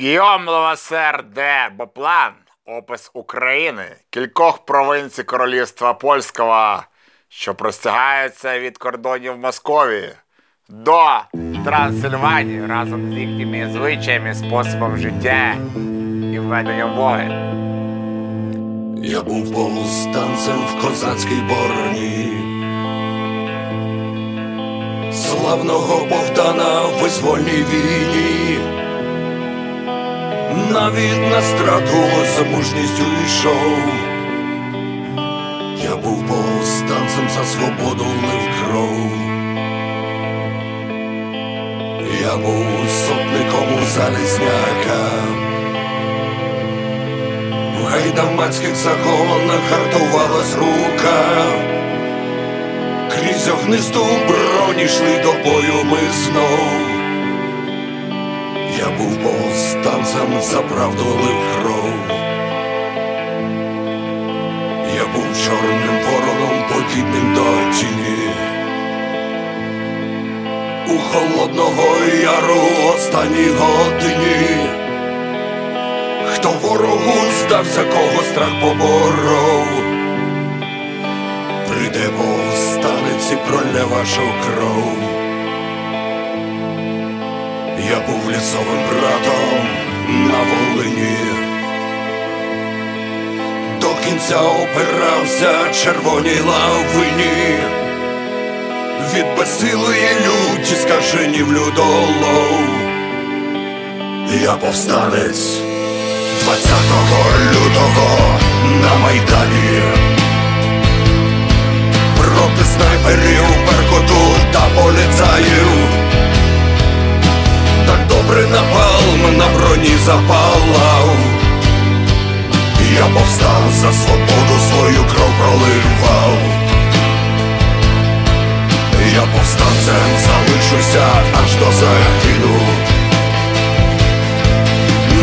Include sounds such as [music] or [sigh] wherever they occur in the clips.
Гіом Лавасер де Боплан, опис України, кількох провинцій Королівства Польського, що простягаються від кордонів Московії до Трансильванії разом з їхніми звичаями, способом життя і веденням воїн. Я був повстанцем в козацькій бороні. Славного Богдана в визвольній війні. Навіть на страту за мужністю йшов. Я був повстанцем за свободу лив кров. Я був сотником у залізняка. В гайдамацьких загонах гартувалась рука. Крізь огнисту броні йшли до бою ми знов. Я був повстанцем за правду лив кров. Я був чорним вороном, подібним до тіні. У холодного яру останній годині. Хто ворогу здався, кого страх поборов, прийде повстанець і пролє вашу кров. Я був лісовим братом на Волині, до кінця опирався червоній лавині, від безсилої люті скаженів людолов. Я повстанець. 20 лютого на Майдані проти снайперів, беркуту та поліцаїв Добре напалм на броні запалав Я повстав за свободу свою кров проливав. Я повстанцем залишуся аж до загину.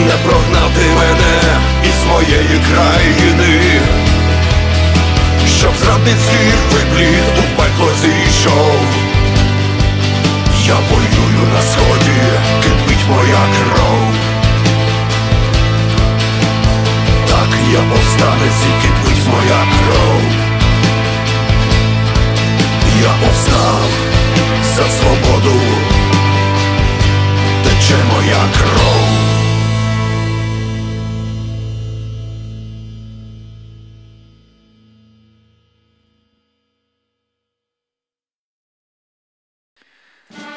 Не прогнати мене із моєї країни, щоб зрадницький випліт у пекло зійшов. Я воюю на сході, кипить моя кров. Так я повстанець і кипить моя кров. Я повстав за свободу, тече моя кров.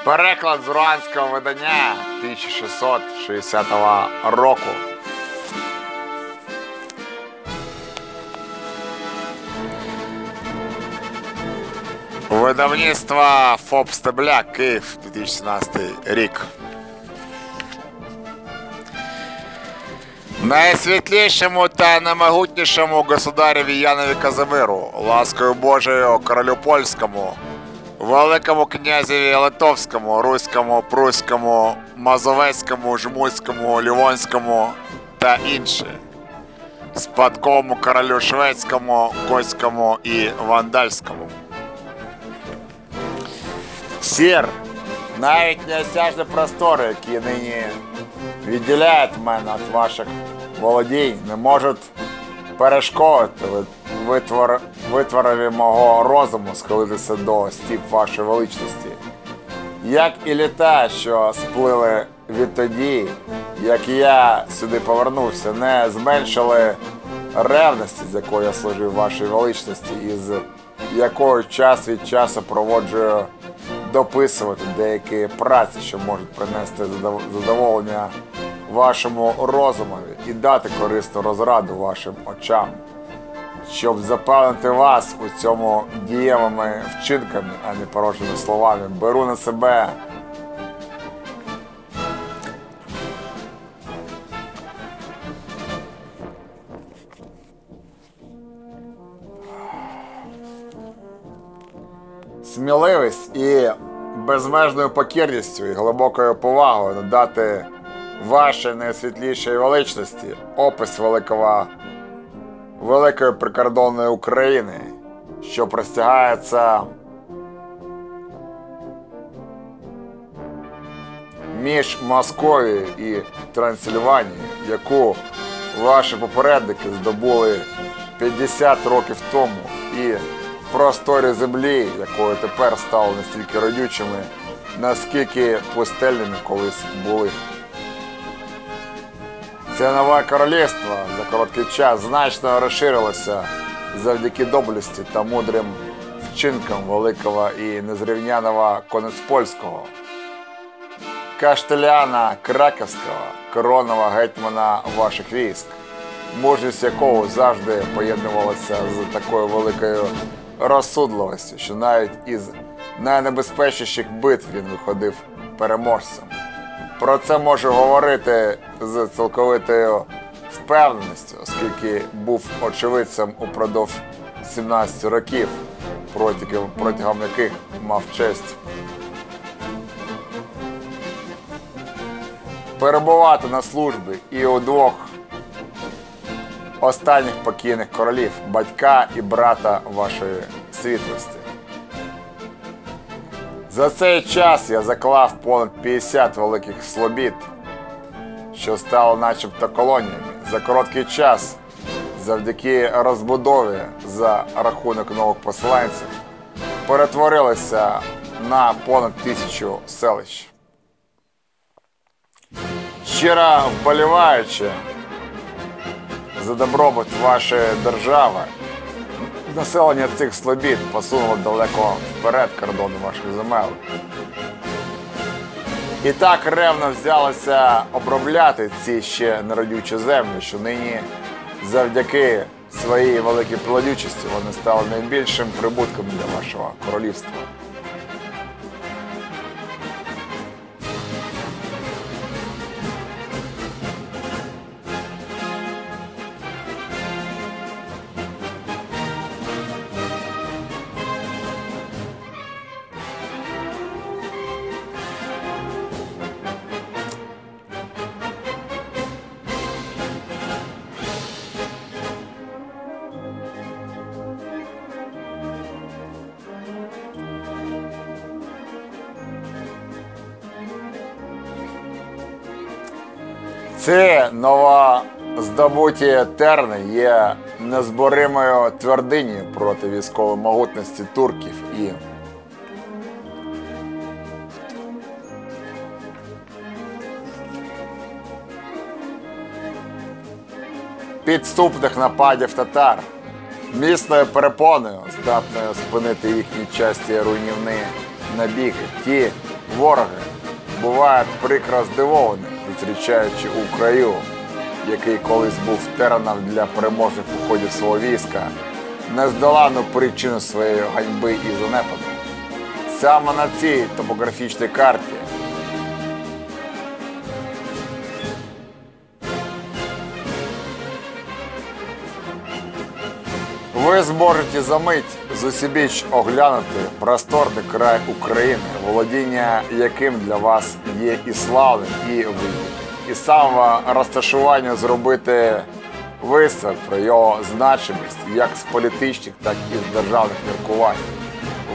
Переклад з руанського видання 1660 року. Видавництво ФОП Стебляк, Київ, 2017 рік. Найсвітлішому та наймогутнішому государеві Янові Казимиру, ласкою Божою королю польському, Великому князеві Литовському, Руському, Пруському, Мазовецькому, Жмуському, Лівонському та інші, спадковому королю Шведському, Коському і Вандальському. Сір, навіть неосяжні простори, які нині відділяють мене від ваших володінь, не можуть перешкодити ви- витвор, витворові мого розуму схилитися до стіп вашої величності. Як і літа, що сплили відтоді, як я сюди повернувся, не зменшили ревності, з якою я служив вашій величності, і з якою час від часу проводжую дописувати деякі праці, що можуть принести задоволення вашому розумові і дати корисну розраду вашим очам щоб запевнити вас у цьому дієвими вчинками, а не порожніми словами, беру на себе. Сміливість і безмежною покірністю і глибокою повагою надати вашій найсвітлішій величності опис великого Великої прикордонної України, що простягається між Московією і Трансильванією, яку ваші попередники здобули 50 років тому, і просторі землі, якою тепер стали настільки родючими, наскільки пустельними колись були. Це нове королівство за короткий час значно розширилося завдяки доблесті та мудрим вчинкам великого і незрівняного Конецпольського, Каштеляна Краківського, коронного гетьмана ваших військ, мужність якого завжди поєднувалася з такою великою розсудливістю, що навіть із найнебезпечніших битв він виходив переможцем. Про це можу говорити з цілковитою впевненістю, оскільки був очевидцем упродовж 17 років, протягом, протягом яких мав честь перебувати на службі і у двох останніх покійних королів, батька і брата вашої світлості. За цей час я заклав понад 50 великих слобід, що стали начебто колоніями. За короткий час, завдяки розбудові за рахунок нових поселенців, перетворилися на понад тисячу селищ. Щиро вболіваючи за добробут вашої держави, населення цих слобід посунуло далеко вперед кордону ваших земель. І так ревно взялося обробляти ці ще неродючі землі, що нині завдяки своїй великій плодючості вони стали найбільшим прибутком для вашого королівства. Ці новоздобуті терни є незборимою твердинею проти військової могутності турків і підступних нападів татар, міцною перепоною, здатною спинити їхні часті руйнівні набіги. Ті вороги бувають прикро здивовані, зустрічаючи у краю, який колись був тереном для переможних походів свого війська, нездоланну причину своєї ганьби і занепаду. Саме на цій топографічній карті Ви зможете за мить з усібіч оглянути просторний край України, володіння яким для вас є і славним, і вигідним. І самого розташування зробити висновок про його значимість як з політичних, так і з державних міркувань.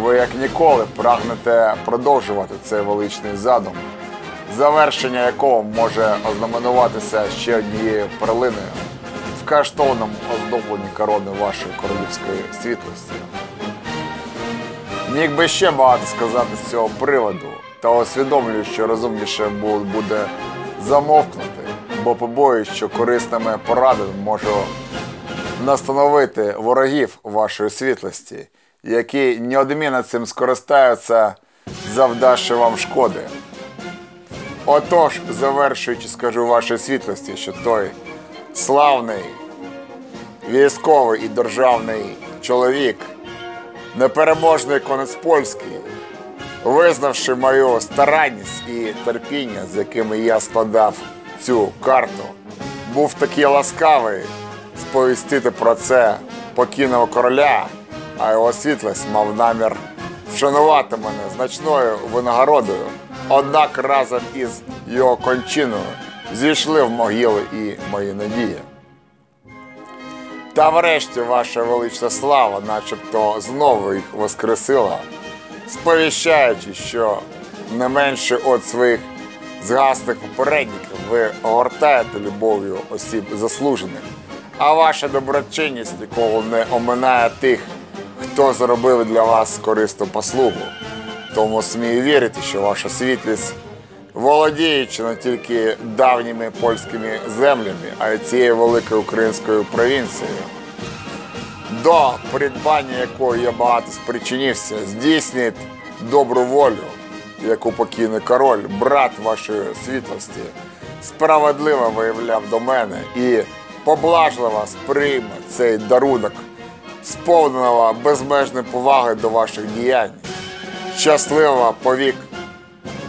Ви як ніколи прагнете продовжувати цей величний задум, завершення якого може ознаменуватися ще однією перлиною в каштовному оздобленні корони вашої королівської світлості. Міг би ще багато сказати з цього приводу, та усвідомлюю, що розумніше буде замовкнути, бо побоююсь, що корисними порадами можу настановити ворогів вашої світлості, які неодмінно цим скористаються, завдавши вам шкоди. Отож, завершуючи, скажу вашій світлості, що той славний військовий і державний чоловік, непереможний конець польський, визнавши мою старанність і терпіння, з якими я складав цю карту, був такий ласкавий сповістити про це покійного короля, а його світлость мав намір вшанувати мене значною винагородою. Однак разом із його кончиною зійшли в могили і мої надії. Та врешті ваша велична слава, начебто знову їх воскресила, сповіщаючи, що не менше від своїх згаслих попередників ви огортаєте любов'ю осіб заслужених, а ваша доброчинність ніколи не оминає тих, хто зробив для вас корисну послугу. Тому смію вірити, що ваша світлість, володіючи не тільки давніми польськими землями, а й цією великою українською провінцією, до придбання якої я багато спричинився, здійснить добру волю, яку покійний король, брат вашої світлості, справедливо виявляв до мене і поблажливо сприйме цей дарунок, сповненого безмежної поваги до ваших діянь, щасливо повік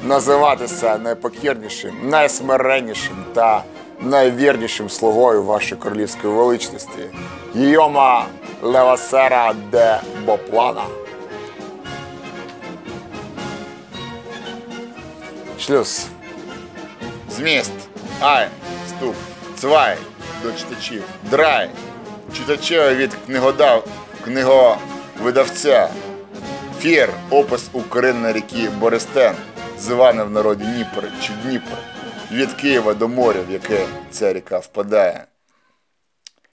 називатися найпокірнішим, найсмиреннішим та найвірнішим слугою вашої королівської величності. Йома Левасера де Боплана. Шлюз. Зміст. Eins. Вступ. Zwei. До читачів. Drei. Читачева від книгодав... книговидавця. Vier, опис Україна ріки Званий в народі Дніпр чи Дніпр, від Києва до моря, в яке ця ріка впадає.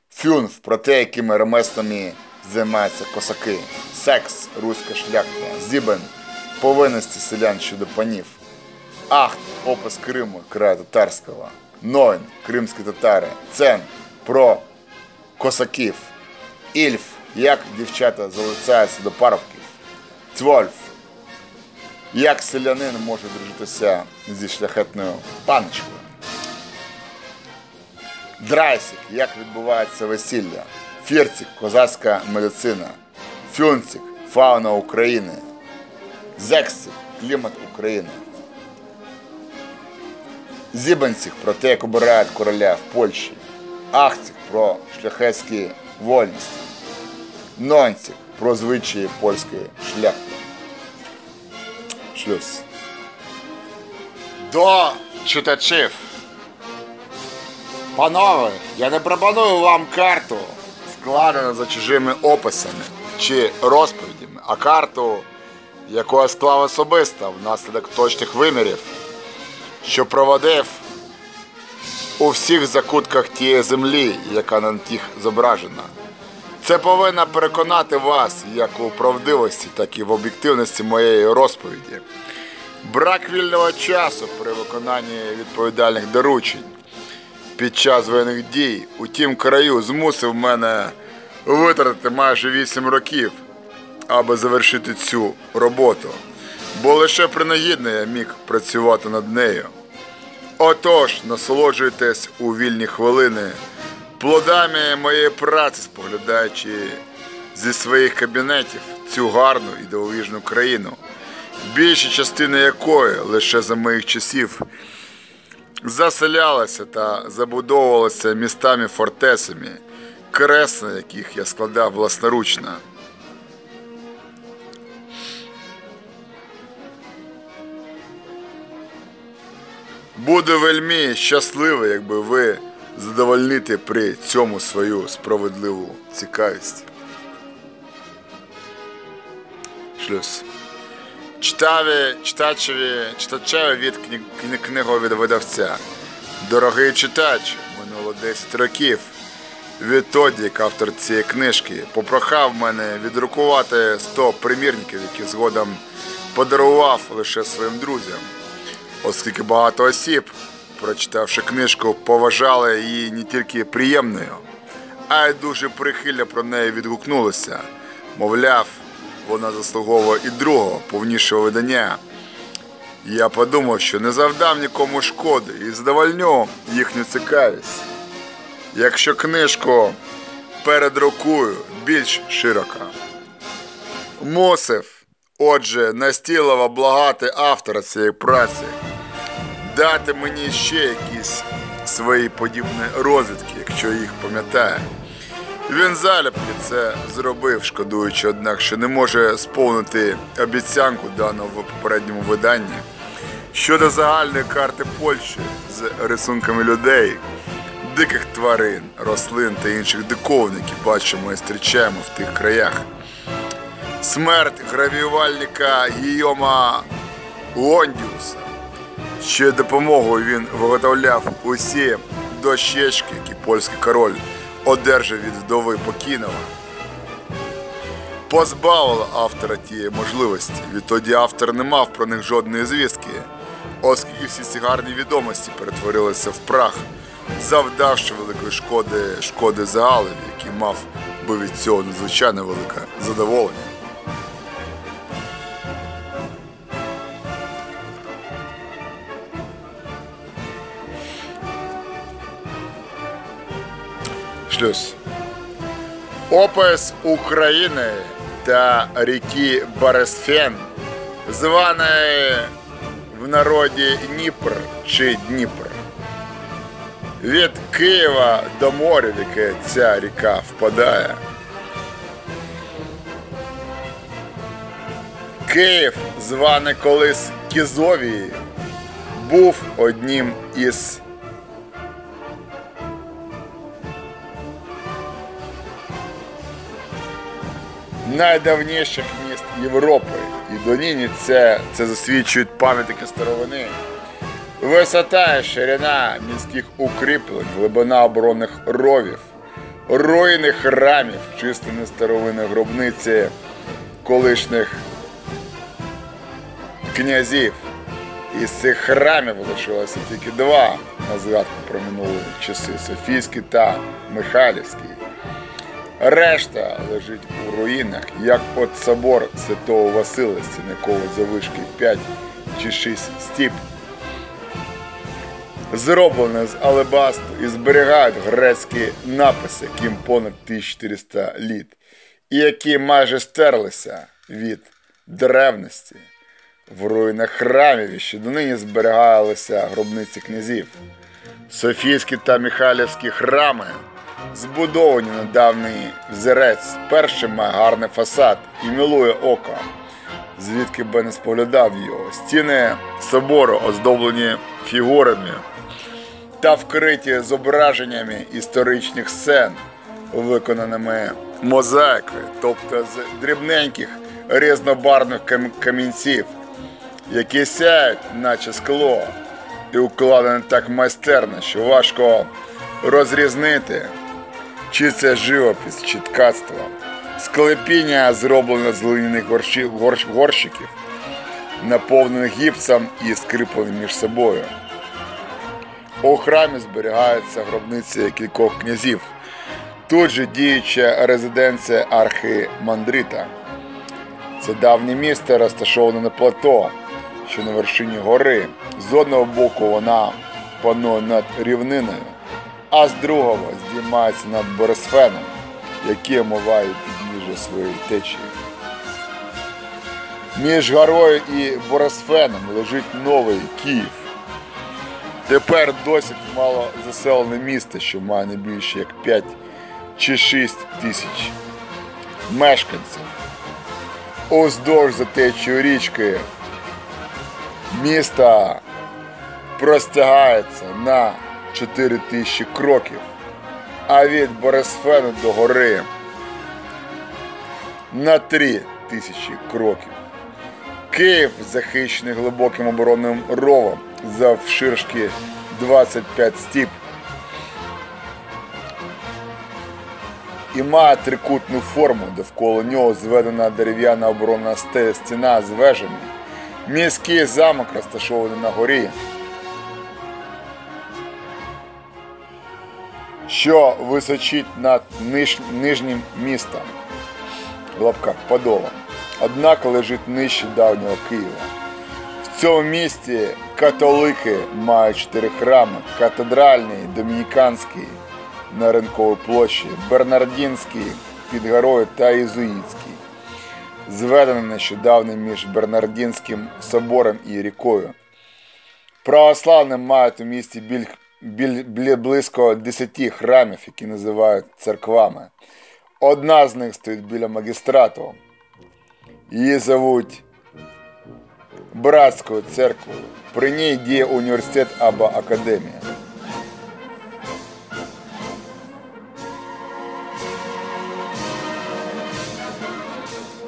Fünf про те, якими ремеслами займаються косаки. Секс, руська шляхта, sieben, повинності селян щодо панів. Ахт, опис Криму, краю татарського. Нойн, кримські татари. Цен про косаків. Ільф, як дівчата залицяються до парубків. Цвольф. Як селянин може дружитися зі шляхетною паночкою? Драйсик, як відбувається весілля. Фірцик, козацька медицина. Фюнцик, фауна України. Зексик, клімат України. Зібенцик про те, як обирають короля в Польщі. Ахцик про шляхетські вольності. Нонцик про звичаї польської шляхти. Шлюз. До читачів. Панове, я не пропоную вам карту, складену за чужими описами чи розповідями, а карту, яку я склав особисто внаслідок точних вимірів, що проводив у всіх закутках тієї землі, яка на тих зображена. Це повинно переконати вас як у правдивості, так і в об'єктивності моєї розповіді. Брак вільного часу при виконанні відповідальних доручень під час воєнних дій у тім краю змусив мене витратити майже 8 років, аби завершити цю роботу, бо лише принагідно я міг працювати над нею. Отож, насолоджуйтесь у вільні хвилини плодами моєї праці, споглядаючи зі своїх кабінетів цю гарну і дивовижну країну, більша частина якої лише за моїх часів заселялася та забудовувалася містами фортецями, кресла яких я складав власноручно. Буду вельми щасливий, якби ви задовольнити при цьому свою справедливу цікавість. Шлюз. Читаві, читачеві, читачеві від кні- кні- книговидавця. Дорогий читач, минуло 10 років. Відтоді, як автор цієї книжки попрохав мене відрукувати 100 примірників, які згодом подарував лише своїм друзям оскільки багато осіб, прочитавши книжку, поважали її не тільки приємною, а й дуже прихильно про неї відгукнулися. Мовляв, вона заслуговує і другого, повнішого видання. Я подумав, що не завдам нікому шкоди і задовольню їхню цікавість. Якщо книжку передрукую більш широко. Мусив, отже, настійливо благати автора цієї праці дати мені ще якісь свої подібні розвідки, якщо їх пам'ятає. Він залюбки це зробив, шкодуючи, однак, що не може сповнити обіцянку дану в попередньому виданні щодо загальної карти Польщі з рисунками людей, диких тварин, рослин та інших диковин, які бачимо і зустрічаємо в тих краях. Смерть гравіювальника Гійома Лондіуса що допомогою він виготовляв усі дощечки, які польський король одержав від вдови покійного, позбавила автора тієї можливості. Відтоді автор не мав про них жодної звістки, оскільки всі ці гарні відомості перетворилися в прах, завдавши великої шкоди шкоди загалові, який мав би від цього надзвичайно велике задоволення. Шлюз. Опис України та ріки Бересфен, званої в народі Дніпр чи Дніпр. Від Києва до моря, в яке ця ріка впадає. Київ, званий колись Кізовією, був одним із найдавніших міст Європи. І донині це, це засвідчують пам'ятники старовини. Висота і ширина міських укріплень, глибина оборонних ровів, руїни храмів, чистини старовини гробниці колишніх князів. Із цих храмів лишилося тільки два на згадку про минулі часи Софійський та Михайлівський. Решта лежить у руїнах, як от собор святого Васила, стіни якого завишки 5 чи 6 стіп. Зроблене з алебасту і зберігають грецькі написи, яким понад 1400 літ, і які майже стерлися від древності. В руїнах храмів ще донині зберігалися гробниці князів. Софійські та Михайлівські храми збудовані на давній взірець. Перший має гарний фасад і милує око, звідки би не споглядав його. Стіни собору оздоблені фігурами та вкриті зображеннями історичних сцен, виконаними мозаїкою, тобто з дрібненьких різнобарвних кам- камінців, які сяють, наче скло, і укладені так майстерно, що важко розрізнити, чи це живопис, чи ткацтво. Склепіння зроблене з глиняних горщи- горщ- горщиків, наповнених гіпсом і скріплені між собою. У храмі зберігаються гробниці кількох князів. Тут же діюча резиденція архимандрита. Це давнє місто розташоване на плато, що на вершині гори. З одного боку вона панує над рівниною, а з другого здіймається над Борисфеном, який омиває підніжжя своєї течії. Між горою і Борисфеном лежить новий Київ. Тепер досить мало заселене місто, що має не більше як 5 чи 6 тисяч мешканців. Уздовж за течією річки місто простягається на 4 тисячі кроків, а від Борисфену до гори на 3 тисячі кроків. Київ захищений глибоким оборонним ровом завширшки 25 стіп і має трикутну форму, довкола нього зведена дерев'яна оборонна стіна з вежами. Міський замок розташований на горі, що височить над ниж- нижнім містом в лапках Подолом, однак лежить нижче давнього Києва. В цьому місті католики мають чотири храми: катедральний, домініканський на ринковій площі, Бернардінський під горою та Єзуїтський. Зведений нещодавно між Бернардінським собором і рікою. Православні мають у місті біль, біль, біль- близько 10 храмів, які називають церквами. Одна з них стоїть біля магістрату. Її зовуть братською церквою. При ній діє університет або академія.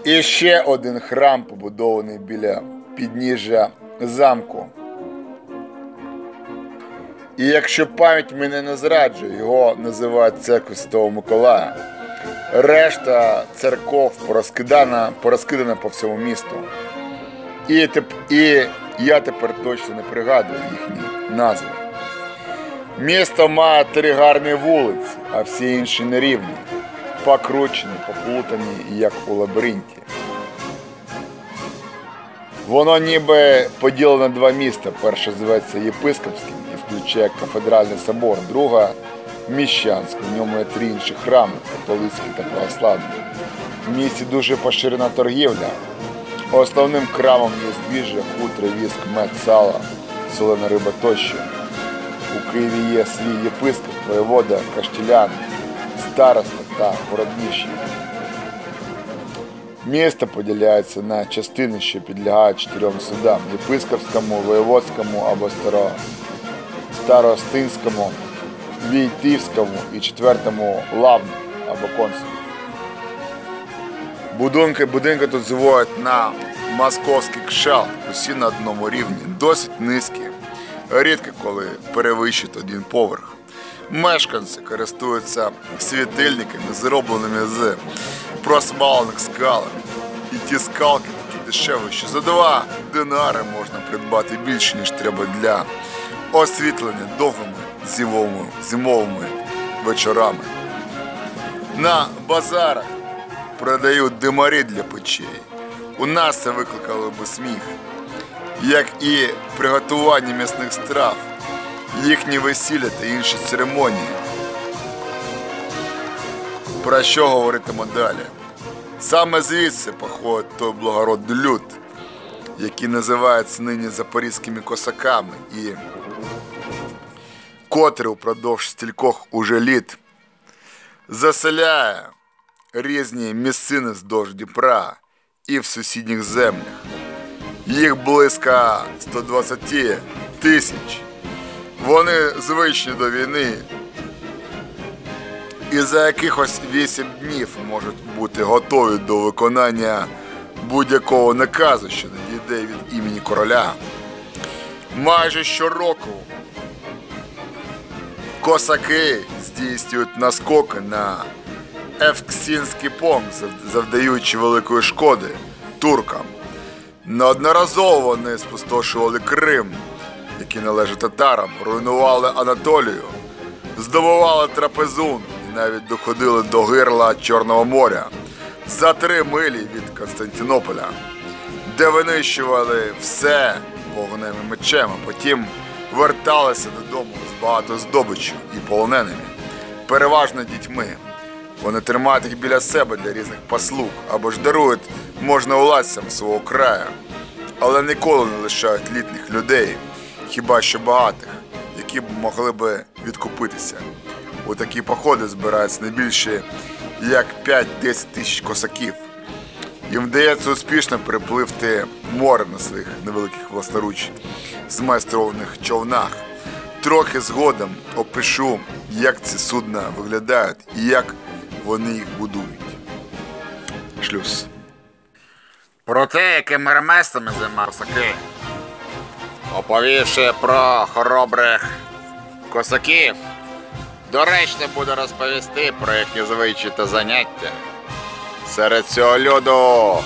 І ще один храм, побудований біля підніжжя замку. І якщо пам'ять мене не зраджує, його називають церквою Святого Миколая. Решта церков порозкидана, порозкидана по всьому місту. І, теп, і я тепер точно не пригадую їхні назви. Місто має три гарні вулиці, а всі інші нерівні, покручені, поплутані, як у лабіринті. Воно ніби поділено на два міста. Перше зветься Єпископським включає кафедральний собор, друга міщанську. В ньому є три інші храми католицький та православний. В місті дуже поширена торгівля. Основним крамом є збіжжя, хутро, віск, мед, сало, солена риба тощо. У Києві є свій єпископ, воєвода, каштелян, староста та городніші. Місто поділяється на частини, що підлягають чотирьом судам: єпископському, воєводському або старо, старостинському, війтівському і четвертому лавну або консулу. Будинки, будинки тут зводять на московський кшалт, усі на одному рівні, досить низькі, рідко коли перевищують один поверх. Мешканці користуються світильниками, зробленими з просмалених скалок. І ті скалки такі дешеві, що за два динари можна придбати більше, ніж треба для освітлення довгими зимовими, зимовими вечорами. На базарах продають димарі для печей. У нас це викликало би сміх, як і приготування м'ясних страв, їхні весілля та інші церемонії. Про що говоритимо далі? Саме звідси походить той благородний люд, який називається нині запорізькими косаками, і котрий упродовж стількох уже літ заселяє різні місцини здовж Дніпра і в сусідніх землях. Їх близько 120 тисяч. Вони звичні до війни. І за якихось 8 днів можуть бути готові до виконання будь-якого наказу, що надійде від імені короля. Майже щороку косаки здійснюють наскоки на Евксінський понг, завдаючи великої шкоди туркам. Неодноразово вони спустошували Крим, який належить татарам, руйнували Анатолію, здобували трапезун і навіть доходили до гирла Чорного моря за три милі від Константинополя, де винищували все вогнем і мечем, а потім верталися додому з багато здобичю і полоненими, переважно дітьми. Вони тримають їх біля себе для різних послуг або ж дарують можна можновладцям свого краю, але ніколи не лишають літніх людей, хіба що багатих, які б могли би відкупитися. У такі походи збираються не більше як 5-10 тисяч косаків. Їм вдається успішно перепливти море на своїх невеликих власноруч змайстрованих човнах. Трохи згодом опишу, як ці судна виглядають і як вони їх будують. Шлюз. Про те, якими ремеслами займався косаки. Оповівши про хоробрих косаків, доречно буде розповісти про їхні звичаї та заняття. Серед цього люду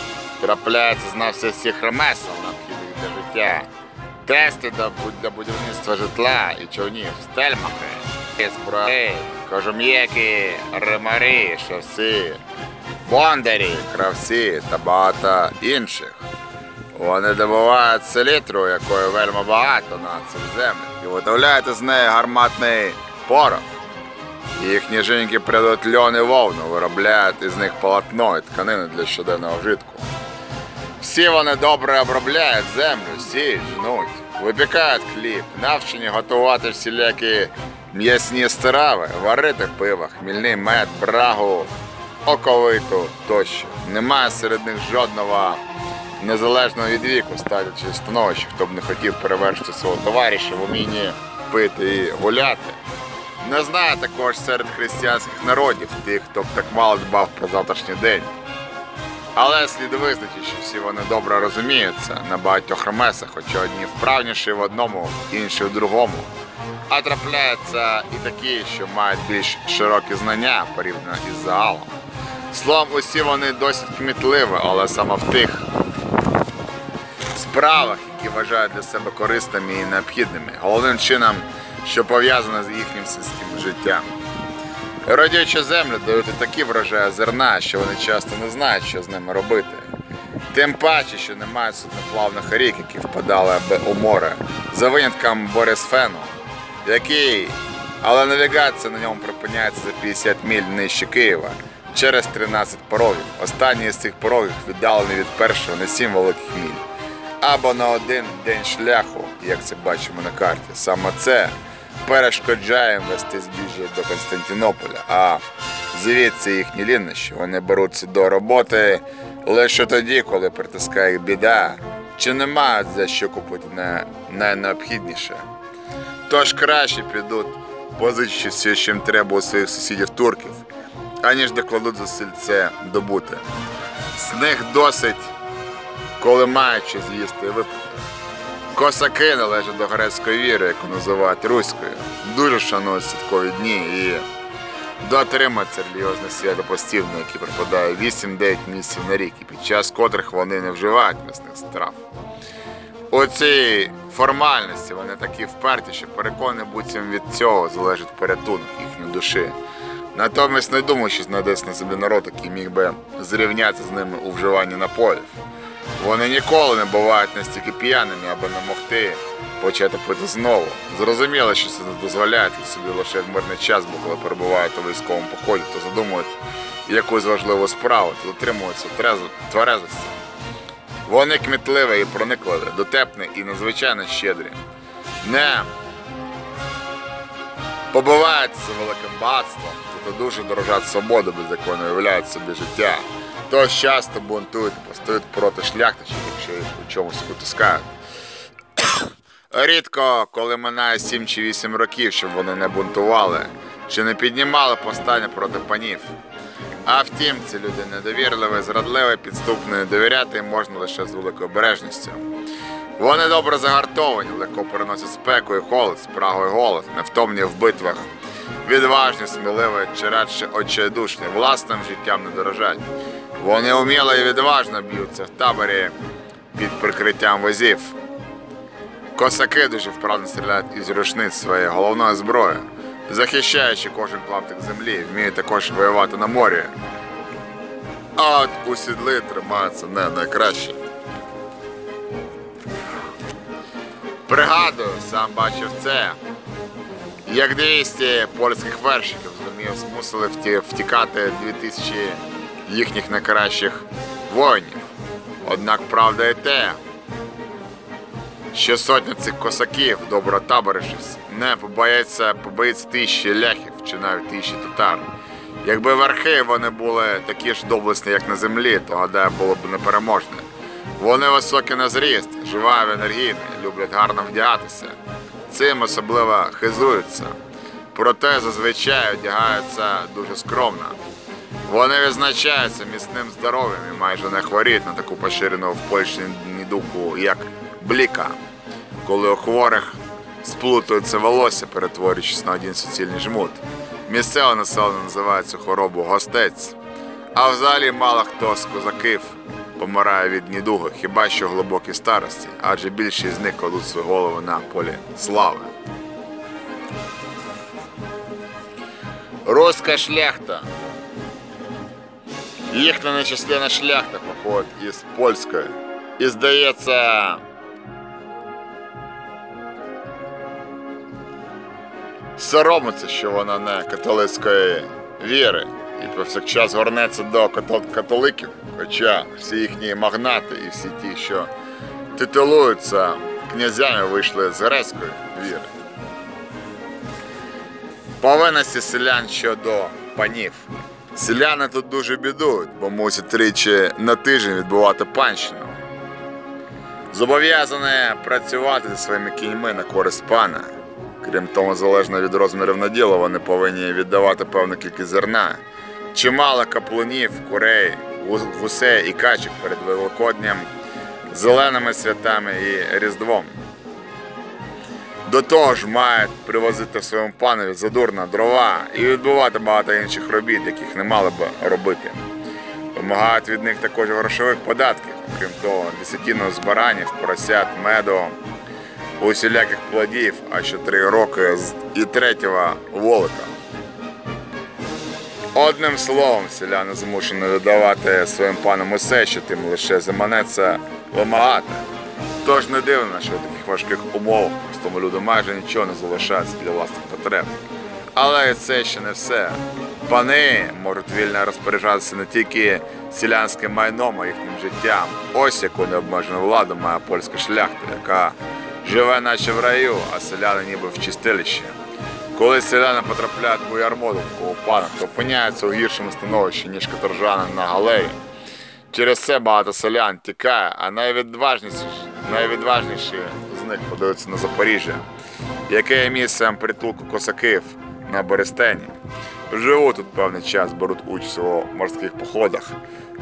трапляється знався всіх ремесел, необхідних для життя. Тести для будівництва житла і човнів, стельмахи, зброї, кожум'єки, римарі, шовці, бондарі, кравці та багато інших. Вони добувають селітру, якої вельми багато на цих землях, і виготовляють із неї гарматний порох. Їхні жінки придуть льон і вовну, виробляють із них полотно і тканини для щоденного вжитку. Всі вони добре обробляють землю, сіють, жнуть, випікають хліб, навчені готувати всілякі м'ясні страви, варити пиво, хмільний мед, брагу, оковиту тощо. Немає серед них жодного незалежного від віку статі чи становища, хто б не хотів перевершити свого товариша в умінні пити і гуляти. Не знаю також серед християнських народів тих, хто б так мало дбав про завтрашній день. Але слід визначити, що всі вони добре розуміються на багатьох ремеслах, хоча одні вправніші в одному, інші в другому. А трапляються і такі, що мають більш широкі знання порівняно із загалом. Словом, усі вони досить кмітливі, але саме в тих справах, які вважають для себе корисними і необхідними, головним чином, що пов'язане з їхнім сільським життям. Родючі землі дають такі врожаї зерна, що вони часто не знають, що з ними робити. Тим паче, що немає судноплавних рік, які впадали у море, за винятком Борисфену, який, але навігація на ньому припиняється за 50 міль нижче Києва через 13 порогів. Останній з цих порогів віддалений від першого на 7 великих міль. Або на один день шляху, як це бачимо на карті. Саме це перешкоджає вести збіжжя до Константинополя, а звідси їхні лінощі. Вони беруться до роботи лише тоді, коли притискає їх біда, чи не мають за що купити на найнеобхідніше. Тож краще підуть, позичити все, чим треба у своїх сусідів турків, аніж докладуть зусиль це добути. З них досить, коли що з'їсти випити. Косаки належать до грецької віри, яку називають руською. Дуже шанують святкові дні і дотримуються релігіозних свято постійно, які припадає 8-9 місяців на рік, і під час котрих вони не вживають м'ясних страв. У цій формальності вони такі вперті, що переконані, буцім від цього залежить порятунок їхньої душі. Натомість не думаю, що знайдеться на землі народ, який міг би зрівнятися з ними у вживанні напоїв. Вони ніколи не бувають настільки п'яними, аби не могти почати пити знову. Зрозуміло, що це не дозволяють собі лише в мирний час, бо коли перебувають у військовому поході, то задумують якусь важливу справу, то дотримуються тверезості. Вони кмітливі і проникливі, дотепні і надзвичайно щедрі. Не побиваються за великим багатством, зато дуже дорожать свободу, без якої не уявляють собі життя. Тож часто бунтують, постають проти шляхтичів, якщо їх у чомусь утискають. [coughs] Рідко, коли минає 7 чи 8 років, щоб вони не бунтували, чи не піднімали повстання проти панів. А втім, ці люди недовірливі, зрадливі, підступні, довіряти їм можна лише з великою обережністю. Вони добре загартовані, легко переносять спеку і холод, спрагу і голод, невтомні в битвах, відважні, сміливі чи радше очайдушні, власним життям не дорожать. Вони уміло і відважно б'ються в таборі під прикриттям возів. Косаки дуже вправно стріляють із рушниць своєї головної зброї, захищаючи кожен клаптик землі, вміють також воювати на морі. А от у сідлі тримаються не найкраще. Пригадую, сам бачив це. Як 200 польських вершиків зумів змусили вті- втікати 2000 їхніх найкращих воїнів. Однак правда і те, що сотня цих косаків, добро таборишись, не побояться, побоїться тисячі ляхів чи навіть тисячі татар. Якби верхи вони були такі ж доблесні, як на землі, то гадаю, було б непереможне. Вони високі на зріст, живаві, енергійні, люблять гарно вдягатися. Цим особливо хизуються. Проте зазвичай одягаються дуже скромно. Вони відзначаються міцним здоров'ям і майже не хворіють на таку поширену в Польщі недугу, як бліка, коли у хворих сплутується волосся, перетворюючись на один суцільний жмут. Місцеве населення називає цю хворобу гостець. А взагалі мало хто з козаків помирає від недуги, хіба що в глибокій старості, адже більшість з них кладуть свої голови на полі слави. Руська шляхта. Їхня нечисленна шляхта походить із польської. І здається. Соромиться, що вона не католицької віри і повсякчас горнеться до като- католиків, хоча всі їхні магнати і всі ті, що титулуються князями, вийшли з грецької віри. Повинності селян щодо панів. Селяни тут дуже бідують, бо мусять тричі на тиждень відбувати панщину. Зобов'язані працювати зі своїми кіньми на користь пана. Крім того, залежно від розмірів наділу, вони повинні віддавати певну кількість зерна. Чимало каплунів, курей, гу- гусей і качок перед Великоднем, зеленими святами і Різдвом. До того ж мають привозити своєму панові задурно дрова і відбувати багато інших робіт, яких не мали б робити. Вимагають від них також грошових податків, окрім того, десятину з баранів, поросят, меду, усіляких плодів, а ще три роки і третього волика. Одним словом, селяни змушені видавати своїм панам усе, що тим лише заманеться вимагати. Тож не дивно, що в таких важких умовах простому люду майже нічого не залишається для власних потреб. Але це ще не все. Пани можуть вільно розпоряджатися не тільки селянським майном, а їхнім життям. Ось яку необмежену владу має польська шляхта, яка живе наче в раю, а селяни ніби в чистилищі. Коли селяни потрапляють у ярмоду у панах, то опиняються у гіршому становищі, ніж каторжани на галеї. Через це багато селян тікає, а найвідважніші, найвідважніші з них подаються на Запоріжжя, яке є місцем притулку косаків на Берестені. Живуть тут певний час, беруть участь у морських походах.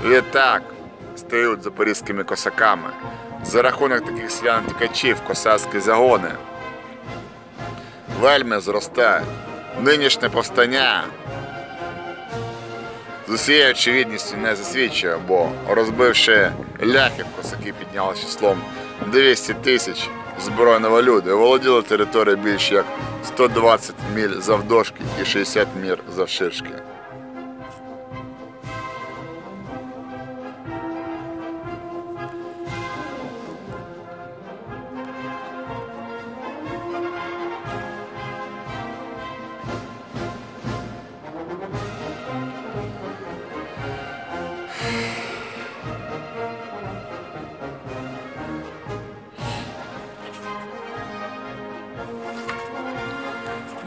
Відтак стають запорізькими косаками. За рахунок таких селян тікачів косацькі загони вельми зростають. Нинішнє повстання з усією очевидністю не засвідчує, бо розбивши ляхів, косаки підняли числом 200 тисяч збройного люду і володіли територією більше як 120 міль завдовжки і 60 міль завширшки.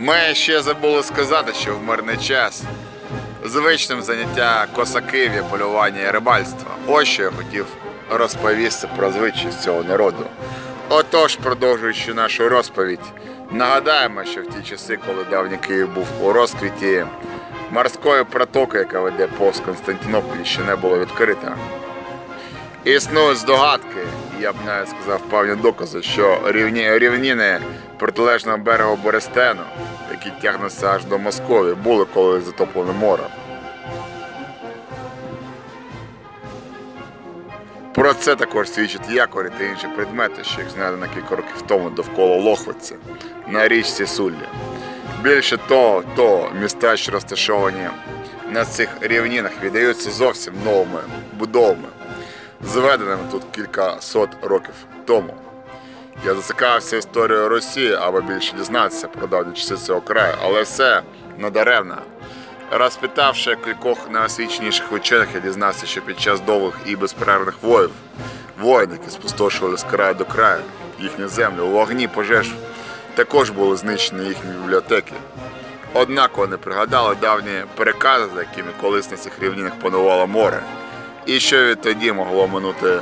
Ми ще забули сказати, що в мирний час звичним заняття косаків є полювання і рибальство. Ось що я хотів розповісти про звичаї цього народу. Отож, продовжуючи нашу розповідь, нагадаємо, що в ті часи, коли давній Київ був у розквіті, морської протоки, яка веде повз Константинополь, ще не було відкрита. Існують здогадки, я б навіть сказав певні докази, що рівні, рівніни протилежного берегу Берестену, які тягнуться аж до Московії, були колись затоплені морем. Про це також свідчать якорі та інші предмети, що їх знайдено кілька років тому довкола Лохвиці на річці Суллі. Більше того, то міста, що розташовані на цих рівнинах, віддаються зовсім новими будовами, зведеними тут кілька сот років тому. Я зацікавився історією Росії, аби більше дізнатися про давні часи цього краю, але все надаремно. Розпитавши кількох найосвіченіших учених, я дізнався, що під час довгих і безперервних воїв, воїн, спустошували з краю до краю їхню землю, у вогні пожеж також були знищені їхні бібліотеки. Однак вони пригадали давні перекази, за якими колись на цих рівнинах панувало море, і що відтоді могло минути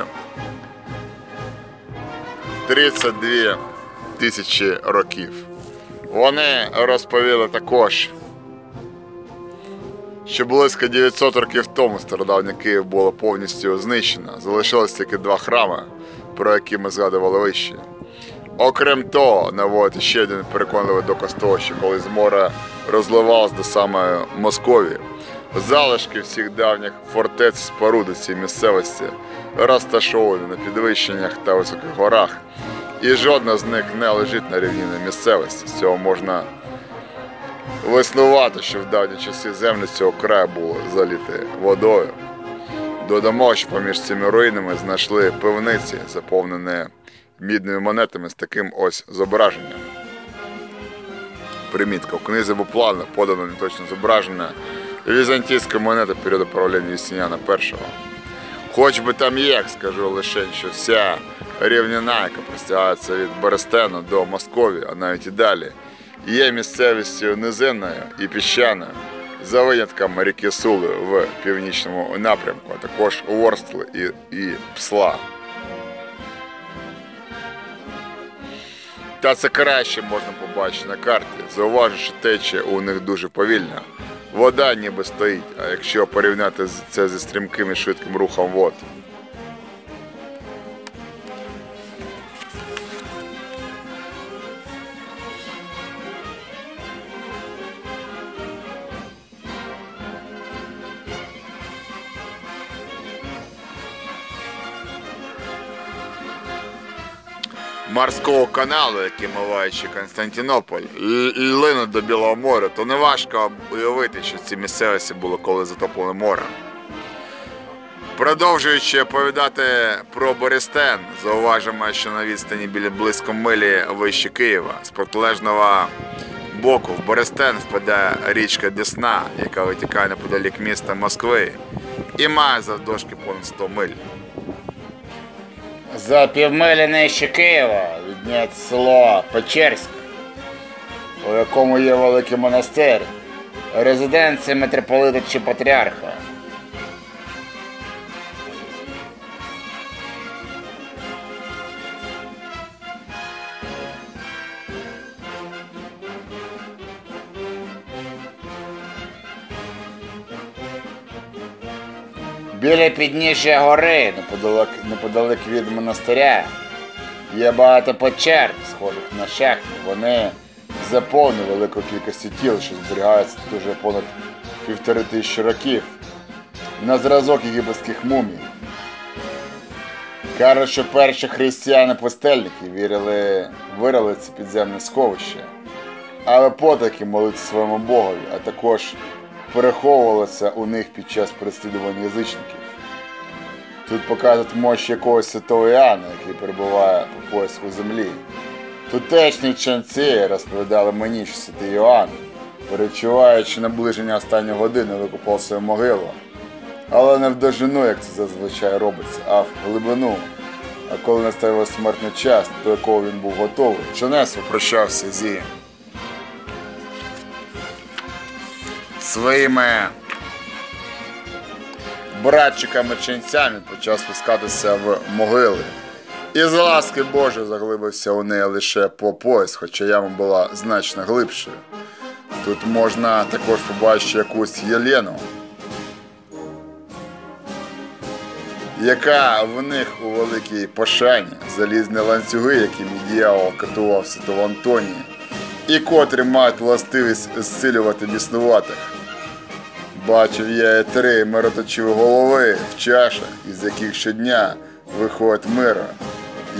32 тисячі років. Вони розповіли також, що близько 900 років тому стародавній Київ було повністю знищено. Залишилось тільки два храми, про які ми згадували вище. Окрім того, наводить ще один переконливий доказ того, що коли з моря розливалось до самої Московії, залишки всіх давніх фортець споруди цієї місцевості розташовані на підвищеннях та високих горах, і жодна з них не лежить на рівнинній місцевості. З цього можна виснувати, що в давні часи землі цього краю були заліті водою. Додамо, що поміж цими руїнами знайшли пивниці, заповнені мідними монетами з таким ось зображенням. Примітка. В книзі Буплана подано неточне зображення візантійської монети періоду правління Юстиніана І. Хоч би там як, скажу лише, що вся рівнина, яка простягається від Берестену до Московії, а навіть і далі, є місцевістю низинною і піщаною, за винятком ріки Сули в північному напрямку, а також Ворстли і, і Псла. Та це краще можна побачити на карті. Зауважу, що у них дуже повільна. Вода ніби стоїть, а якщо порівняти це зі стрімким і швидким рухом вод. Морського каналу, який миваючи Константинополь, л- лине до Білого моря, то не важко уявити, що ці місцевості було коли затоплено морем. Продовжуючи оповідати про Борістен, зауважимо, що на відстані біля близько милі вище Києва з протилежного боку в Борестен впадає річка Десна, яка витікає неподалік міста Москви і має завдовжки понад 100 миль. За півмилі нижче Києва віднять село Печерськ, у якому є великий монастир, резиденція митрополита чи патріарха. Біля підніжжя гори, неподалек, неподалек від монастиря, є багато печер, схожих на шахти. Вони заповнені великою кількістю тіл, що зберігаються тут уже понад півтори тисячі років. На зразок єгипетських мумій. Кажуть, що перші християни-пустельники вірили, вирили це підземне сховище, але потаки молитися своєму Богові, а також переховувалися у них під час переслідування язичників. Тут показують мощь якогось святого Іоанна, який перебуває у землі. Тутешні ченці розповідали мені, що святий Іоанн, перечуваючи наближення останньої години, викопав свою могилу. Але не в довжину, як це зазвичай робиться, а в глибину. А коли настав його смертний час, до якого він був готовий, Ченес попрощався зі своїми братчиками-ченцями почав спускатися в могили. І з ласки Божої заглибився у неї лише по пояс, хоча яма була значно глибшою. Тут можна також побачити якусь Єлену, яка в них у великій пошані залізні ланцюги, якими діявол катував святого Антонія, і котрі мають властивість зсилювати біснуватих. Бачив я і три мироточиві голови в чашах, із яких щодня виходить мира,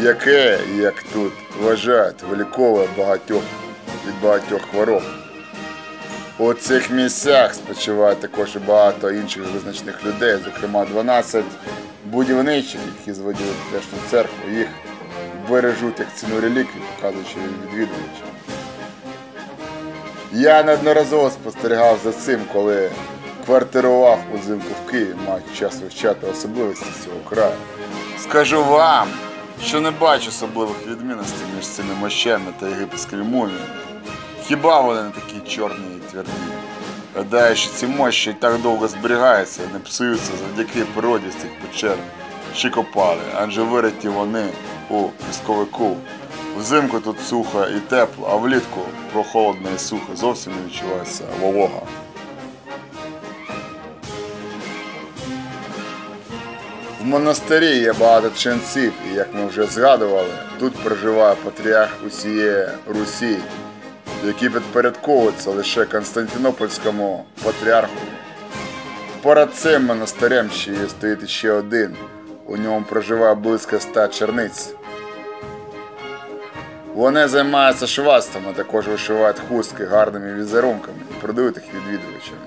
яке, як тут вважають, виліковує багатьох від багатьох хвороб. У цих місцях спочиває також і багато інших визначних людей, зокрема 12 будівничих, які зводили тутешню церкву. Їх бережуть як ціну реліквій, показуючи відвідувачам. Я неодноразово спостерігав за цим, коли квартирував узимку в Києві, маючи час вивчати особливості цього краю. Скажу вам, що не бачу особливих відмінностей між цими мощами та єгипетськими муміями. Хіба вони не такі чорні і тверді? Гадаю, що ці мощі так довго зберігаються і не псуються завдяки природі з цих печер чи копали, адже вириті вони у пісковику. Взимку тут сухо і тепло, а влітку прохолодно і сухо, зовсім не відчувається волога. В монастирі є багато ченців, і як ми вже згадували, тут проживає патріарх усієї Русі, який підпорядковується лише Константинопольському патріарху. Поряд цим монастирем ще є стоїть ще один. У ньому проживає близько ста черниць. Вони займаються швастом, а також вишивають хустки гарними візерунками і продають їх відвідувачам.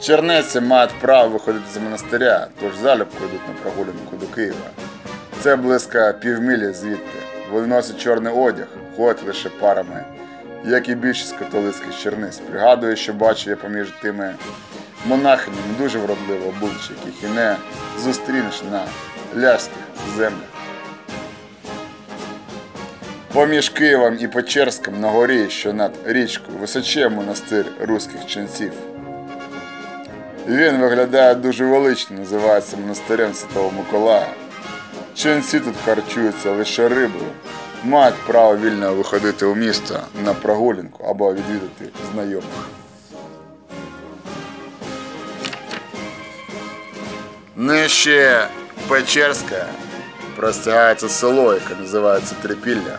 Черниці мають право виходити з монастиря, тож залюбку йдуть на прогулянку до Києва. Це близько півмілі звідти. Вони носять чорний одяг, ходять лише парами, як і більшість католицьких черниць. Пригадую, що бачу я поміж тими монахинями дуже вродливо обличчя, яких і не зустрінеш на ляських землях. Поміж Києвом і Печерськом на горі, що над річкою, височе монастир руських ченців. Він виглядає дуже велично, називається монастирем Святого Миколая. Ченці тут харчуються лише рибою, мають право вільно виходити у місто на прогулянку або відвідати знайомих. Нижче Печерська простягається село, яке називається Трипілля.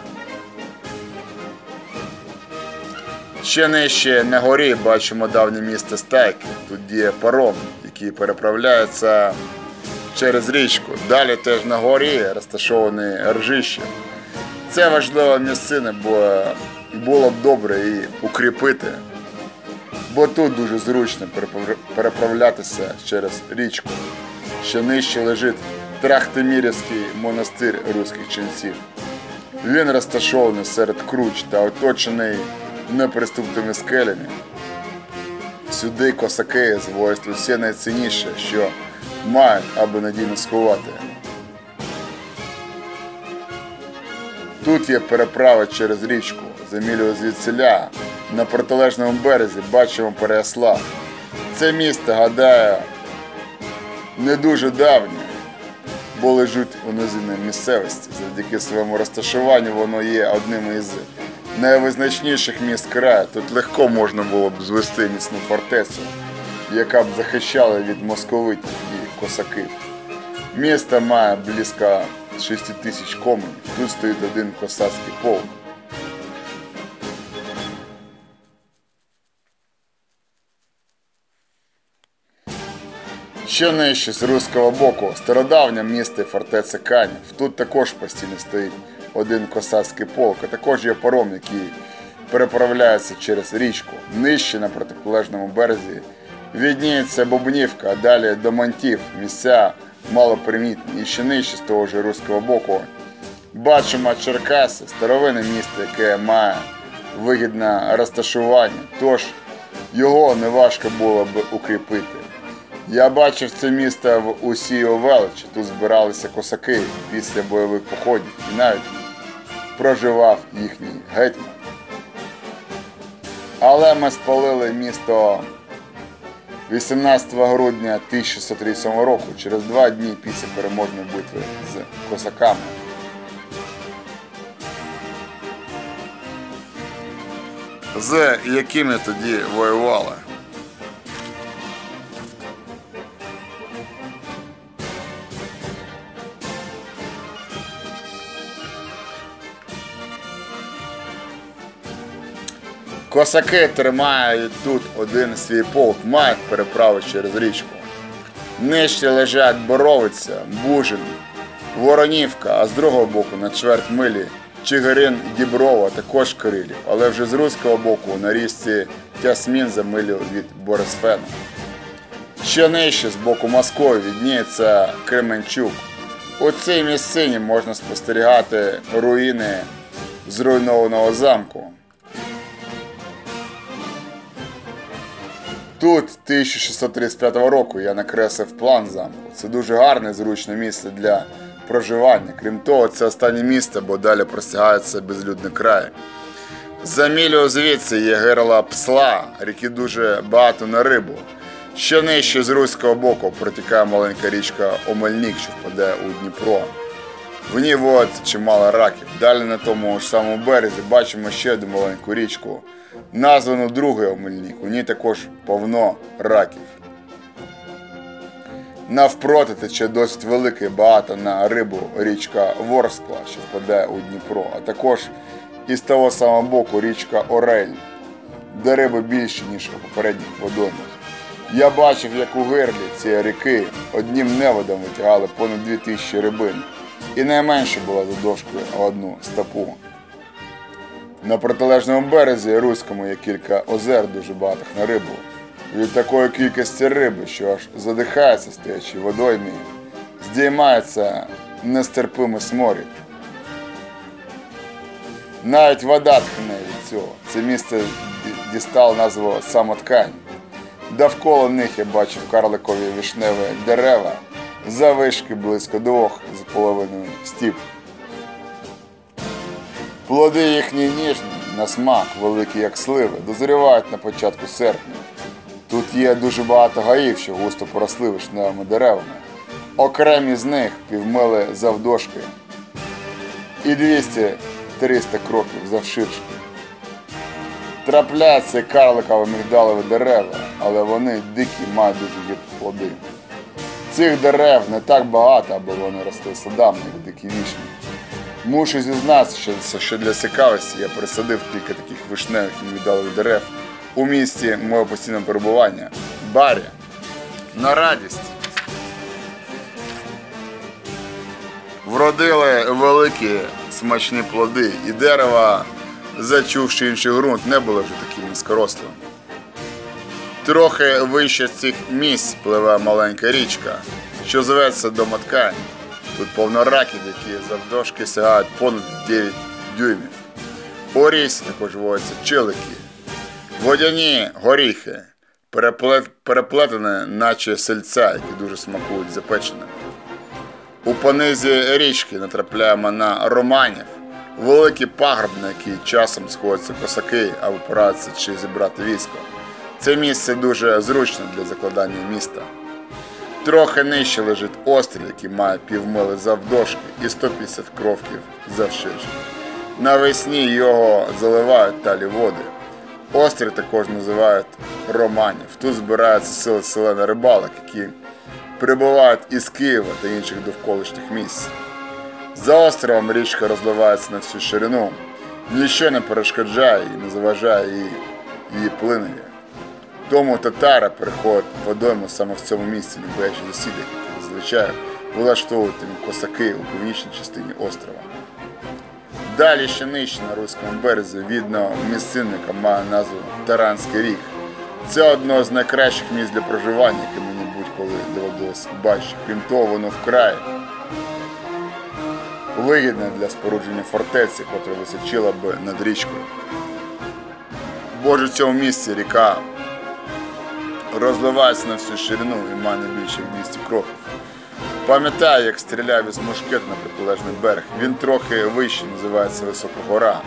Ще нижче на горі бачимо давнє місто Стайки. Тут діє паром, який переправляється через річку. Далі теж на горі розташований ржище. Це важлива місцина, бо було б добре її укріпити, бо тут дуже зручно переправлятися через річку. Ще нижче лежить Трахтимірівський монастир руських ченців. Він розташований серед круч та оточений неприступними скелями. Сюди косаки звозять усе найцінніше, що мають, аби надійно сховати. Тут є переправа через річку, за мілю звідсіля. На протилежному березі бачимо Переяслав. Це місто, гадаю, не дуже давнє, бо лежить у низинній місцевості. Завдяки своєму розташуванню воно є одним із найвизначніших міст краю. Тут легко можна було б звести міцну фортецю, яка б захищала від московитів і косаків. Місто має близько 6 тисяч коменів. Тут стоїть один косацький полк. Ще нижче з руського боку стародавнє місто фортеця Канів. Тут також постійно стоїть один косацький полк, а також є паром, який переправляється через річку. Нижче на протиполежному березі відніється Бубнівка, а далі до Мантів, місця малопримітні. І ще нижче з того ж руського боку бачимо Черкаси, старовинне місто, яке має вигідне розташування, тож його неважко було б укріпити. Я бачив це місто в усій величі. Тут збиралися косаки після бойових походів і навіть проживав їхній гетьман. Але ми спалили місто 18 грудня 1637 року, через два дні після переможної битви з косаками. З якими тоді воювали? Косаки тримають тут один свій полк, мають переправу через річку. Нижче лежать Боровиця, Бужин, Воронівка, а з другого боку на чверть милі Чигирин Діброва, також Кирилів, але вже з руського боку на річці Тясмін за милю від Борисфена. Ще нижче з боку Москви відніється Кременчук. У цій місцині можна спостерігати руїни зруйнованого замку. Тут 1635 року я накреслив план замку. Це дуже гарне, зручне місце для проживання. Крім того, це останнє місце, бо далі простягається безлюдний край. За мілю звідси є герла Псла, ріки дуже багато на рибу. Ще нижче з руського боку протікає маленька річка Омельник, що впаде у Дніпро. В ній водиться чимало раків. Далі на тому ж самому березі бачимо ще одну маленьку річку, названу Другий Омельник. У ній також повно раків. Навпроти тече досить великий багато на рибу річка Ворскла, що впадає у Дніпро, а також із того самого боку річка Орель, де риби більше, ніж у попередніх водоймах. Я бачив, як у гирлі цієї ріки одним неводом витягали понад 2000 рибин, і найменше була задовжкою одну стопу. На протилежному березі Руському є кілька озер дуже багатих на рибу. Від такої кількості риби, що аж задихається стоячи водоймі, здіймається нестерпимий сморід. Навіть вода тхне від цього. Це місце дістало назву самоткань. Довкола них я бачив карликові вишневі дерева, завишки близько двох з половиною стіп. Плоди їхні ніжні, на смак, великі як сливи, дозрівають на початку серпня. Тут є дуже багато гаїв, що густо поросли вишневими деревами. Окремі з них півмили завдовжки і 200-300 кроків завширшки. Трапляються карликові мігдалові дерева, але вони дикі мають дуже гіркі плоди. Цих дерев не так багато, аби вони росли садами, як дикі вішні. Мушу зізнатися, що, для цікавості я присадив кілька таких вишневих і віддалих дерев у місті мого постійного перебування барі. На радість. Вродили великі смачні плоди, і дерева, зачувши інший ґрунт, не було вже таким низькорослим. Трохи вище цих місць пливе маленька річка, що зветься Домоткань. Тут повно раків, які завдовжки сягають понад 9 дюймів. Річці також водяться чилики, водяні горіхи, переплет, переплетені, наче сельця, які дуже смакують запеченими. У понизі річки натрапляємо на романів, великі пагорб, на які часом сходяться косаки або порадиться чи зібрати військо. Це місце дуже зручне для закладання міста. Трохи нижче лежить острів, який має півмили завдовжки і 150 кровків завширшки. Навесні його заливають талі води. Острів також називають Романів. Тут збираються сили селена рибалок, які прибувають із Києва та інших довколишніх місць. За островом річка розливається на всю ширину. Ніщо не перешкоджає і не заважає її, її плинення. Тому татари переходять водойму саме в цьому місці, не засідок, які зазвичай влаштовують косаки у північній частині острова. Далі ще нижче на руському березі видно місцинника має назву Таранський рік. Це одно з найкращих місць для проживання, яке мені будь-коли доводилось бачити. Крім того, воно вкрай вигідне для спорудження фортеці, котра височила би над річкою. Боже, в цьому місці ріка розливається на всю ширину і має не більше 200 кроків. Пам'ятаю, як стріляв із мушкета на протилежний берег. Він трохи вище називається Висока гора.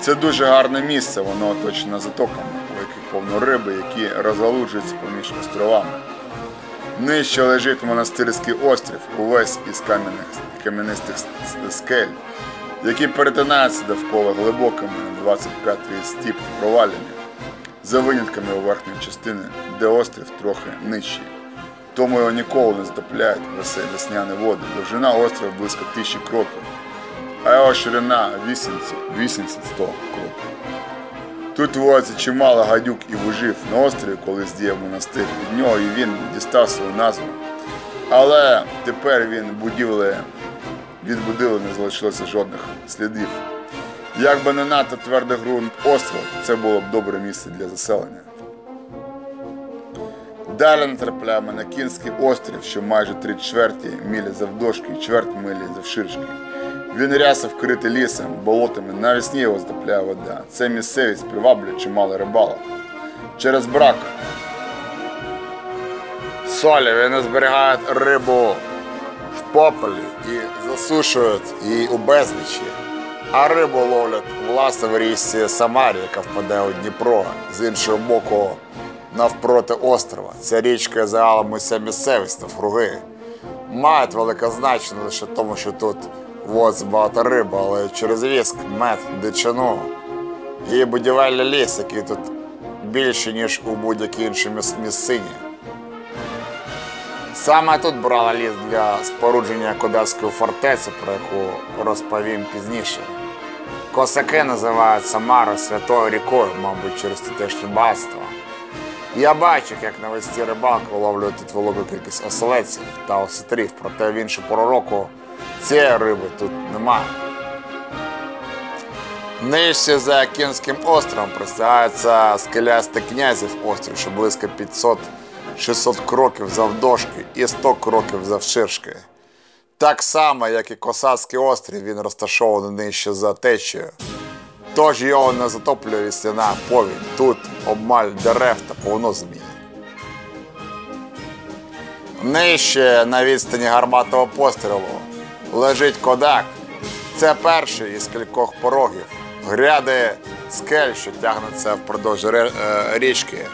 Це дуже гарне місце, воно оточено затоками, у яких повно риби, які розгалуджуються поміж островами. Нижче лежить монастирський острів, увесь із кам'яних кам'янистих скель, які перетинаються довкола глибокими на 25 стіп проваллями, за винятками у верхньої частини, де острів трохи нижчий. Тому його ніколи не затопляють весняні води. Довжина острова близько тисячі кроків, а його ширина 800 кроків. Тут водиться чимало гадюк і вужів на острові, коли здіяв монастир. Від нього і він дістав свою назву. Але тепер він будівлі, від будівлі не залишилося жодних слідів. Як би не надто твердий ґрунт острова, це було б добре місце для заселення. Далі натрапляємо на Кінський острів, що майже три чверті милі завдовжки і чверть милі завширшки. Він рясно вкритий лісом, болотами, навесні його затопляє вода. Це місцевість приваблює чимало рибалок. Через брак солі вони зберігають рибу в попелі і засушують її у безлічі. А рибу ловлять власне в річці Самарі, яка впаде у Дніпро з іншого боку навпроти острова. Ця річка загалом уся місцевість навкруги. Мають велике значення лише тому, що тут водиться багато риби, але через віск, мед, дичину. Є будівельний ліс, який тут більше, ніж у будь-якій іншій міс- місцині. Саме тут брала ліс для спорудження Кодацької фортеці, про яку розповім пізніше. Косаки називають Самару святою рікою, мабуть, через тутешнє багатство. Я бачив, як навесні рибалки ловлюють тут велику кількість оселеців та осетрів, проте в іншу пору цієї риби тут немає. Нижче за Кінським островом простягається скелястий князів острів, що близько 500-600 кроків завдовжки і 100 кроків завширшки. Так само, як і Косацький острів, він розташований нижче за течією. Тож його не затоплює весняна повінь. Тут обмаль дерев та повно змій. Нижче на відстані гарматного пострілу лежить кодак. Це перший із кількох порогів. Гряди скель, що тягнуться впродовж е, річки.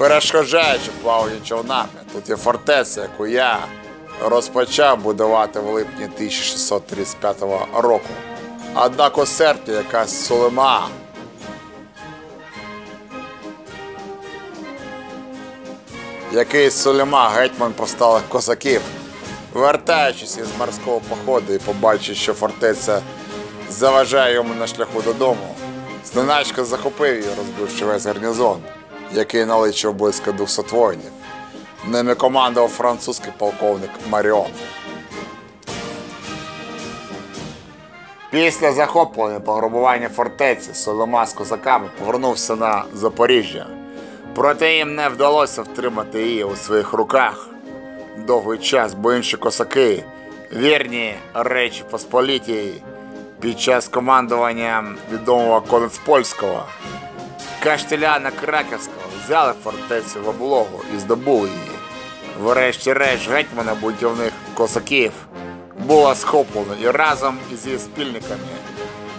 Перешкоджаючи плаванню човнами. Тут є фортеця, яку я розпочав будувати в липні 1635 року. Однак у серпні якась Сулема який Сулейма, гетьман повсталих козаків, вертаючись із морського походу і побачив, що фортеця заважає йому на шляху додому, зненацька захопив її, розбивши весь гарнізон, який наличив близько 200 воїнів. Ними командував французький полковник Маріон. Після захоплення пограбування фортеці Солома з козаками повернувся на Запоріжжя. Проте їм не вдалося втримати її у своїх руках довгий час, бо інші косаки, вірні Речі Посполітій, під час командування відомого конець польського Каштеляна Краківського взяли фортецю в облогу і здобули її. Врешті-решт гетьмана бунтівних косаків було схоплено і разом із її спільниками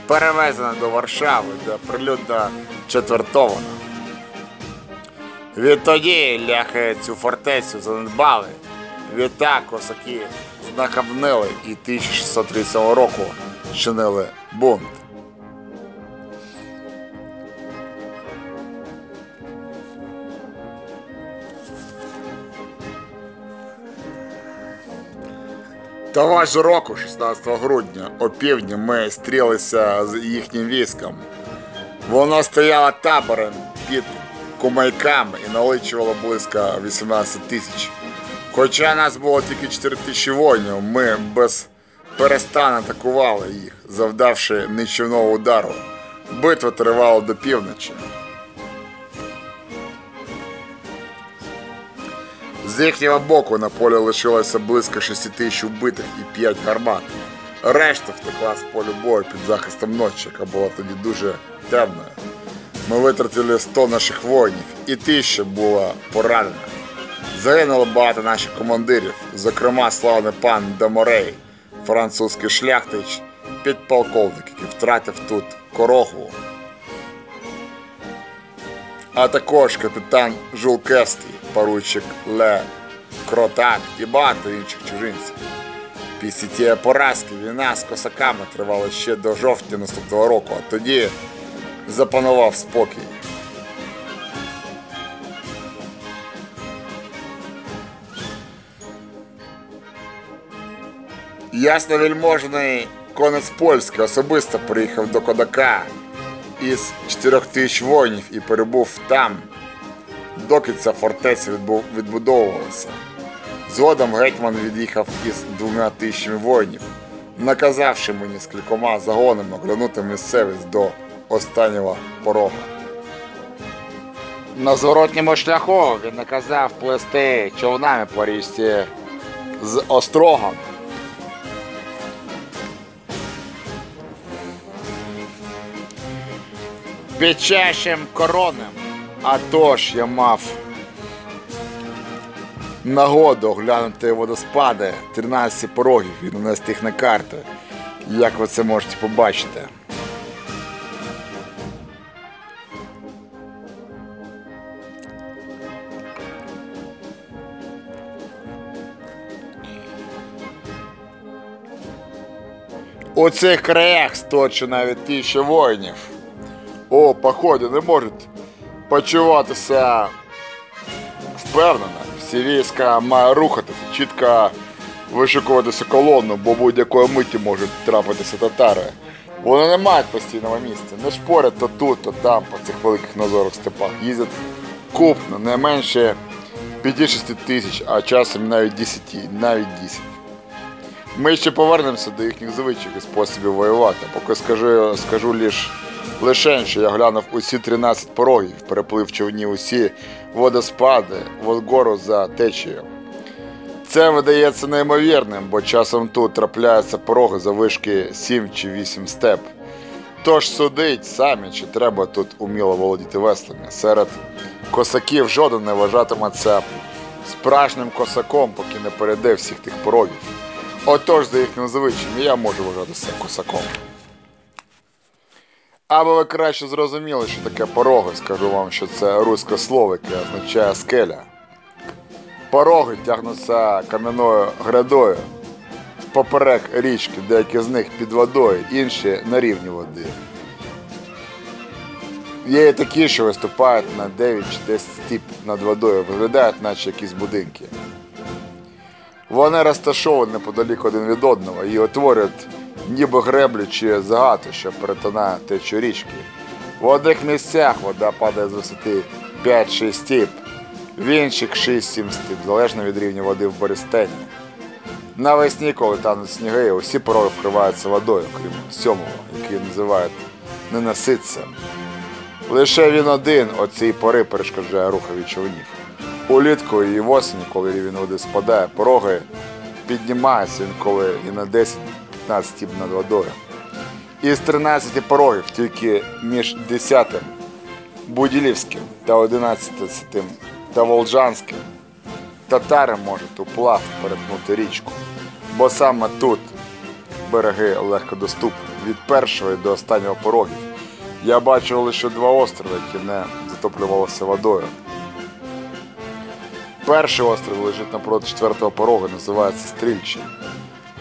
перевезено до Варшави, де прилюдно четвертовано. Відтоді ляхи цю фортецю занедбали. Відтак косаки знахабнили і 1637 року чинили бунт. Того ж року, 16 грудня, о півдні, ми стрілися з їхнім військом. Воно стояло табором під кумайками і наличувало близько 18 тисяч. Хоча нас було тільки 4 тисячі воїнів, ми без перестану атакували їх, завдавши нищівного удару. Битва тривала до півночі. З їхнього боку на полі лишилося близько 6 тисяч убитих і 5 гармат. Решта втекла з полю бою під захистом ночі, яка була тоді дуже темною. Ми витратили 100 наших воїнів, і тисяча була поранена. Загинуло багато наших командирів, зокрема славний пан Деморей, французький шляхтич, підполковник, який втратив тут корогву. А також капітан Жулкевський, поручик Ле Кротак і багато інших чужинців. Після тієї поразки війна з косаками тривала ще до жовтня наступного року, а тоді запанував спокій. Ясновельможний конець польський особисто приїхав до Кодака із 4 тисяч воїнів і перебув там, доки ця фортеця відбудовувалася. Згодом гетьман від'їхав із двома тисячами воїнів, наказавши мені з кількома загонами оглянути місцевість до останнього порога. На зворотньому шляху він наказав плести човнами по річці з острогом. Чащим коронем, а тож я мав нагоду оглянути водоспади 13 порогів і нанести їх на карту, як ви це можете побачити. У цих краях сточу навіть тисяча воїнів. О, поході не можуть почуватися впевнено. Всі війська має рухатися, чітко вишикуватися колону, бо будь-якої миті можуть трапитися татари. Вони не мають постійного місця, не шпорять то тут, то там, по цих великих назорах степах. Їздять купно, не менше 5-6 тисяч, а часом навіть 10, навіть 10. Ми ще повернемося до їхніх звичок і способів воювати. Поки скажу, скажу лиш, лише, що я глянув усі 13 порогів, переплив човні усі водоспади вгору за течією. Це видається неймовірним, бо часом тут трапляються пороги за вишки 7 чи 8 степ. Тож судить самі, чи треба тут уміло володіти веслами. Серед косаків жоден не вважатиметься справжнім косаком, поки не перейде всіх тих порогів. Отож, за їхнім звичаєм, я можу вважатися косаком. Аби ви краще зрозуміли, що таке пороги, скажу вам, що це руське слово, яке означає скеля. Пороги тягнуться кам'яною грядою поперек річки, деякі з них під водою, інші на рівні води. Є і такі, що виступають на 9 чи 10 стіп над водою, виглядають, наче якісь будинки. Вони розташовані неподалік один від одного і утворюють ніби греблі чи загату, що перетинає течу річки. В одних місцях вода падає з висоти 5-6 стіп, в інших 6-7 стіп, залежно від рівня води в Бористені. Навесні, коли тануть сніги, усі пороги вкриваються водою, крім сьомого, який називають ненаситцем. Лише він один оцій пори перешкоджає рухові човнів. Улітку і в осені, коли рівень води спадає, пороги піднімаються інколи і на 10 15 над водою. Із 13 порогів тільки між 10 Буділівським та 11 та Волжанським татари можуть уплав перетнути річку, бо саме тут береги легкодоступні від першого до останнього порогів. Я бачив лише два острови, які не затоплювалися водою. Перший острів лежить напроти четвертого порогу, називається Стрільчий.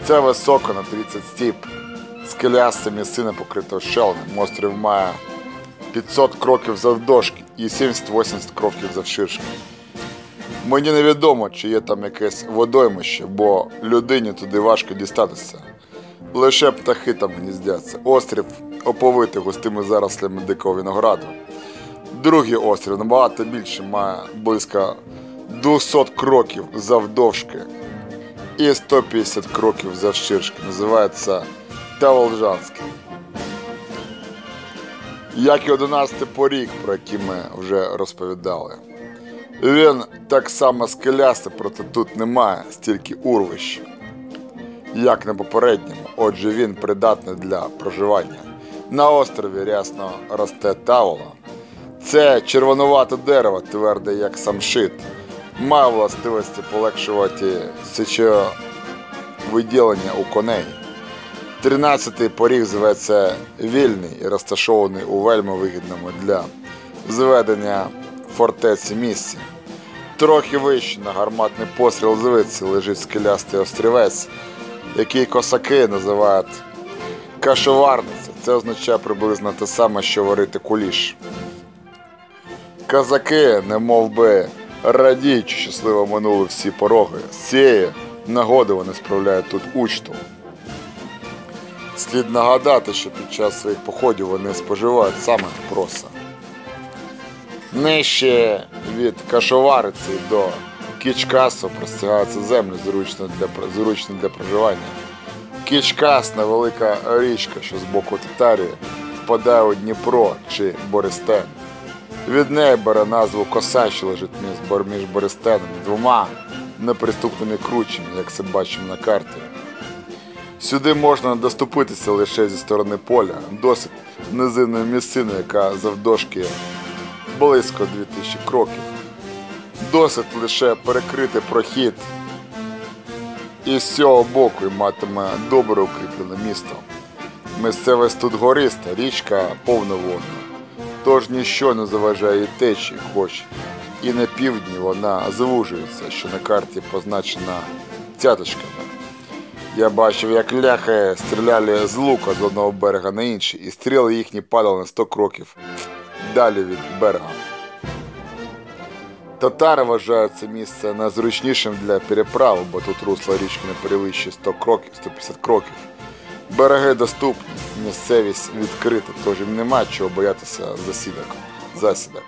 Це високо на 30 стіп, скеляста місцина покрита щелинами. Острів має 500 кроків завдовжки і 70-80 кроків завширшки. Мені невідомо, чи є там якесь водоймище, бо людині туди важко дістатися. Лише птахи там гніздяться. Острів оповитий густими зарослями дикого винограду. Другий острів набагато більше, має близько 200 кроків завдовжки і 150 кроків завширшки. Називається Таволжанський. Як і 11 поріг, про який ми вже розповідали. Він так само скелястий, проте тут немає стільки урвищ, як на попередньому. Отже, він придатний для проживання. На острові рясно росте тавола. Це червонувате дерево, тверде як самшит, має властивості полегшувати сечовиділення у коней. Тринадцятий поріг зветься вільний і розташований у вельми вигідному для зведення фортеці місці. Трохи вище на гарматний постріл звідси лежить скелястий острівець, який косаки називають кашоварниця. Це означає приблизно те саме, що варити куліш. Казаки, не би радіючи, щасливо минули всі пороги. З цієї нагоди вони справляють тут учту. Слід нагадати, що під час своїх походів вони споживають саме проса. Нижче від Кашовариці до Кічкасу простягаються землі, зручні для, зручні для проживання. Кічкас невелика річка, що з боку Татарії впадає у Дніпро чи Бористен. Від неї бере назву коса, що лежить між, і двома неприступними кручами, як це бачимо на карті. Сюди можна доступитися лише зі сторони поля, досить низинною місциною, яка завдовжки близько 2000 кроків. Досить лише перекрити прохід і з цього боку і матиме добре укріплене місто. Місцевість тут гориста, річка повноводна, тож ніщо не заважає їй течії, хоч і на півдні вона звужується, що на карті позначена цяточками. Я бачив, як ляхи стріляли з лука з одного берега на інший, і стріли їхні падали на 100 кроків далі від берега. Татари вважають це місце найзручнішим для переправи, бо тут русло річки не перевищує 100 кроків, 150 кроків. Береги доступні, місцевість відкрита, тож їм нема чого боятися засідок, засідок.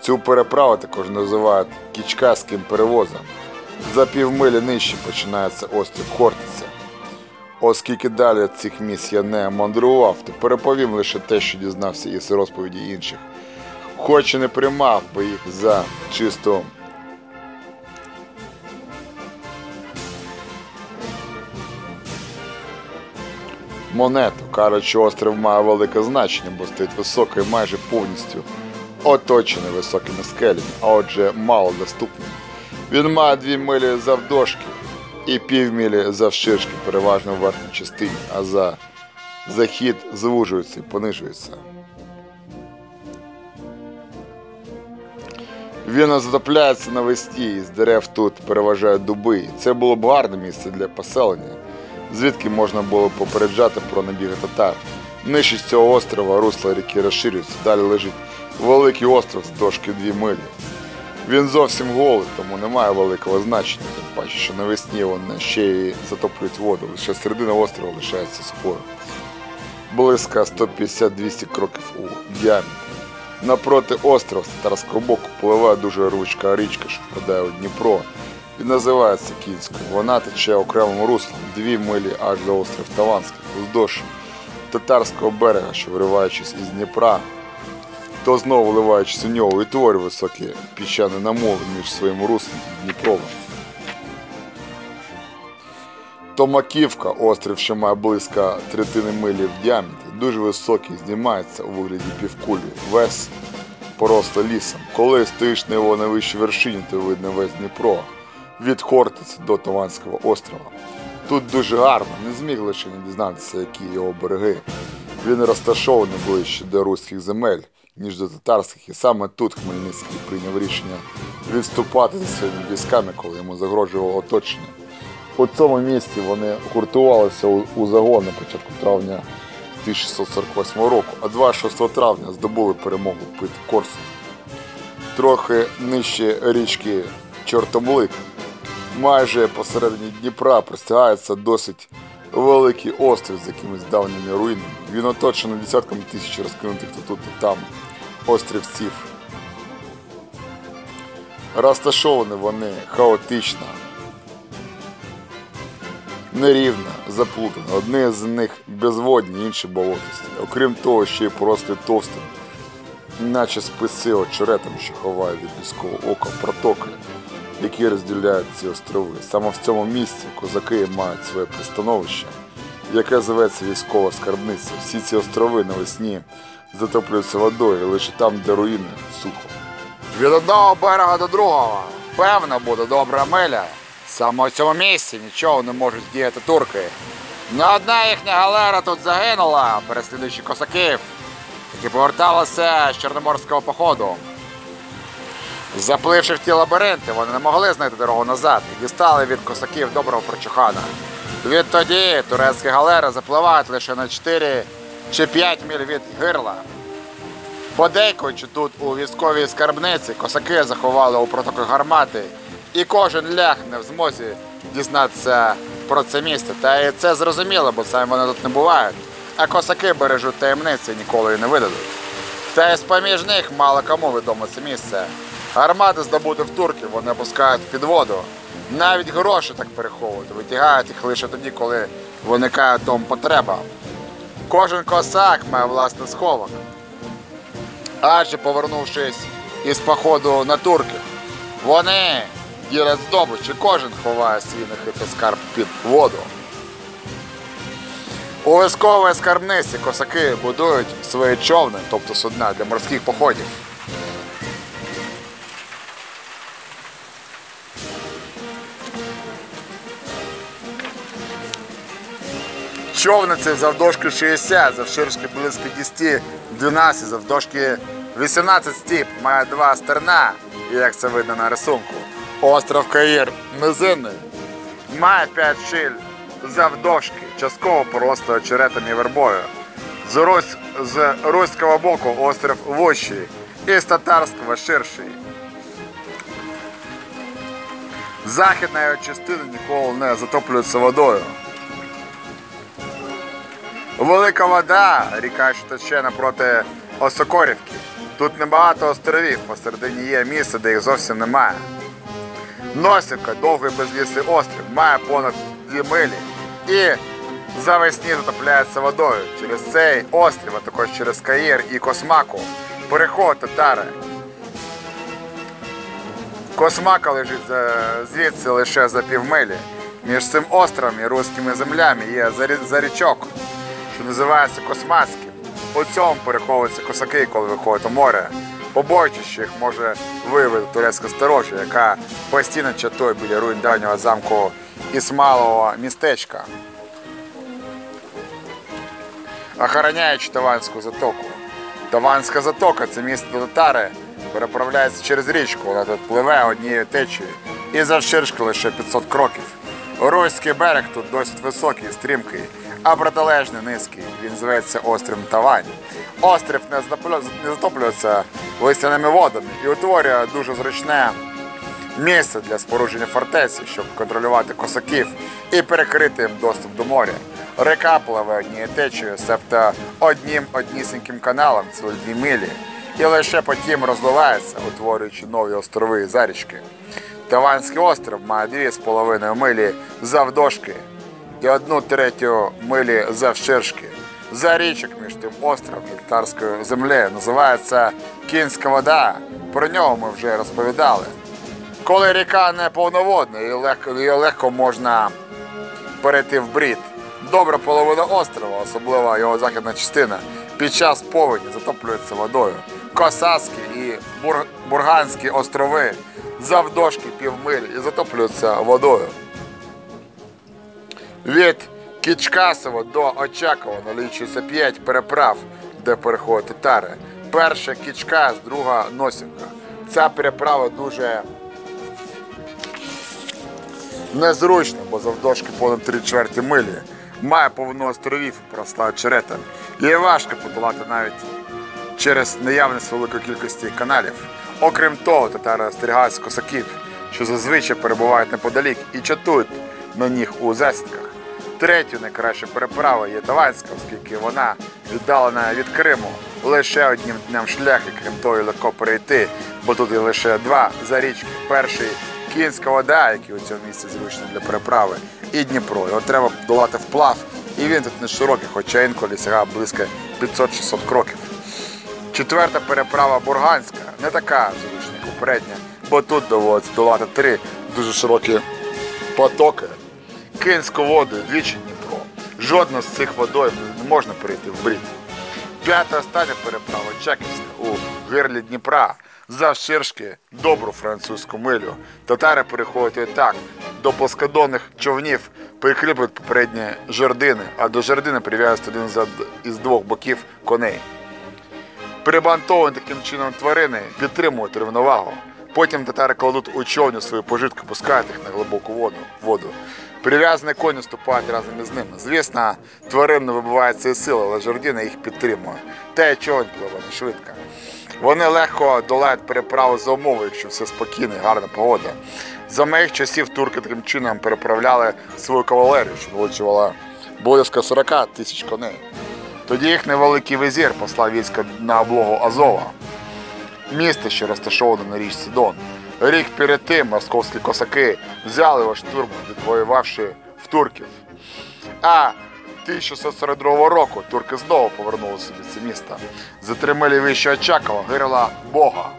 Цю переправу також називають Кічкаським перевозом. За півмилі нижче починається острів Хортиця. Оскільки далі цих місць я не мандрував, то переповім лише те, що дізнався із розповіді інших. Хоч і не приймав би їх за чисту монету. Кажуть, що острів має велике значення, бо стоїть високо і майже повністю оточений високими скелями, а отже мало доступним. Він має дві милі завдовжки і півмілі завширшки, переважно в верхній частині, а за захід звужується і понижується. Він затопляється навесні, з дерев тут переважають дуби. Це було б гарне місце для поселення, звідки можна було попереджати про набіги татар. Нижче цього острова русло ріки розширюється. Далі лежить великий остров з дошки дві милі. Він зовсім голий, тому не має великого значення, тим паче, що навесні вони ще й затоплюють воду, лише середина острова лишається сухою. Близько 150-200 кроків у діаметрі. Напроти острова з татарського боку пливе дуже ручка річка, що впадає у Дніпро і називається Кінською. Вона тече окремим руслом дві милі аж до острів Таванський, уздовж татарського берега, що вириваючись із Дніпра, то знову вливаючись у нього, і утворює високі піщані намови між своїм руслом і Дніпровим. Томаківка, острів, що має близько третини милі в діаметрі, дуже високий, знімається у вигляді півкулі, весь просто лісом. Коли стоїш на його найвищій вершині, то видно весь Дніпро від Хортиці до Тованського острова. Тут дуже гарно, не зміг лише не дізнатися, які його береги. Він розташований ближче до руських земель, ніж до татарських, і саме тут Хмельницький прийняв рішення відступати за своїми військами, коли йому загрожувало оточення. У цьому місці вони гуртувалися у, загон на початку травня 1648 року, а 26 травня здобули перемогу під Корсом. Трохи нижче річки Чортоблик, майже посередині Дніпра простягається досить великий острів з якимись давніми руїнами. Він оточений десятками тисяч розкинутих то тут і там острівців. Розташовані вони хаотично, нерівно, заплутано. Одні з них безводні, інші болотисті. Окрім того, ще й порослі товстим, наче списи очеретом, що ховає від людського ока протоки, які розділяють ці острови. Саме в цьому місці козаки мають своє пристановище, яке зветься військова скарбниця. Всі ці острови навесні затоплюються водою, лише там, де руїни, сухо. Від одного берега до другого. Певно, буде добра миля. Саме у цьому місці нічого не можуть діяти турки. Не одна їхня галера тут загинула, переслідуючи косаків, які поверталися з Чорноморського походу. Запливши в ті лабіринти, вони не могли знайти дорогу назад і дістали від косаків доброго прочухана. Відтоді турецькі галери запливають лише на 4 чи 5 міль від гирла. Подейкуючи тут у військовій скарбниці, косаки заховали у протоках гармати, і кожен ляг не в змозі дізнатися про це місце. Та і це зрозуміло, бо самі вони тут не бувають. А косаки бережуть таємниці і ніколи її не видадуть. Та й з-поміж них мало кому відомо це місце. Гармати здобути в турків вони опускають під воду. Навіть гроші так переховують, витягають їх лише тоді, коли виникає тому потреба. Кожен косак має власний сховок. Адже повернувшись із походу на турків, вони ділять здобич, і кожен ховає свій нехитий скарб під воду. У військовій скарбниці косаки будують свої човни, тобто судна для морських походів. Човни це завдовжки 60, завширшки близько 10, 12, завдовжки 18 стіп, має два стерна, як це видно на рисунку. Остров Каїр низинний, має 5 шиль завдовжки, частково поросло очеретом і вербою. З, Русь, з руського боку острів вущий і з татарського ширший. Західна його частина ніколи не затоплюється водою. Велика вода, ріка, що тече напроти Осокорівки. Тут небагато островів, посередині є місце, де їх зовсім немає. Носівка, довгий безлісий острів, має понад 2 милі і завесні затопляється водою. Через цей острів, а також через Каїр і Космаку, переходять татари. Космака лежить звідси лише за півмилі. Між цим островом і руськими землями є зарі- зарічок, що називається Космацьким. У цьому переховуються косаки, коли виходять у море. Побоюючись, що їх може виявити турецька сторожа, яка постійно чатує біля руїн давнього замку Ісмалового містечка, охороняючи Таванську затоку. Таванська затока це місто татари переправляється через річку, вона тут пливе однією течією і завширшки лише 500 кроків. Руський берег тут досить високий, стрімкий, а протилежний низький. Він зветься острів Тавань. Острів не затоплюється листяними водами і утворює дуже зручне місце для спорудження фортеці, щоб контролювати косаків і перекрити їм доступ до моря. Река пливе однією течією, себто одним однісіньким каналом цілих дві милі, і лише потім розливається, утворюючи нові острови і зарічки. Таванський острів має 2,5 милі завдовжки і одну третю милі завширшки. За річок між тим островом гектарською землею називається Кінська вода. Про нього ми вже розповідали. Коли ріка не повноводна і легко, її легко можна перейти в брід. Добра половина острова, особливо його західна частина, під час повені затоплюється водою. Косацькі і Бур... Бурганські острови завдовжки півмилі і затоплюються водою. Від Кічкасово до Очакова налічується 5 переправ, де переходять татари. Перша Кічкас, друга Носівка. Ця переправа дуже незручна, бо завдовжки понад 3 чверті милі. Має повно островів і проста черета. Її важко подолати навіть через наявність великої кількості каналів. Окрім того, татари остерігаються косаків, що зазвичай перебувають неподалік і чатують на них у засідках. Третю найкраща переправа є Таванська, оскільки вона віддалена від Криму лише одним днем шлях, і крім того, легко перейти, бо тут є лише два зарічки. Перший Кінська вода, який у цьому місці зручний для переправи, і Дніпро. Його треба долати вплав, і він тут не широкий, хоча інколи сягає близько 500-600 кроків. Четверта переправа Бурганська не така зручна, як попередня, бо тут доводиться долати три дуже широкі потоки. Кинську воду, двічі Дніпро. Жодна з цих водойм не можна перейти в брід. П'ята остання переправа Чаківська у гирлі Дніпра. Завширшки добру французьку милю. Татари переходять і так до плоскодонних човнів, прикріплюють попередні жердини, а до жердини прив'язують один із двох боків коней. Прибантовані таким чином тварини підтримують рівновагу. Потім татари кладуть у човні свої пожитки, пускають їх на глибоку воду. Прив'язані коні ступають разом із ними. Звісно, тварин не вибивається із сили, але жердина їх підтримує. Й човен пливе не швидко. Вони легко долають переправу за умови, якщо все спокійно і гарна погода. За моїх часів турки таким чином переправляли свою кавалерію, що налічувала близько 40 тисяч коней. Тоді їх невеликий визір послав війська на облогу Азова, місто, що розташоване на річці Дон. Рік перед тим московські косаки взяли його штурмом, відвоювавши в турків. А 1642 року турки знову повернули собі це місто. Затримали вище Очакова, гирила Бога.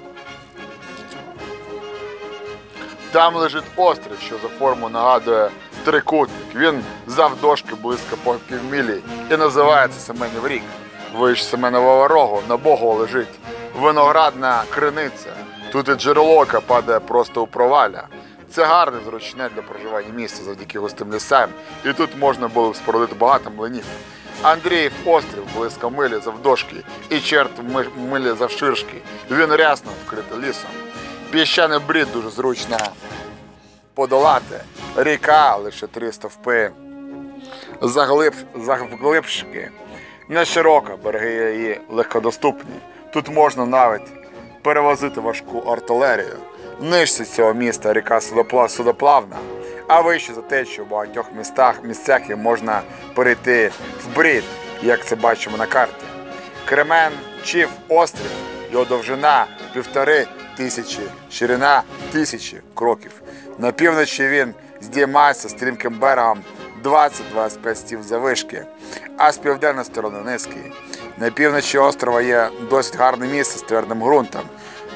Там лежить острів, що за форму нагадує трикутник. Він завдовжки близько по півмілі і називається Семенів рік. Вище Семенового рогу на Богу лежить виноградна криниця. Тут і джерело, яке падає просто у проваля. Це гарне, зручне для проживання місце завдяки густим лісам, і тут можна було б спорудити багато млинів. Андріїв острів близько милі завдовжки і черт милі завширшки. Він рясно вкритий лісом. Піщаний брід дуже зручно подолати. Ріка лише 3 стовпи. Заглиб, заглибшки. Не широка, береги її легкодоступні. Тут можна навіть перевозити важку артилерію. Нижче цього міста ріка судопла- судоплавна, а вище за те, що в багатьох містах місцях можна перейти в брід, як це бачимо на карті. Кремен Чів острів, його довжина півтори тисячі, ширина тисячі кроків. На півночі він здіймається стрімким берегом 20-25 стів завишки, а з південної сторони низький. На півночі острова є досить гарне місце з твердим ґрунтом.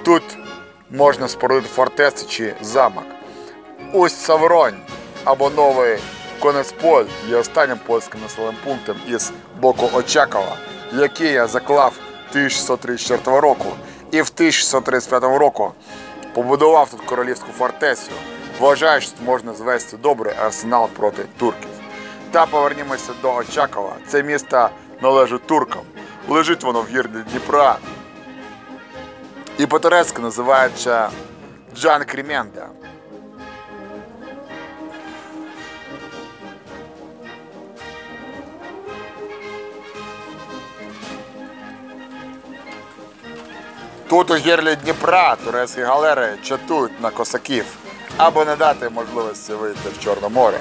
Тут можна спорудити фортецю чи замок. Усть Савронь або Новий Конецполь є останнім польським населеним пунктом із боку Очакова, який я заклав 1634 року і в 1635 року побудував тут королівську фортецю. Вважаю, що можна звести добрий арсенал проти турків. Та повернімося до Очакова. Це місто належить туркам. Лежить воно в гірні Дніпра і по-турецьки називається Джан Кріменда. Тут у гірлі Дніпра турецькі галери чатують на косаків, аби не дати можливості вийти в Чорне море.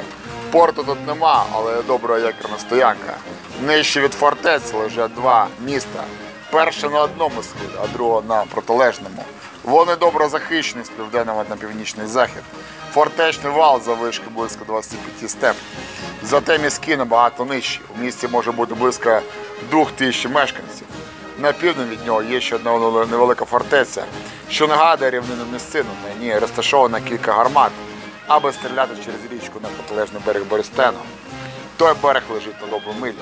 Порту тут нема, але є добра якорна стоянка. Нижче від фортець лежать два міста. Перше на одному схилі, а друге на протилежному. Вони добре захищені з південного на північний захід. Фортечний вал завишки близько 25 степ. Зате міські набагато нижчі. У місті може бути близько 2000 мешканців. На південь від нього є ще одна невелика фортеця, що нагадує рівнину місцину. На ній розташовано кілька гармат, аби стріляти через річку на протилежний берег Бористену. Той берег лежить на добру милю.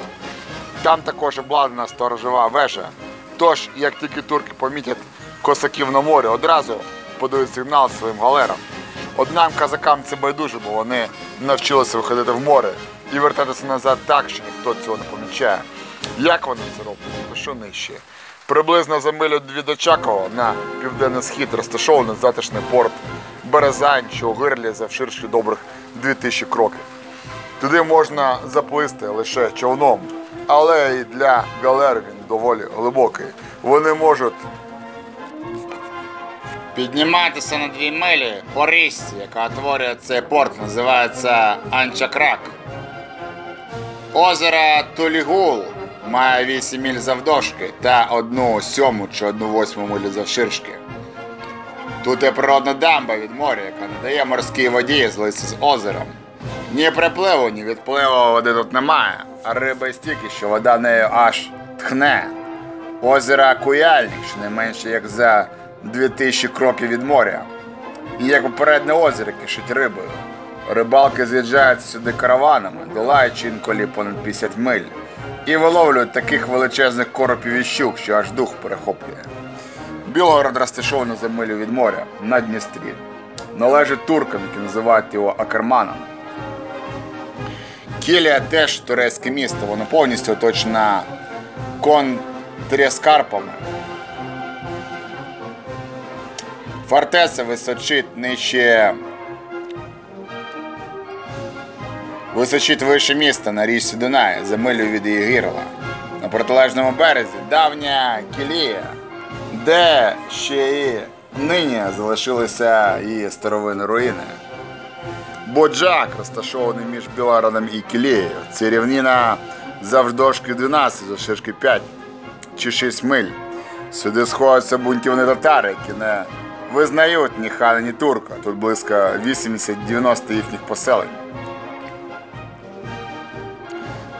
Там також обладнана сторожова вежа. Тож, як тільки турки помітять косаків на морі, одразу подають сигнал своїм галерам. Однак казакам це байдуже, бо вони навчилися виходити в море і вертатися назад так, що ніхто цього не помічає. Як вони це роблять? Ну що нижче? Приблизно за милю дві до на південний схід розташований затишний порт Березань, що у гирлі завширшки добрих 2000 кроків. Туди можна заплисти лише човном, але і для галер він доволі глибокий. Вони можуть Підніматися на дві милі по річці, яка утворює цей порт, називається Анчакрак. Озеро Тулігул має 8 міль завдовжки та одну сьому чи одну восьму милю завширшки. Тут є природна дамба від моря, яка не дає морській воді злитися з озером. Ні припливу, ні відпливу води тут немає, а риби стільки, що вода нею аж тхне. Озеро Куяльник, що не менше як за 2000 кроків від моря. І як попереднє озеро кишить рибою. Рибалки з'їжджають сюди караванами, долаючи інколи понад 50 миль, і виловлюють таких величезних коропів і щук, що аж дух перехоплює. Білгород розташований за милю від моря на Дністрі. Належить туркам, які називають його Акерманом. Кілія теж турецьке місто, воно повністю оточено контрескарпами. Фортеця височить нижче. Височить вище міста на річці Дунай, за милю від її гірла. На протилежному березі давня Кілія, де ще і нині залишилися її старовинні руїни. Боджак, розташований між Білародом і Кілією. Це рівніна завдовжки 12, за ширки 5 чи 6 миль. Сюди сходяться бунтівні татари, які не визнають ні хана, ні турка. Тут близько 80-90 їхніх поселень.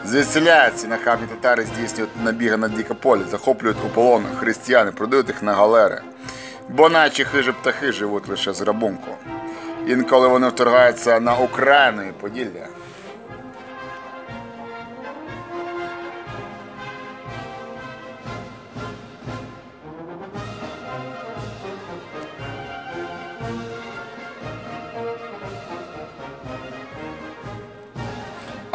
Звідсіля ці нахабні татари здійснюють набіги на дике поле, захоплюють у полон християн і продають їх на галери. Бо наче хижі птахи живуть лише з рабунку. Інколи вони вторгаються на Україну і Поділля.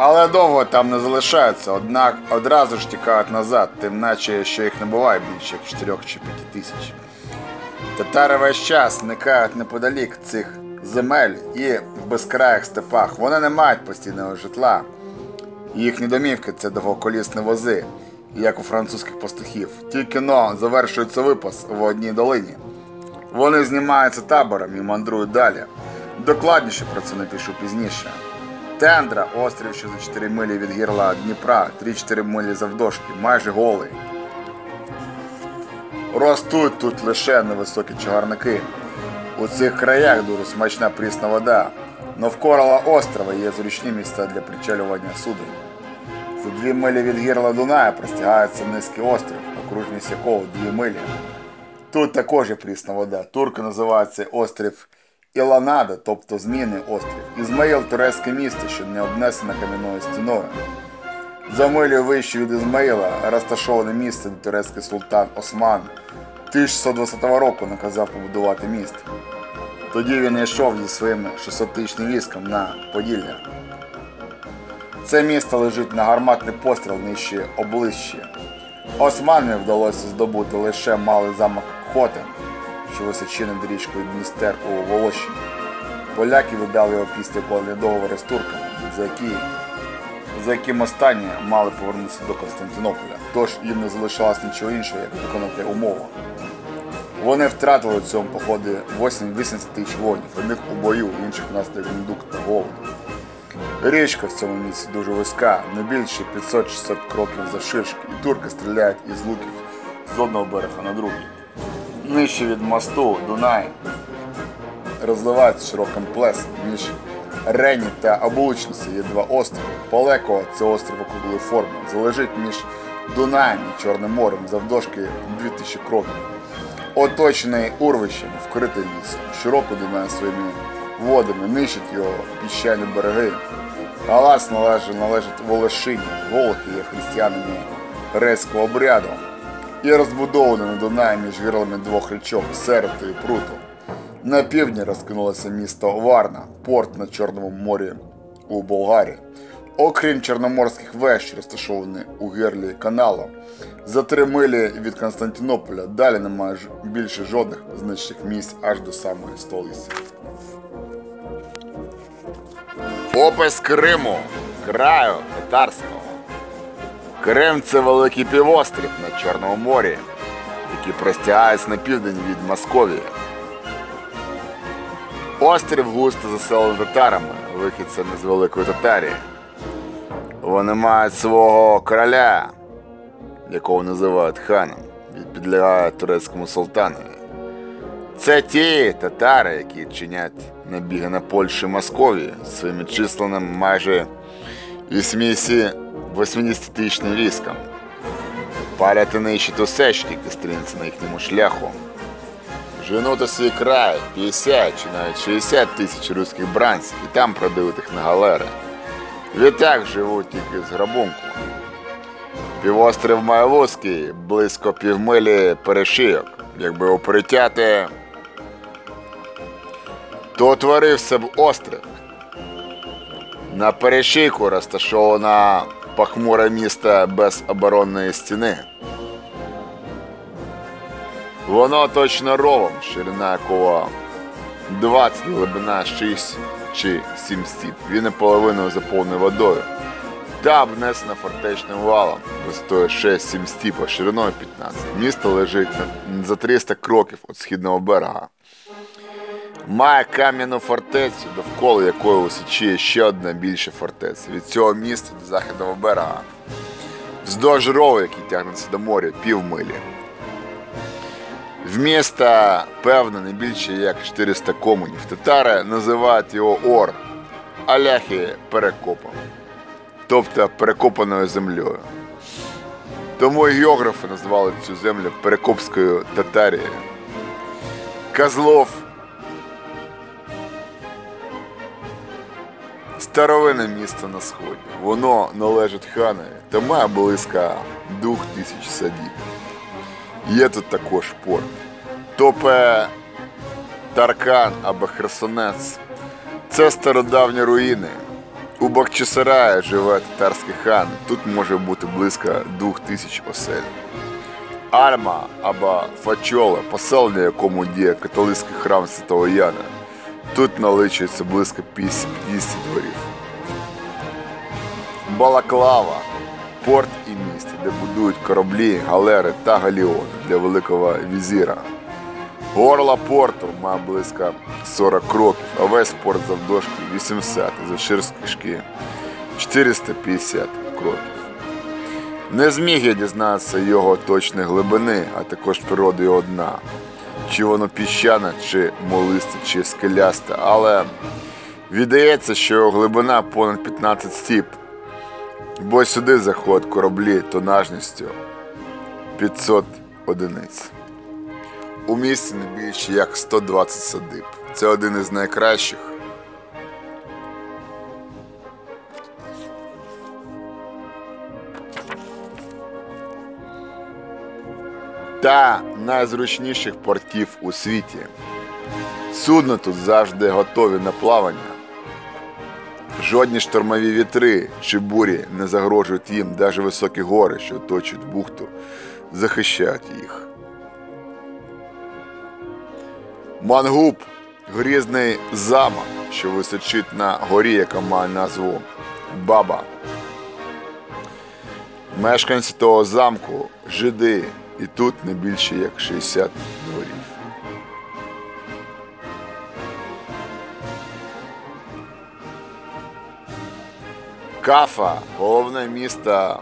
Але довго там не залишаються, однак одразу ж тікають назад, тим наче що їх не буває більше як 4 чи 5 тисяч. Татари весь час зникають неподалік цих земель і в безкраїх степах. Вони не мають постійного житла. Їхні домівки це довгоколісні вози, як у французьких пастухів. Тільки но завершується випас в одній долині. Вони знімаються табором і мандрують далі. Докладніше про це напишу пізніше. Тендра, острів, що за 4 милі від гірла Дніпра, 3-4 милі завдовжки, майже голий. Ростуть тут лише невисокі чагарники. У цих краях дуже смачна прісна вода. Навколо острова є зручні місця для причалювання суден. За дві милі від гірла Дуная простягається низький острів, окружність якого дві милі. Тут також є прісна вода. Турки називають цей острів Іланада, тобто Зміний острів. Ізмаїл турецьке місто, що не обнесене кам'яною стіною. За милю вище від Ізмаїла розташоване місце, де турецький султан Осман 1620 року наказав побудувати міст. Тоді він йшов зі своїм 600-тисячним військом на Поділля. Це місто лежить на гарматний постріл нижче обличчя. Османам вдалося здобути лише малий замок Хотен, що височі над річкою Дністер у Волощині. Поляки віддали його після укладення договору з турками, за які за яким останні мали повернутися до Константинополя. Тож їм не залишалось нічого іншого, як виконати умову. Вони втратили в цьому поході 8-80 тисяч воїнів, одних у бою, інших внаслідок індук та голоду. Річка в цьому місці дуже вузька, не більше 500-600 кроків завширшки, і турки стріляють із луків з одного берега на другий. Нижче від мосту Дунай розливається широким плесом між Рені та Облучниці є два острови. Полеко це острів округлої форми, залежить між Дунаєм і Чорним морем завдовжки 2000 кроків. Оточений урвищем, вкритий лісом. Щороку Дунай своїми водами нищить його піщані береги. Галас належить, належить Волошині, Волохи є християнами грецького обряду і розбудований на Дунаї між гирлами двох річок Серети і Пруту. На півдні розкинулося місто Варна, порт на Чорному морі у Болгарії. Окрім чорноморських веж, розташовані у гирлі каналу, за три милі від Константинополя далі немає більше жодних значних місць аж до самої столиці. Опис Криму, краю татарського. Крим це великий півострів на Чорному морі, який простягається на південь від Московії. Острів густо заселений татарами, вихідцями з Великої Татарії. Вони мають свого короля, якого називають ханом, і підлягає турецькому султану. Це ті татари, які чинять набіги на Польщу і Московію своїми численними майже 80 80-тысячным риском. Палятины ищут усечники, стринцы на їхньому шляху. Жену-то свій край 50 чи навіть 60 тисяч руських бранців і там продають їх на галери. Відтак живуть тільки з грабунку. Півострів Маєвузький близько півмилі перешийок. Якби опритяти, то утворився б острів. На перешийку розташована похмуре місто без оборонної стіни. Воно точно ровом, ширина якого 20, глибина 6 чи 7 стіп. Він наполовину заповнений водою та обнесена фортечним валом висотою 6-7 стіп, а шириною 15. Місто лежить за 300 кроків від східного берега. Має кам'яну фортецю, довкола якої височіє ще одна більша фортеця. Від цього міста до західного берега. Вздовж рову, який тягнеться до моря, півмилі. В міста, певно, не більше як 400 комунів. Татари називають його Ор, а ляхи перекопом, тобто перекопаною землею. Тому географи назвали цю землю Перекопською Татарією. Козлов Старовинне місце на сході. Воно належить ханові та має близько двох тисяч садіб. Є тут також порт. Топе Таркан або Херсонець. Це стародавні руїни. У Бахчисараї живе татарський хан. Тут може бути близько двох тисяч осель. Альма або Фачола, поселення, якому діє католицький храм Святого Яна. Тут наличується близько 50 дворів. Балаклава порт і місце, де будують кораблі, галери та галіони для великого візіра. Горла порту має близько 40 кроків, а весь порт завдовжки 80, завширшки 450 кроків. Не зміг я дізнатися його точної глибини, а також природи його дна. Чи воно піщане, чи молисте, чи скелясте, але віддається, що його глибина понад 15 стіп, бо сюди заходять кораблі тонажністю 500 одиниць. У місті не більше як 120 садиб. Це один із найкращих. Та найзручніших портів у світі. Судно тут завжди готові на плавання. Жодні штормові вітри чи бурі не загрожують їм, навіть високі гори, що оточують бухту, захищають їх. Мангуб грізний замок, що височить на горі, яка має назву Баба. Мешканці того замку жиди, і тут не більше як 60 дворів. Кафа головне місто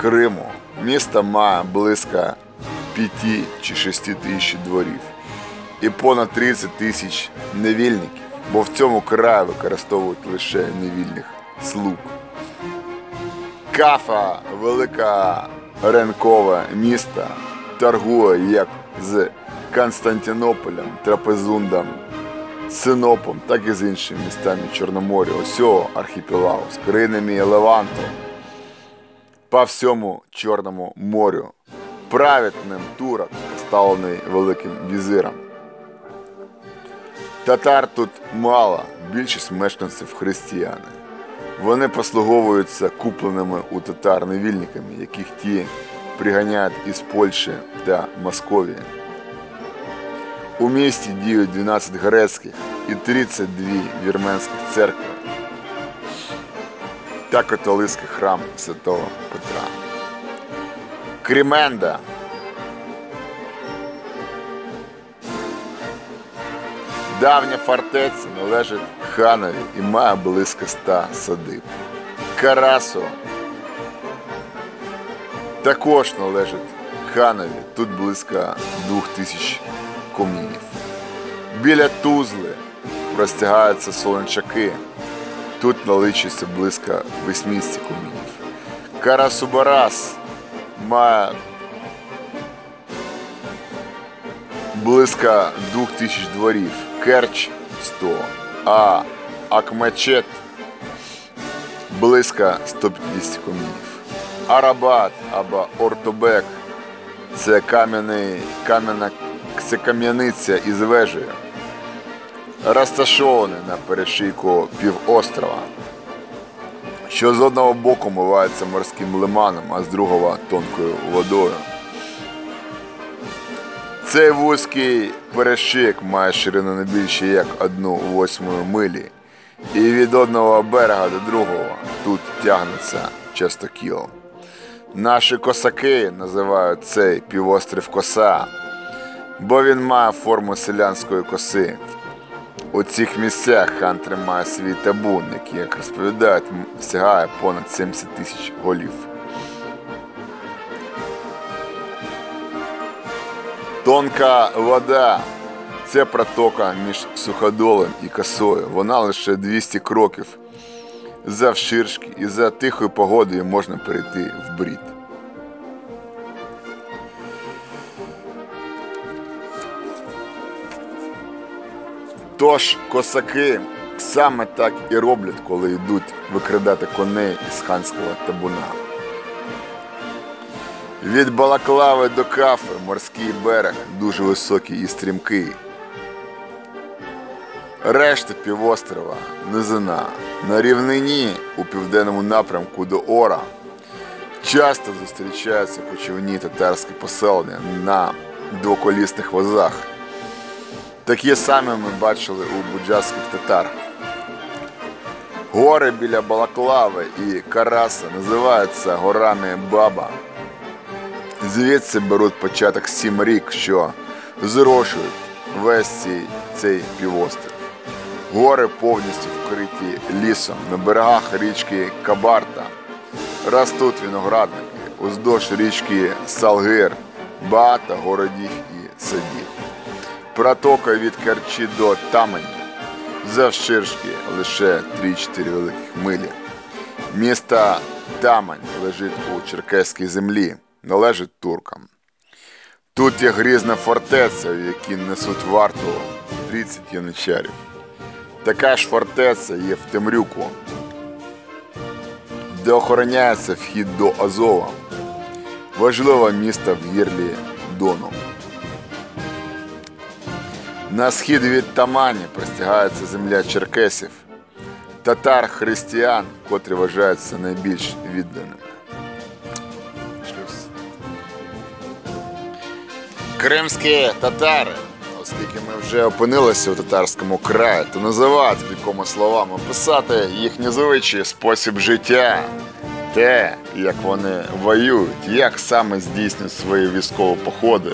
Криму. Місто має близько 5 чи 6 тисяч дворів і понад 30 тисяч невільників, бо в цьому краю використовують лише невільних слуг. Кафа велика ринкове місто торгує як з Константинополем, Трапезундом, Синопом, так і з іншими містами Чорноморя, усього архіпелагу, з країнами Леванту, по всьому Чорному морю, править ним турок, поставлений великим візиром. Татар тут мало, більшість мешканців християни. Вони послуговуються купленими у татар невільниками, яких ті із Польщі та Московії. У місті діють 12 грецьких і 32 вірменських церкви та католицький храм Святого Петра. Кріменда Давня фортеця належить ханові і має близько ста садиб. Карасо також належить ханові, тут близько двох тисяч комінів. Біля Тузли простягаються солончаки, тут наличується близько 80 комінів. Карасубарас має близько двох тисяч дворів, Керч 100, а Акмечет близько 150 комінів. Арабат або Ортобек це кам'яний, кам'яна, це кам'яниця із вежею, розташований на перешийку півострова, що з одного боку мивається морським лиманом, а з другого тонкою водою. Цей вузький перешик має ширину не більше як одну восьму милі, і від одного берега до другого тут тягнеться частокіл. Наші косаки називають цей півострів коса, бо він має форму селянської коси. У цих місцях хан тримає свій табун, який, як розповідають, сягає понад 70 тисяч голів. Тонка вода це протока між суходолом і косою. Вона лише 200 кроків завширшки, і за тихою погодою можна перейти в брід. Тож косаки саме так і роблять, коли йдуть викрадати коней із ханського табуна. Від Балаклави до Кафи морський берег дуже високий і стрімкий. Решта півострова низина. На рівнині у південному напрямку до Ора часто зустрічаються кочівні татарські поселення на двоколісних возах. Такі самі ми бачили у буджацьких татар. Гори біля Балаклави і Караса називаються горами Баба. Звідси беруть початок сім рік, що зрошують весь цей, цей півострів. Гори повністю вкриті лісом на берегах річки Кабарта. Ростуть виноградники, уздовж річки Салгир, багато городів і садів. Протока від Керчі до Тамані завширшки лише 3-4 великих милі. Місто Тамань лежить у черкеській землі, належить туркам. Тут є грізна фортеця, в якій несуть варту 30 яничарів. Така ж фортеця є в Темрюку, де охороняється вхід до Азова, важливе місто в гірлі Дону. На схід від Тамані простягається земля черкесів, татар християн, котрі вважаються найбільш відданими. Кримські татари, оскільки ми вже опинилися у татарському краї, то називають кількома словами писати їхні звичаї, спосіб життя, те, як вони воюють, як саме здійснюють свої військові походи.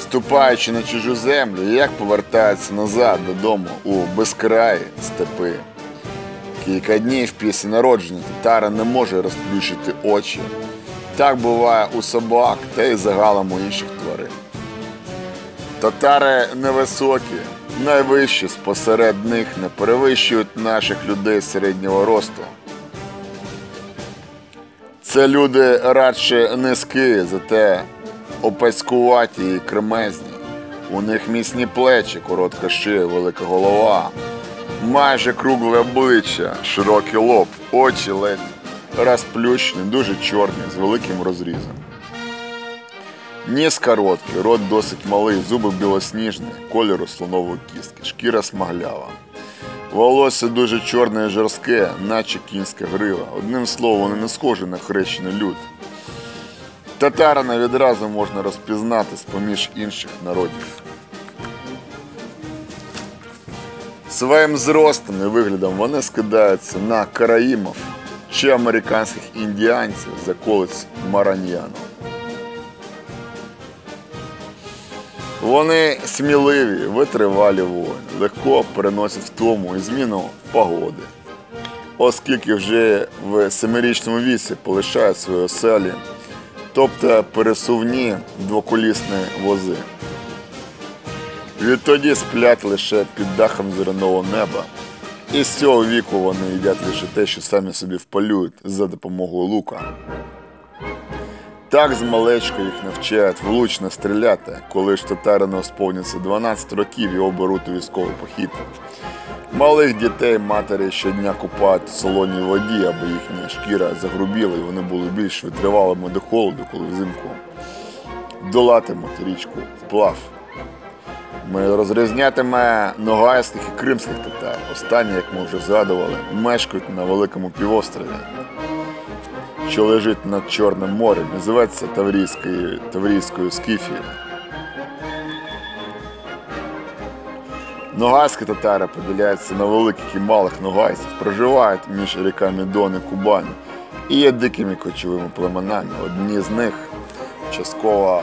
Ступаючи на чужу землю, як повертаються назад додому у безкраї степи, Кілька днів після народження татара не може розплющити очі. Так буває у собак та й загалом у інших тварин. Татари невисокі, найвищі спосеред них не перевищують наших людей середнього росту. Це люди радше низькі, зате опаськуваті і кремезні. У них міцні плечі, коротка шия, велика голова, майже кругле обличчя, широкий лоб, очі ледь розплющені, дуже чорні, з великим розрізом. Ніс короткий, рот досить малий, зуби білосніжні, кольору слонової кістки, шкіра смаглява. Волосся дуже чорне і жорстке, наче кінська грива. Одним словом, вони не схожі на хрещений люд. Татарина відразу можна розпізнати з-поміж інших народів. Своїм зростом і виглядом вони скидаються на караїмов чи американських індіанців з околиць Мараньяну. Вони сміливі, витривалі воїни, легко переносять втому і зміну погоди. Оскільки вже в семирічному віці полишають свої оселі, тобто пересувні двоколісні вози. Відтоді сплять лише під дахом зеленого неба. І з цього віку вони їдять лише те, що самі собі вполюють за допомогою лука. Так з малечка їх навчають влучно стріляти, коли ж татарину сповниться 12 років і оберуть у військовий похід. Малих дітей матері щодня купають в солоній воді, аби їхня шкіра загрубіла і вони були більш витривалими до холоду, коли взимку долатимуть річку вплав. Ми розрізнятиме ногайських і кримських татар. Останні, як ми вже згадували, мешкають на великому півострові що лежить над Чорним морем, називається Таврійською, Таврійською Скіфією. Ногайські татари поділяються на великих і малих ногайців, проживають між ріками Дон і Кубань і є дикими кочовими племенами. Одні з них частково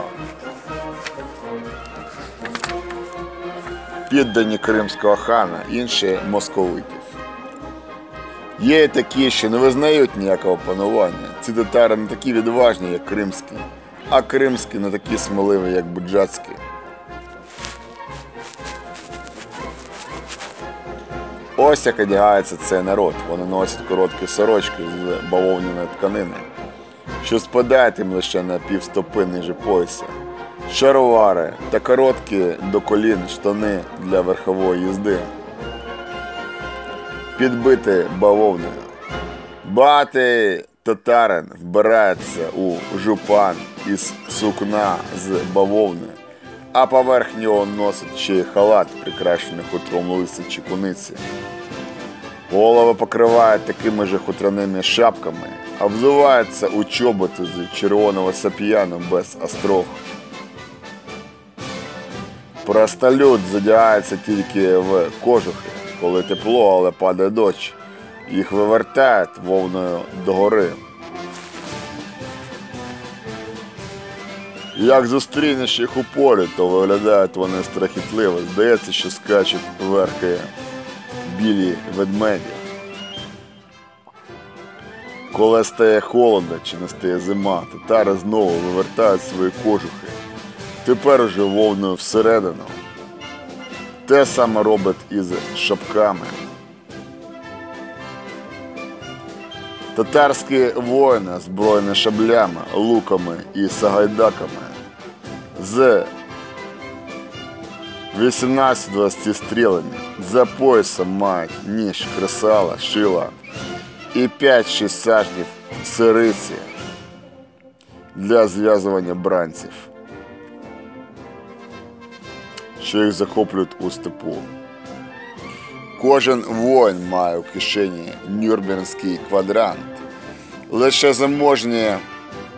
піддані кримського хана, інші московитів. Є і такі, що не визнають ніякого панування. Ці татари не такі відважні, як кримські, а кримські не такі сміливі, як буджацькі. Ось як одягається цей народ. Вони носять короткі сорочки з бавовняної тканини, що спадають їм лише на півстопи ниже пояса, шаровари та короткі до колін штани для верхової їзди підбити бавовною. Багатий татарин вбирається у жупан із сукна з бавовни, а поверх нього носить ще й халат, прикрашений хутром лиса чи куниці. Голови покривають такими же хутряними шапками, а взуваються у чоботи з червоного сап'яну без острог. Простолюд задягається тільки в кожухи, коли тепло, але падає дощ. Їх вивертають вовною догори. Як зустрінеш їх у полі, то виглядають вони страхітливо. Здається, що скачуть верхи білі ведмеді. Коли стає холодно чи не стає зима, татари знову вивертають свої кожухи. Тепер уже вовною всередину. Те саме робить із шапками. Татарські воїни, озброєні шаблями, луками і сагайдаками з 18-20 стрілами за поясом мають ніж, кресала, шила і 5-6 сажнів сириці для зв'язування бранців що їх захоплюють у степу. Кожен воїн має у кишені Нюрнберзький квадрант. Лише заможні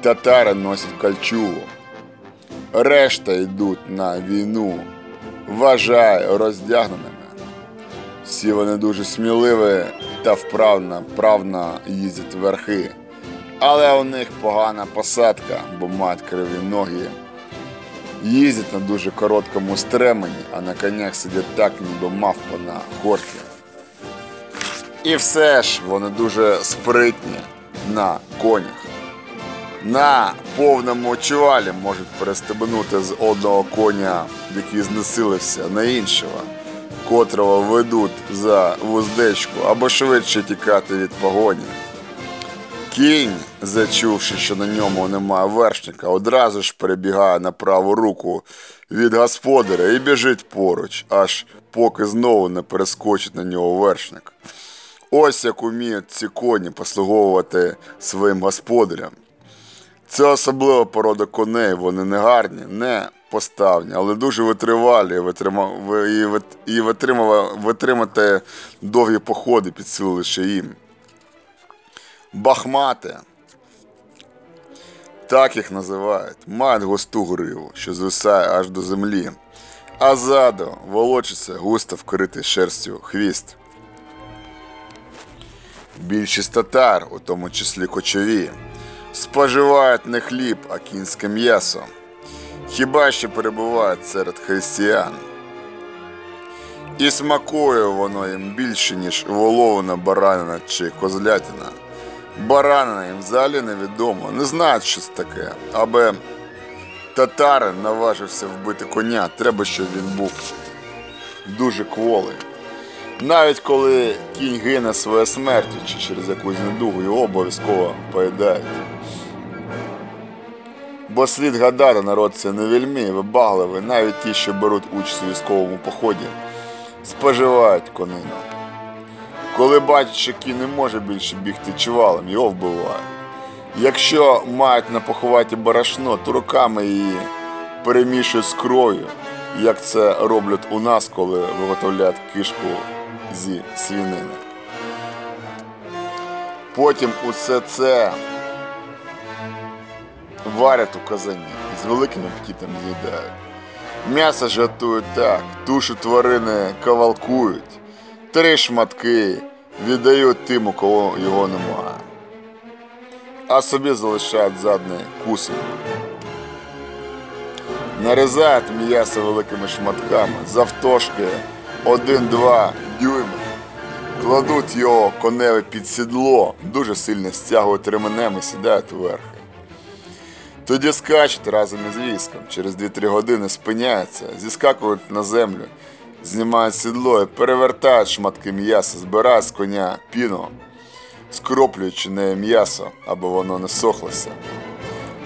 татари носять кольчугу. Решта йдуть на війну, вважай роздягненими. Всі вони дуже сміливі та вправно, вправно їздять верхи. Але у них погана посадка, бо мають криві ноги їздять на дуже короткому стремені, а на конях сидять так, ніби мавпа на горці. І все ж вони дуже спритні на конях. На повному чувалі можуть перестебнути з одного коня, який знесилився, на іншого, котрого ведуть за вуздечку, або швидше тікати від погоні. Кінь, зачувши, що на ньому немає вершника, одразу ж перебігає на праву руку від господаря і біжить поруч, аж поки знову не перескочить на нього вершник. Ось як уміють ці коні послуговувати своїм господарям. Це особлива порода коней, вони не гарні, не поставні, але дуже витривалі і, витримати довгі походи під силу лише їм. Бахмати. Так їх називають. Мають густу гриву, що звисає аж до землі. А ззаду волочиться густо вкритий шерстю хвіст. Більшість татар, у тому числі кочові, споживають не хліб, а кінське м'ясо. Хіба що перебувають серед християн. І смакує воно їм більше, ніж воловина баранина чи козлятина. Баранина їм взагалі невідомо, не знають, що це таке. Аби татарин наважився вбити коня, треба, щоб він був дуже кволий. Навіть коли кінь гине своєю смертю чи через якусь недугу, його обов'язково поїдають. Бо слід гадати, народ це не вельми вибагливий, навіть ті, що беруть участь у військовому поході, споживають конину. Коли що кінь не може більше бігти чвалом, його вбивають. Якщо мають на поховаті барашно, то руками її перемішують з кров'ю, як це роблять у нас, коли виготовляють кишку зі свинини. Потім усе це варять у казані з великим апетитом з'їдають. М'ясо ж так, тушу тварини кавалкують, три шматки віддають тим, у кого його немає. А собі залишають задні куси. Нарізають м'ясо великими шматками, завтошки 1-2 дюйми. Кладуть його коневі під сідло, дуже сильно стягують ременем і сідають вверх. Тоді скачуть разом із військом. Через 2-3 години спиняються, зіскакують на землю, знімають сідло і перевертають шматки м'яса, збирають з коня піну, скроплюючи нею м'ясо, аби воно не сохлося.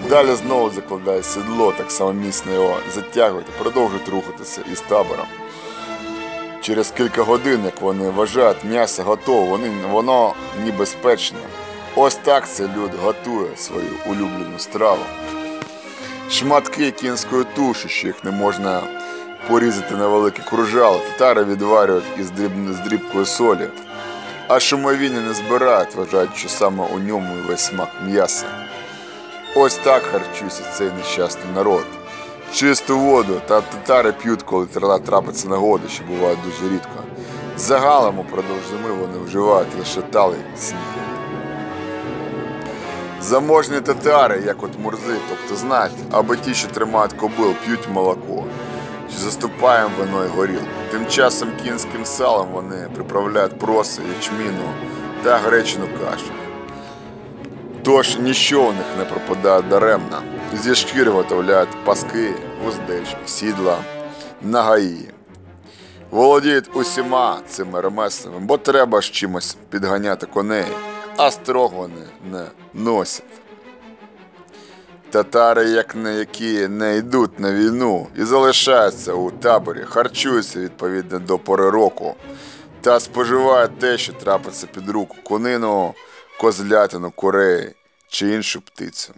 Далі знову закладають сідло, так само міцно його затягують продовжують рухатися із табором. Через кілька годин, як вони вважають, м'ясо готове, вони, воно небезпечне. Ось так це люд готує свою улюблену страву. Шматки кінської туші, що їх не можна порізати на великі кружали, татари відварюють із дріб- з дрібкою солі. А шумовіни не збирають, вважають, що саме у ньому весь смак м'яса. Ось так харчується цей нещасний народ. Чисту воду та татари п'ють, коли тра- трапиться нагода, що буває дуже рідко. Загалом упродовж зими вони вживають лише талий сніг. Заможні татари, як от мурзи, тобто знають, аби ті, що тримають кобил, п'ють молоко, що заступаємо вино і горілку. Тим часом кінським салом вони приправляють проси, ячміну та гречину кашу. Тож ніщо у них не пропадає даремно. Зі шкір виготовляють паски, вуздечки, сідла, нагаї. Володіють усіма цими ремеслами, бо треба ж чимось підганяти коней, а строг вони не носять. Татари, як не які, не йдуть на війну і залишаються у таборі, харчуються відповідно до пори року та споживають те, що трапиться під руку конину, козлятину, курей чи іншу птицю.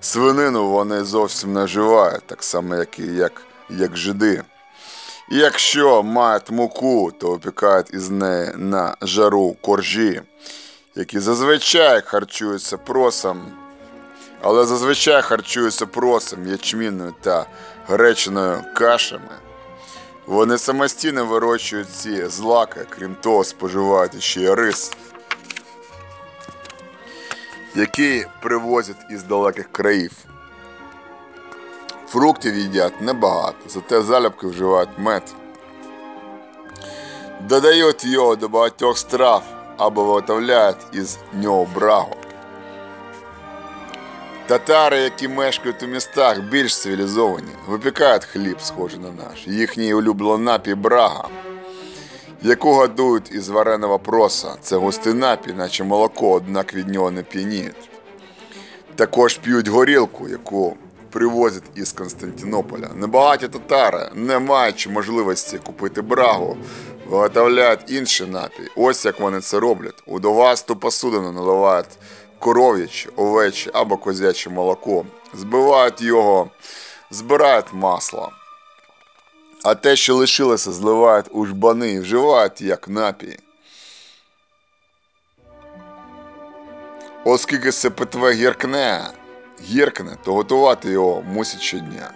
Свинину вони зовсім не вживають, так само, як і як, як жиди. І якщо мають муку, то опікають із неї на жару коржі, які зазвичай харчуються просом, але зазвичай харчуються просом, ячмінною та греченою кашами. Вони самостійно вирощують ці злаки, крім того, споживають ще й рис, який привозять із далеких країв. Фруктів їдять небагато, зате залюбки вживають мед. Додають його до багатьох страв, або виготовляють із нього брагу. Татари, які мешкають у містах, більш цивілізовані, випікають хліб, схожий на наш. Їхній улюблений напій брага, яку готують із вареного проса. Це густий напій, наче молоко, однак від нього не п'яніють. Також п'ють горілку, яку привозять із Константинополя. Небагаті татари, не маючи можливості купити брагу, виготовляють інший напій. Ось як вони це роблять. У довасту посудину наливають коров'яче, овече або козяче молоко, збивають його, збирають масло. А те, що лишилося, зливають у жбани і вживають як напій. Оскільки це питве гіркне, гіркне, то готувати його мусять щодня.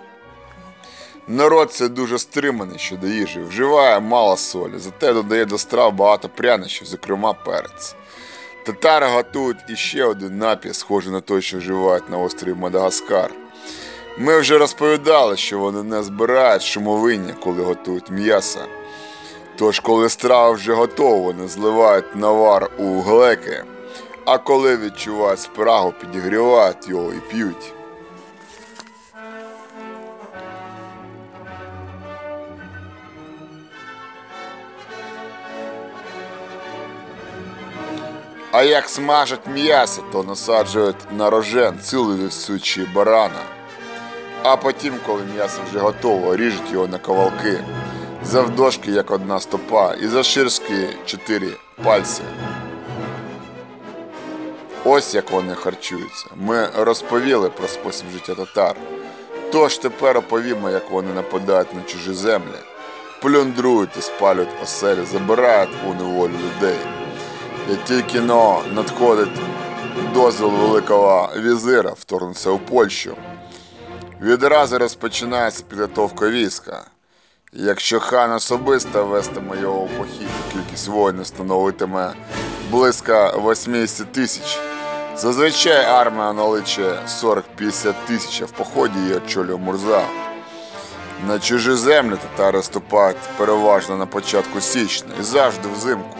Народ це дуже стриманий щодо їжі, вживає мало солі, зате додає до страв багато прянощів, зокрема перець. Татари готують іще один напій, схожий на той, що вживають на острові Мадагаскар. Ми вже розповідали, що вони не збирають шумовиння, коли готують м'ясо. Тож, коли страва вже готова, вони зливають навар у глеки, а коли відчувають спрагу, підігрівають його і п'ють. А як смажать м'ясо, то насаджують на рожен цілу сучі барана. А потім, коли м'ясо вже готово, ріжуть його на ковалки, завдовжки як одна стопа, і завширшки чотири пальці. Ось як вони харчуються. Ми розповіли про спосіб життя татар. Тож тепер оповімо, як вони нападають на чужі землі, плюндрують і спалюють оселі, забирають у неволю людей. Як тільки но надходить дозвіл великого візира вторгнутися у Польщу, відразу розпочинається підготовка війська. Якщо хан особисто вестиме його у похід, кількість воїнів становитиме близько 80 тисяч. Зазвичай армія наличує 40-50 тисяч, а в поході її очолює Мурза. На чужі землі татари ступають переважно на початку січня і завжди взимку,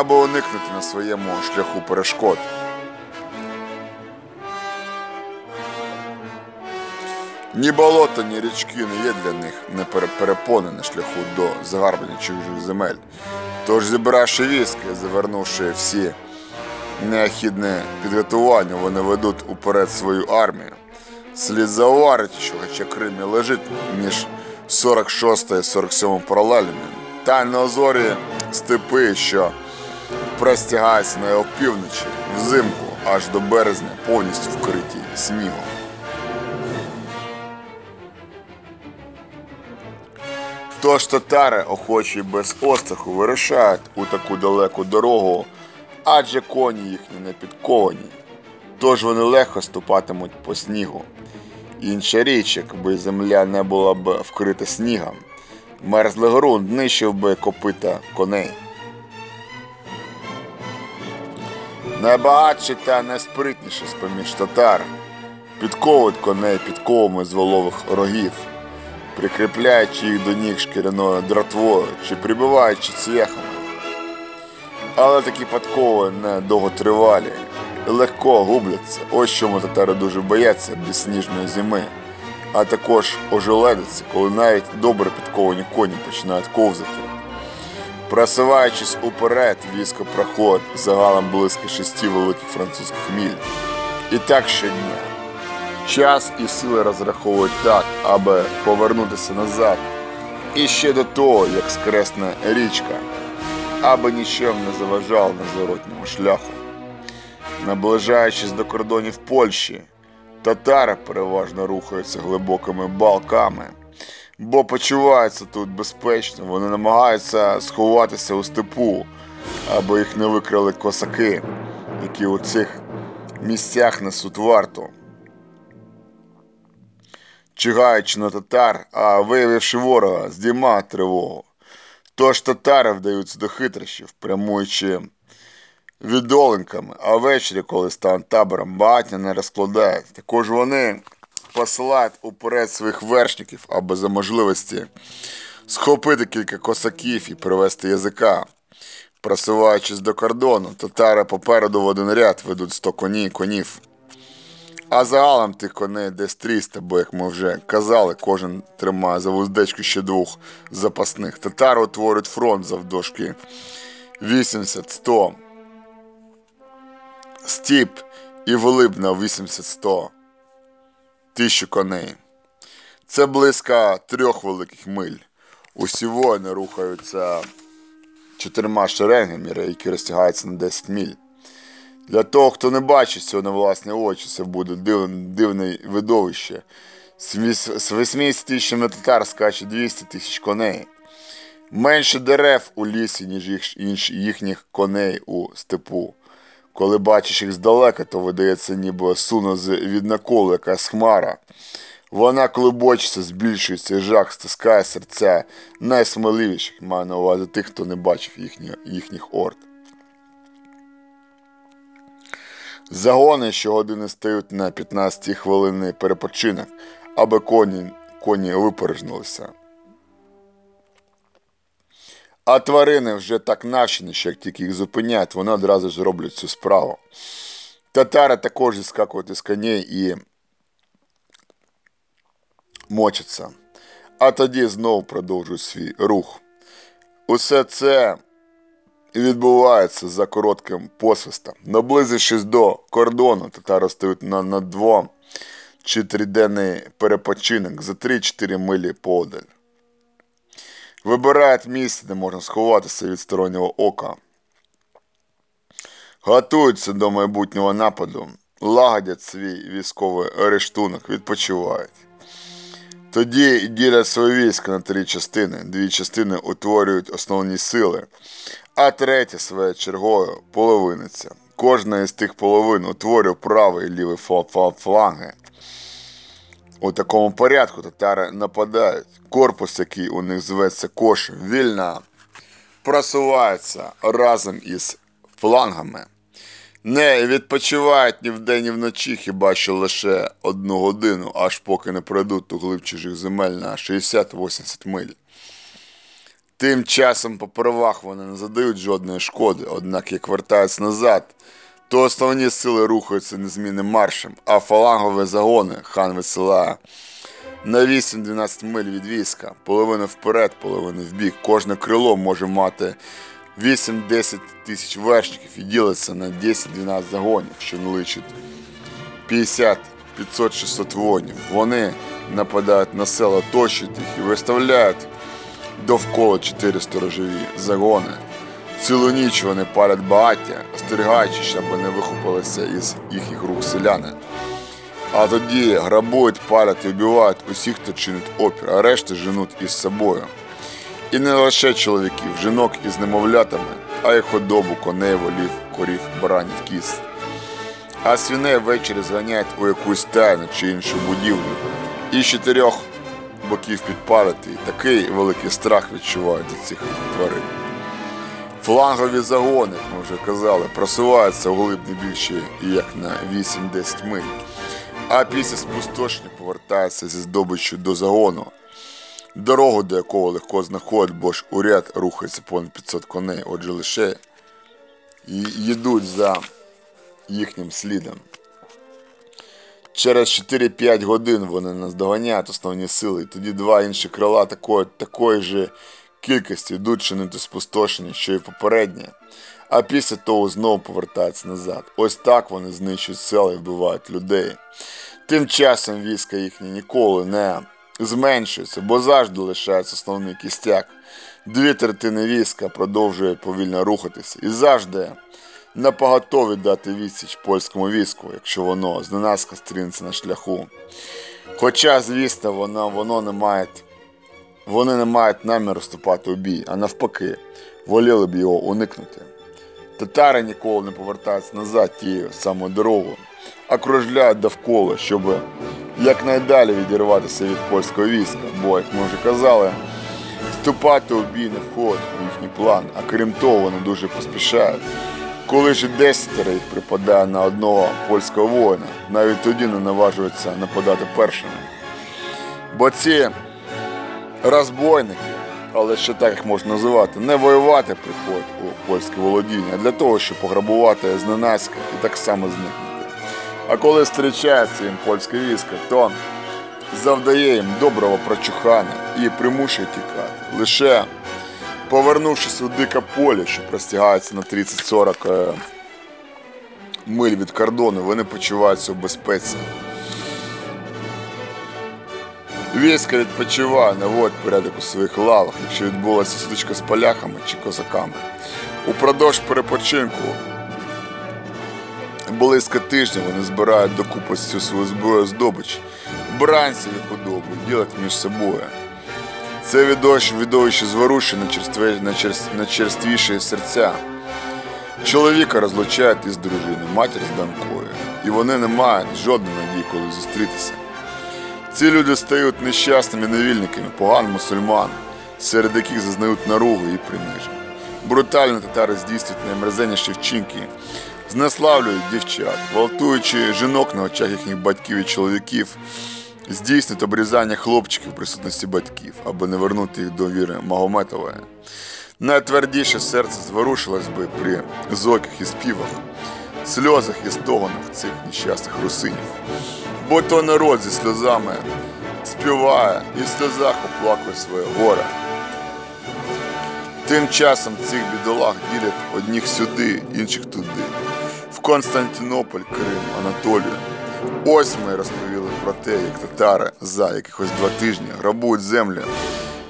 аби уникнути на своєму шляху перешкод. Ні болото, ні річки не є для них не пере- перепони на шляху до загарбання чужих земель. Тож, зібравши війська, завернувши всі необхідне підготування, вони ведуть уперед свою армію. Слід зауважити, що хоча Крим лежить між 46 і 47 паралелями, та на озорі степи, що простягаються на його півночі, взимку аж до березня повністю вкриті снігом. Тож татари, охочі без остраху, вирушають у таку далеку дорогу, адже коні їхні не підковані. Тож вони легко ступатимуть по снігу. Інша річ, якби земля не була б вкрита снігом, мерзлий ґрунт нищив би копита коней. Найбагатші та найспритніші з-поміж татар підковують коней підковами з волових рогів, прикріпляючи їх до ніг шкіряною дратвою чи прибиваючи цвяхами. Але такі подкови не довготривалі легко губляться. Ось чому татари дуже бояться безсніжної зими, а також ожеледиці, коли навіть добре підковані коні починають ковзати. Просуваючись уперед, військо проходить загалом близько шести великих французьких міль. І так щодня. Час і сили розраховують так, аби повернутися назад. І ще до того, як скресне річка, аби нічим не заважав на зворотньому шляху. Наближаючись до кордонів Польщі, татари переважно рухаються глибокими балками, бо почуваються тут безпечно, вони намагаються сховатися у степу, аби їх не викрали косаки, які у цих місцях несуть варту. Чигаючи на татар, а виявивши ворога, здіймають тривогу. Тож татари вдаються до хитрощів, прямуючи відоленками, а ввечері, коли стане табором, багаття не розкладають. Також вони посилають уперед своїх вершників, аби за можливості схопити кілька косаків і привести язика. Просуваючись до кордону, татари попереду в один ряд ведуть 100 коні, конів. А загалом тих коней десь 300, бо, як ми вже казали, кожен тримає за вуздечку ще двох запасних. Татари утворюють фронт завдовжки 80-100. Стіп і Волиб на 80-100 тисячу коней. Це близько трьох великих миль. Усі воїни рухаються чотирма шеренгами, які розтягаються на 10 міль. Для того, хто не бачить цього на власні очі, це буде дивне видовище. З 80 тисячами татар скаче 200 тисяч коней. Менше дерев у лісі, ніж їхніх коней у степу. Коли бачиш їх здалека, то видається, ніби суне з від наколу якась хмара. Вона клубочиться, збільшується, жах стискає серця найсміливіших, маю на увазі тих, хто не бачив їхні, їхніх орд. Загони щогодини стають на 15 хвилинний перепочинок, аби коні, коні випережнулися. А тварини вже так навчені, що як тільки їх зупиняють, вони одразу ж роблять цю справу. Татари також зіскакують із коней і мочаться. А тоді знову продовжують свій рух. Усе це відбувається за коротким посвистом. Наблизившись до кордону, татари стають на, на дво чи триденний перепочинок за 3-4 милі подаль. Вибирають місце, де можна сховатися від стороннього ока. Готуються до майбутнього нападу, лагодять свій військовий арештунок, відпочивають. Тоді ділять своє військо на три частини. Дві частини утворюють основні сили, а третя своєю чергою половиниться. Кожна із тих половин утворює правий і лівий фла- фла- фланги. У такому порядку татари нападають. Корпус, який у них зветься кошем, вільно просувається разом із флангами. Не відпочивають ні вдень, ні вночі, хіба що лише одну годину, аж поки не пройдуть у глиб чужих земель на 60-80 миль. Тим часом по первах вони не задають жодної шкоди, однак як вертаються назад, то основні сили рухаються незмінним маршем, а фалангові загони хан висилає на 8-12 миль від війська, половину вперед, половину вбік. Кожне крило може мати 8-10 тисяч вершників і ділиться на 10-12 загонів, що наличить 50, 500, 600 воїнів. Вони нападають на села, точать їх і виставляють довкола 4 сторожові загони. Цілу ніч вони палять багаття, остерігаючи, щоб не вихопилися із їхніх рук селяни. А тоді грабують, палять і вбивають усіх, хто чинить опір, а решти женуть із собою. І не лише чоловіків, жінок із немовлятами, а й худобу, коней, волів, корів, баранів, кіз. А свиней ввечері зганяють у якусь тайну чи іншу будівлю. І з чотирьох боків підпалити. Такий великий страх відчувають від цих тварин. Флангові загони, як ми вже казали, просуваються вглиб не більше як на 8-10 миль. А після спустошення повертаються зі здобиччю до загону, дорогу до якого легко знаходить, бо ж уряд рухається понад 500 коней, отже лише йдуть за їхнім слідом. Через 4-5 годин вони наздоганяють основні сили, і тоді два інші крила такої, такої ж кількості йдуть чинити спустошення, що й попереднє, а після того знову повертаються назад. Ось так вони знищують села і вбивають людей. Тим часом війська їхні ніколи не зменшується, бо завжди лишається основний кістяк. Дві третини війська продовжує повільно рухатися і завжди напоготові дати відсіч польському війську, якщо воно зненацька стрінеться на шляху. Хоча, звісно, воно, воно не має, вони не мають наміру вступати у бій, а навпаки, воліли б його уникнути. Татари ніколи не повертаються назад тією самою дорогою, а кружляють довкола, щоб якнайдалі відірватися від польського війська, бо, як ми вже казали, вступати у бій не входить у їхній план, а крім того, вони дуже поспішають. Коли ж десятеро їх припадає на одного польського воїна, навіть тоді не наважуються нападати першими. Бо ці розбойники але ще так їх можна називати, не воювати приходять у польське володіння, а для того, щоб пограбувати зненацька і так само зникнути. А коли зустрічається їм польське військо, то завдає їм доброго прочухана і примушує тікати. Лише повернувшись у дике поле, що простягається на 30-40 е, миль від кордону, вони почуваються у безпеці. Військо відпочиває, наводить порядок у своїх лавах, якщо відбулася сутичка з поляхами чи козаками. Упродовж перепочинку близько тижня вони збирають докупи всю свою зброю здобич, бранців і худобу, ділять між собою. Це відовище, відовище зворушує начерстве- начерс- начерствіші серця. Чоловіка розлучають із дружиною, матір з донькою, і вони не мають жодної надії, коли зустрітися. Ці люди стають нещасними невільниками, поган мусульман, серед яких зазнають наругу і приниження. Брутальні татари здійснюють наймерзенніші вчинки, знеславлюють дівчат, гвалтуючи жінок на очах їхніх батьків і чоловіків, здійснюють обрізання хлопчиків в присутності батьків, аби не вернути їх до віри Магометової. Найтвердіше серце зворушилось би при зоках і співах, сльозах і стогонах цих нещасних русинів. Бо то народ зі сльозами співає і в сльозах оплакує своє горе. Тим часом цих бідолах ділять одних сюди, інших туди, в Константинополь, Крим, Анатолію. Ось ми розповіли про те, як татари за якихось два тижні грабують землю,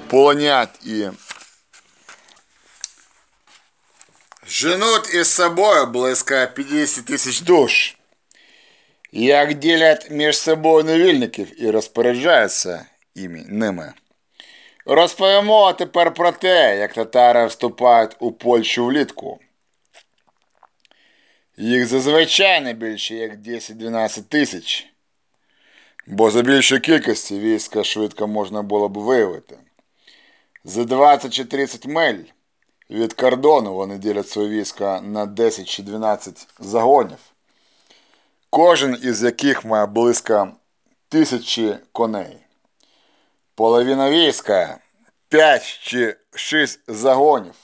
полонять і женуть із собою близько 50 тисяч душ. Як ділять між собою невільників і розпоряджаються іми, ними. Розповімо тепер про те, як татари вступають у Польщу влітку. Їх зазвичай не більше як 10-12 тисяч, бо за більшої кількості війська швидко можна було б виявити. За 20 чи 30 миль від кордону вони ділять своє війська на 10 чи 12 загонів кожен із яких має близько тисячі коней. Половина війська, 5 чи 6 загонів,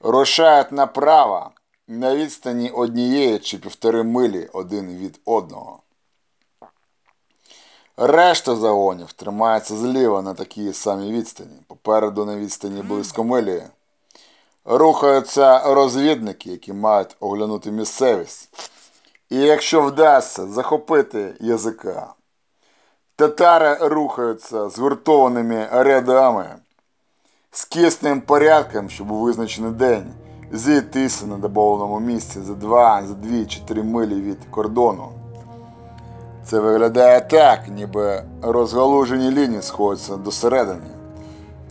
рушають направо на відстані однієї чи півтори милі один від одного. Решта загонів тримається зліва на такій самій відстані, попереду на відстані близько милі. Рухаються розвідники, які мають оглянути місцевість. І якщо вдасться захопити язика, татари рухаються згуртованими рядами, з кисним порядком, щоб у визначений день зійтися на добовленому місці за два, за дві чи три милі від кордону. Це виглядає так, ніби розгалужені лінії сходяться до середини.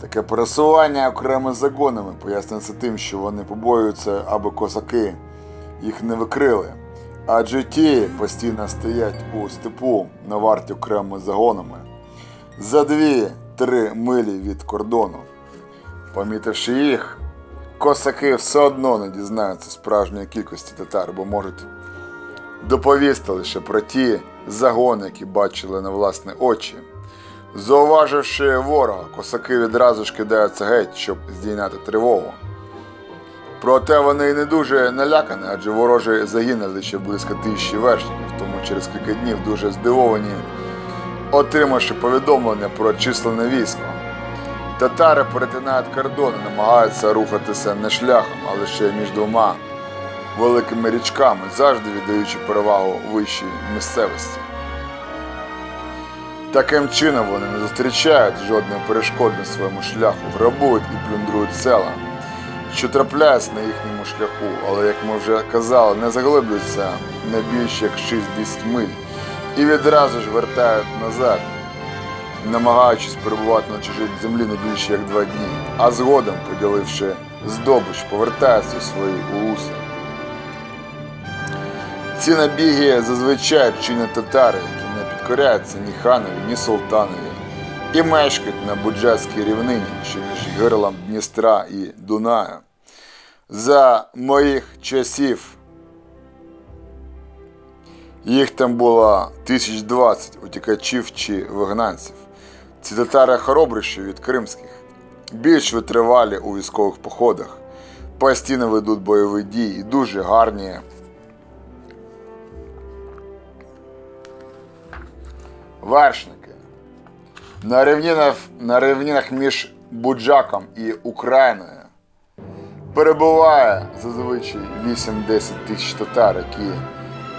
Таке пересування окремими загонами пояснюється тим, що вони побоюються, аби козаки їх не викрили. Адже ті постійно стоять у степу на варті окремими загонами за дві-три милі від кордону. Помітивши їх, косаки все одно не дізнаються справжньої кількості татар, бо можуть доповісти лише про ті загони, які бачили на власні очі. Зауваживши ворога, косаки відразу ж кидаються геть, щоб здійняти тривогу. Проте вони не дуже налякані, адже ворожі загинули ще близько тисячі вершників, тому через кілька днів дуже здивовані, отримавши повідомлення про численне військо. Татари перетинають кордони, намагаються рухатися не шляхом, а лише між двома великими річками, завжди віддаючи перевагу вищій місцевості. Таким чином вони не зустрічають жодної перешкоди на своєму шляху, грабують і плюндрують села що трапляється на їхньому шляху, але, як ми вже казали, не заглиблюються не більше як 6-10 миль і відразу ж вертають назад, намагаючись перебувати на чужій землі не більше як два дні, а згодом, поділивши здобич, повертаються у свої улуси. Ці набіги зазвичай чинять татари, підкоряються ні ханові, ні султанові, і мешкають на Буджацькій рівнині, що між гирлом Дністра і Дунаю. За моїх часів їх там було тисяч двадцять утікачів чи вигнанців. Ці татари хоробріші від кримських, більш витривалі у військових походах, постійно ведуть бойові дії, і дуже гарні. Вершники. На рівнинах, на рівнинах між Буджаком і Україною перебуває зазвичай 8-10 тисяч татар, які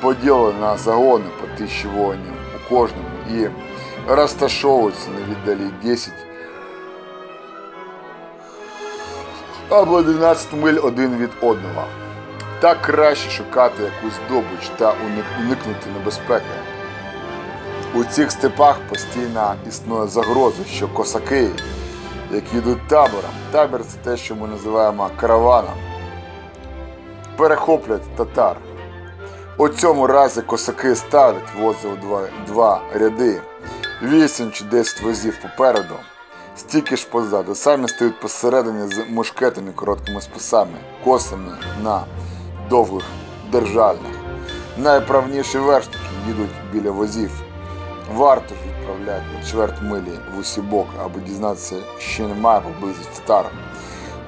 поділені на загони по тисячі воїнів у кожному і розташовуються на віддалі 10 або 12 миль один від одного. Так краще шукати якусь здобич та уникнути небезпеки. У цих степах постійно існує загроза, що косаки, які йдуть табором, табір це те, що ми називаємо караваном, перехоплять татар. У цьому разі косаки ставлять вози у два, два ряди, 8 чи 10 возів попереду, стільки ж позаду, самі стають посередині з мушкетами, короткими списами, косами на довгих держальних. Найправніші вершники їдуть біля возів. Варто відправляти чверть милі в усі боки, аби дізнатися, що немає поблизості татар.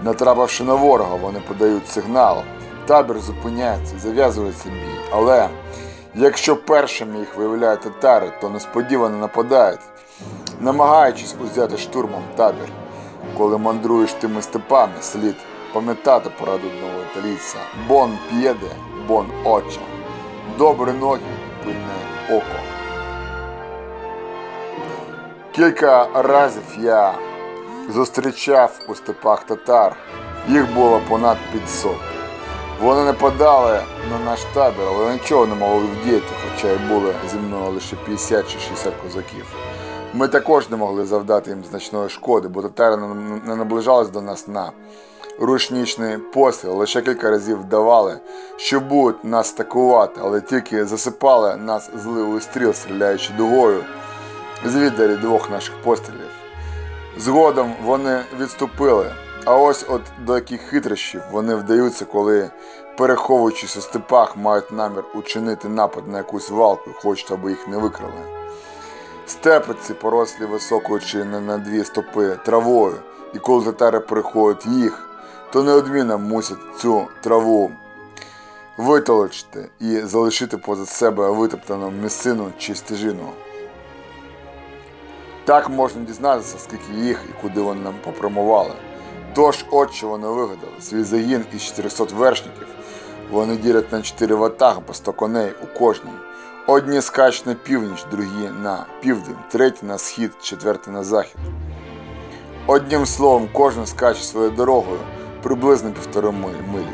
Натрапивши на ворога, вони подають сигнал. Табір зупиняється, зав'язується бій. Але якщо першими їх виявляють татари, то несподівано нападають, намагаючись узяти штурмом табір. Коли мандруєш тими степами, слід пам'ятати пораду одного італійця. Бон п'єде, бон оча. Добрі ноги, пильне око. Кілька разів я зустрічав у степах татар. Їх було понад 500. Вони нападали на наш табір, але нічого не могли вдіяти, хоча й були зі мною лише 50 чи 60 козаків. Ми також не могли завдати їм значної шкоди, бо татари не- не наближались до нас на рушнічний постріл. Лише кілька разів вдавали, що будуть нас атакувати, але тільки засипали нас зливою стріл, стріляючи дугою звіддалі двох наших пострілів. Згодом вони відступили, а ось от до яких хитрощів вони вдаються, коли, переховуючись у степах, мають намір учинити напад на якусь валку хочуть, аби їх не викрали. Степиці порослі високою чи не на дві стопи травою, і коли татари переходять їх, то неодмінно мусять цю траву витолочити і залишити поза себе витоптану місцину чи стежину. Так можна дізнатися, скільки їх і куди вони нам попрямували. Тож, от що вони вигадали. Свій загін із 400 вершників вони ділять на 4 ватаги по 100 коней у кожній. Одні скачуть на північ, другі на південь, треті на схід, четвертий на захід. Одним словом, кожен скаче своєю дорогою приблизно півтори милі.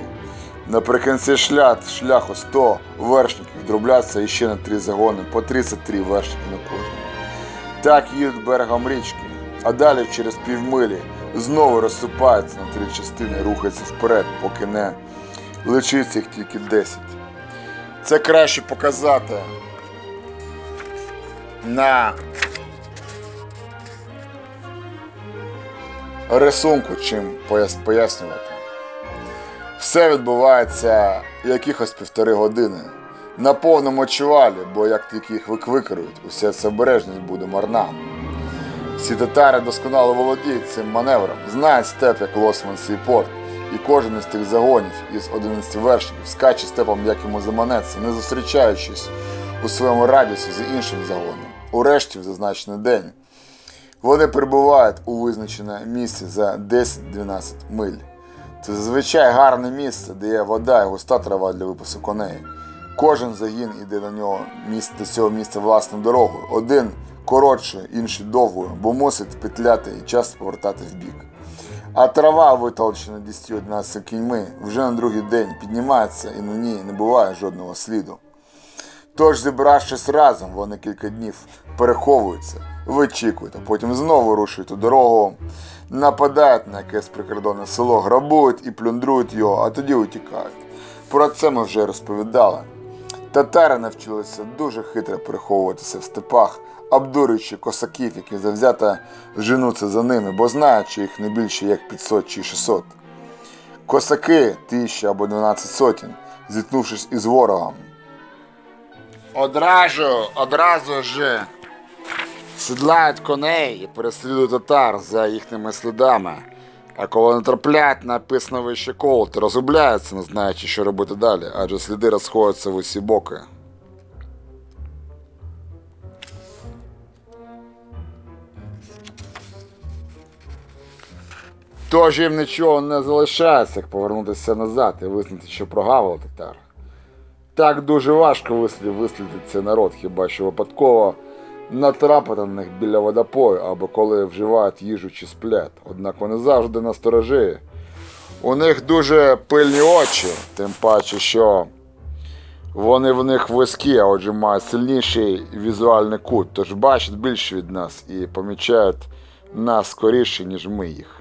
Наприкінці шлях, шляху 100 вершників дробляться іще на три загони, по 33 вершники на кожному. Так їдуть берегом річки, а далі через півмилі знову розсипаються на три частини, рухаються вперед, поки не лишиться їх тільки 10. Це краще показати на рисунку, чим пояснювати. Все відбувається якихось півтори години. На повному чувалі, бо як тільки їх викриють, уся ця обережність буде марна. Всі татари досконало володіють цим маневром, знають степ як лосман свій порт, і кожен із тих загонів із 11 вершників скаче степом, як йому заманеться, не зустрічаючись у своєму радіусі з іншим загоном. Урешті в зазначений день вони прибувають у визначене місце за 10-12 миль. Це зазвичай гарне місце, де є вода і густа трава для випасу коней. Кожен загін іде до нього місце, до цього місця власною дорогою. Один коротше, інший довгою, бо мусить петляти і часто повертати вбік. А трава, витолчена 10-11 кіньми, вже на другий день піднімається і на ній не буває жодного сліду. Тож, зібравшись разом, вони кілька днів переховуються, вичікують, а потім знову рушують у дорогу, нападають на якесь прикордонне село, грабують і плюндрують його, а тоді утікають. Про це ми вже розповідали. Татари навчилися дуже хитро переховуватися в степах, обдурюючи косаків, які завзято женуться за ними, бо знають, що їх не більше як 500 чи 600. Косаки тисяча або 12 сотень, зіткнувшись із ворогом, одразу, одразу ж сідлають коней і переслідують татар за їхніми слідами, А коли натрапляють на написане вище коло, то розгубляються, не знаючи, що робити далі, адже сліди розходяться в усі боки. Тож їм нічого не залишається, як повернутися назад і визнати, що прогавили татар. Так дуже важко вислід, вислідити цей народ, хіба що випадково натрапити на них біля водопою або коли вживають їжу чи сплять. Однак вони завжди насторожі. У них дуже пильні очі, тим паче, що вони в них вузькі, а отже мають сильніший візуальний кут, тож бачать більше від нас і помічають нас скоріше, ніж ми їх.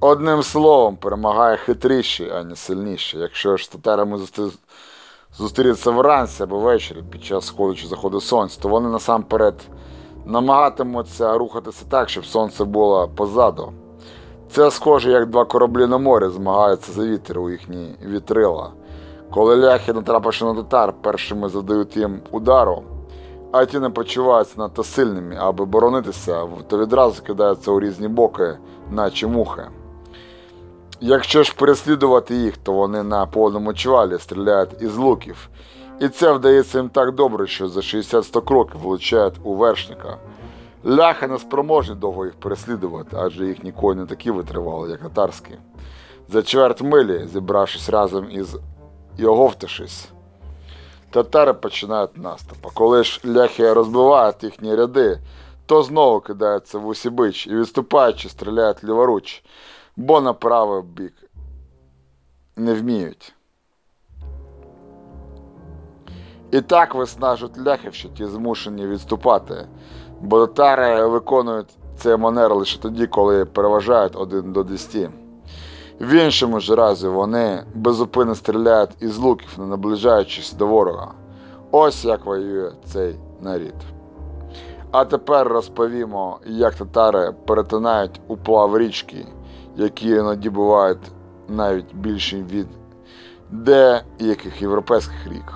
Одним словом, перемагає хитріший, а не сильніший. Якщо ж татарами зустрі... зустрітися вранці або ввечері під час сходу чи заходу сонця, то вони насамперед намагатимуться рухатися так, щоб сонце було позаду. Це схоже, як два кораблі на морі змагаються за вітер у їхні вітрила. Коли ляхи, натрапивши на татар, першими задають їм удару, а ті не почуваються надто сильними, аби боронитися, то відразу кидаються у різні боки, наче мухи. Якщо ж переслідувати їх, то вони на повному чвалі стріляють із луків. І це вдається їм так добре, що за 60-100 кроків влучають у вершника. Ляхи не спроможні довго їх переслідувати, адже їхні коні не такі витривали, як татарські. За чверть милі, зібравшись разом із і татари починають наступ. А коли ж ляхи розбивають їхні ряди, то знову кидаються в усібич і відступаючи, стріляють ліворуч, бо на правий бік не вміють. І так виснажують ляхів, що ті змушені відступати, бо татари виконують цей манер лише тоді, коли переважають один до 10. В іншому ж разі вони безупинно стріляють із луків, не наближаючись до ворога. Ось як воює цей нарід. А тепер розповімо, як татари перетинають уплав річки, які іноді бувають навіть більші від деяких європейських рік.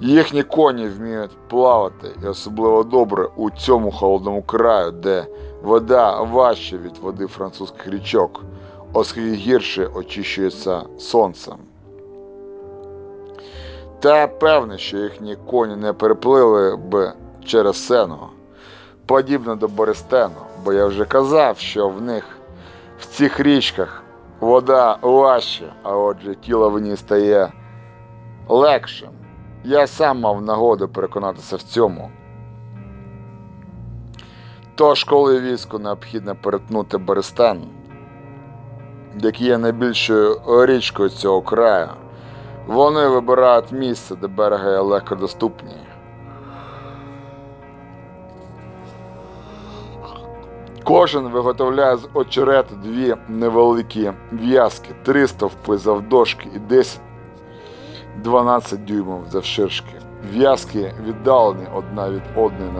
Їхні коні вміють плавати і особливо добре у цьому холодному краю, де вода важче від води французьких річок, оскільки гірше очищується сонцем. Та певне, що їхні коні не переплили б через сену, подібно до Борестену, бо я вже казав, що в них в цих річках вода важча, а отже тіло в ній стає легшим. Я сам мав нагоду переконатися в цьому. Тож, коли війську необхідно перетнути Берестан, який є найбільшою річкою цього краю, вони вибирають місце, де береги є легкодоступні. Кожен виготовляє з очерету дві невеликі в'язки, три стовпи завдовжки і 10 12 дюймів завширшки. В'язки віддалені одна від одної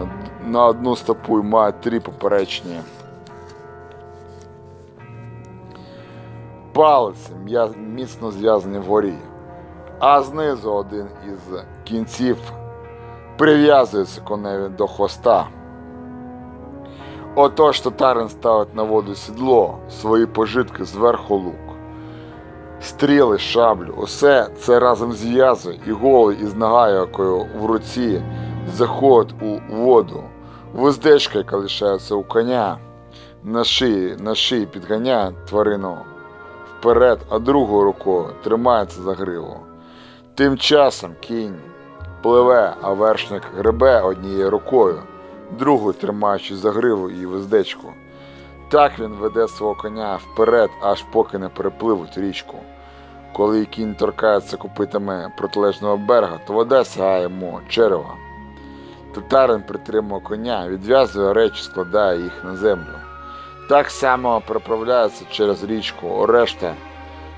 на одну стопу і мають три поперечні. Палиці міцно зв'язані вгорі, а знизу один із кінців прив'язується коневі до хвоста. Отож татарин ставить на воду сідло, свої пожитки зверху лук стріли, шаблю, усе це разом з в'язою і голий із нагайкою в руці заходить у воду. Вуздечка, яка лишається у коня, на шиї, на шиї підганяє тварину вперед, а другою рукою тримається за гриву. Тим часом кінь пливе, а вершник гребе однією рукою, другою тримаючи за гриву і вуздечку. Так він веде свого коня вперед, аж поки не перепливуть річку. Коли кінь торкається копитами протилежного берега, то вода сягає йому черева. Татарин притримує коня, відв'язує речі, складає їх на землю. Так само переправляється через річку решта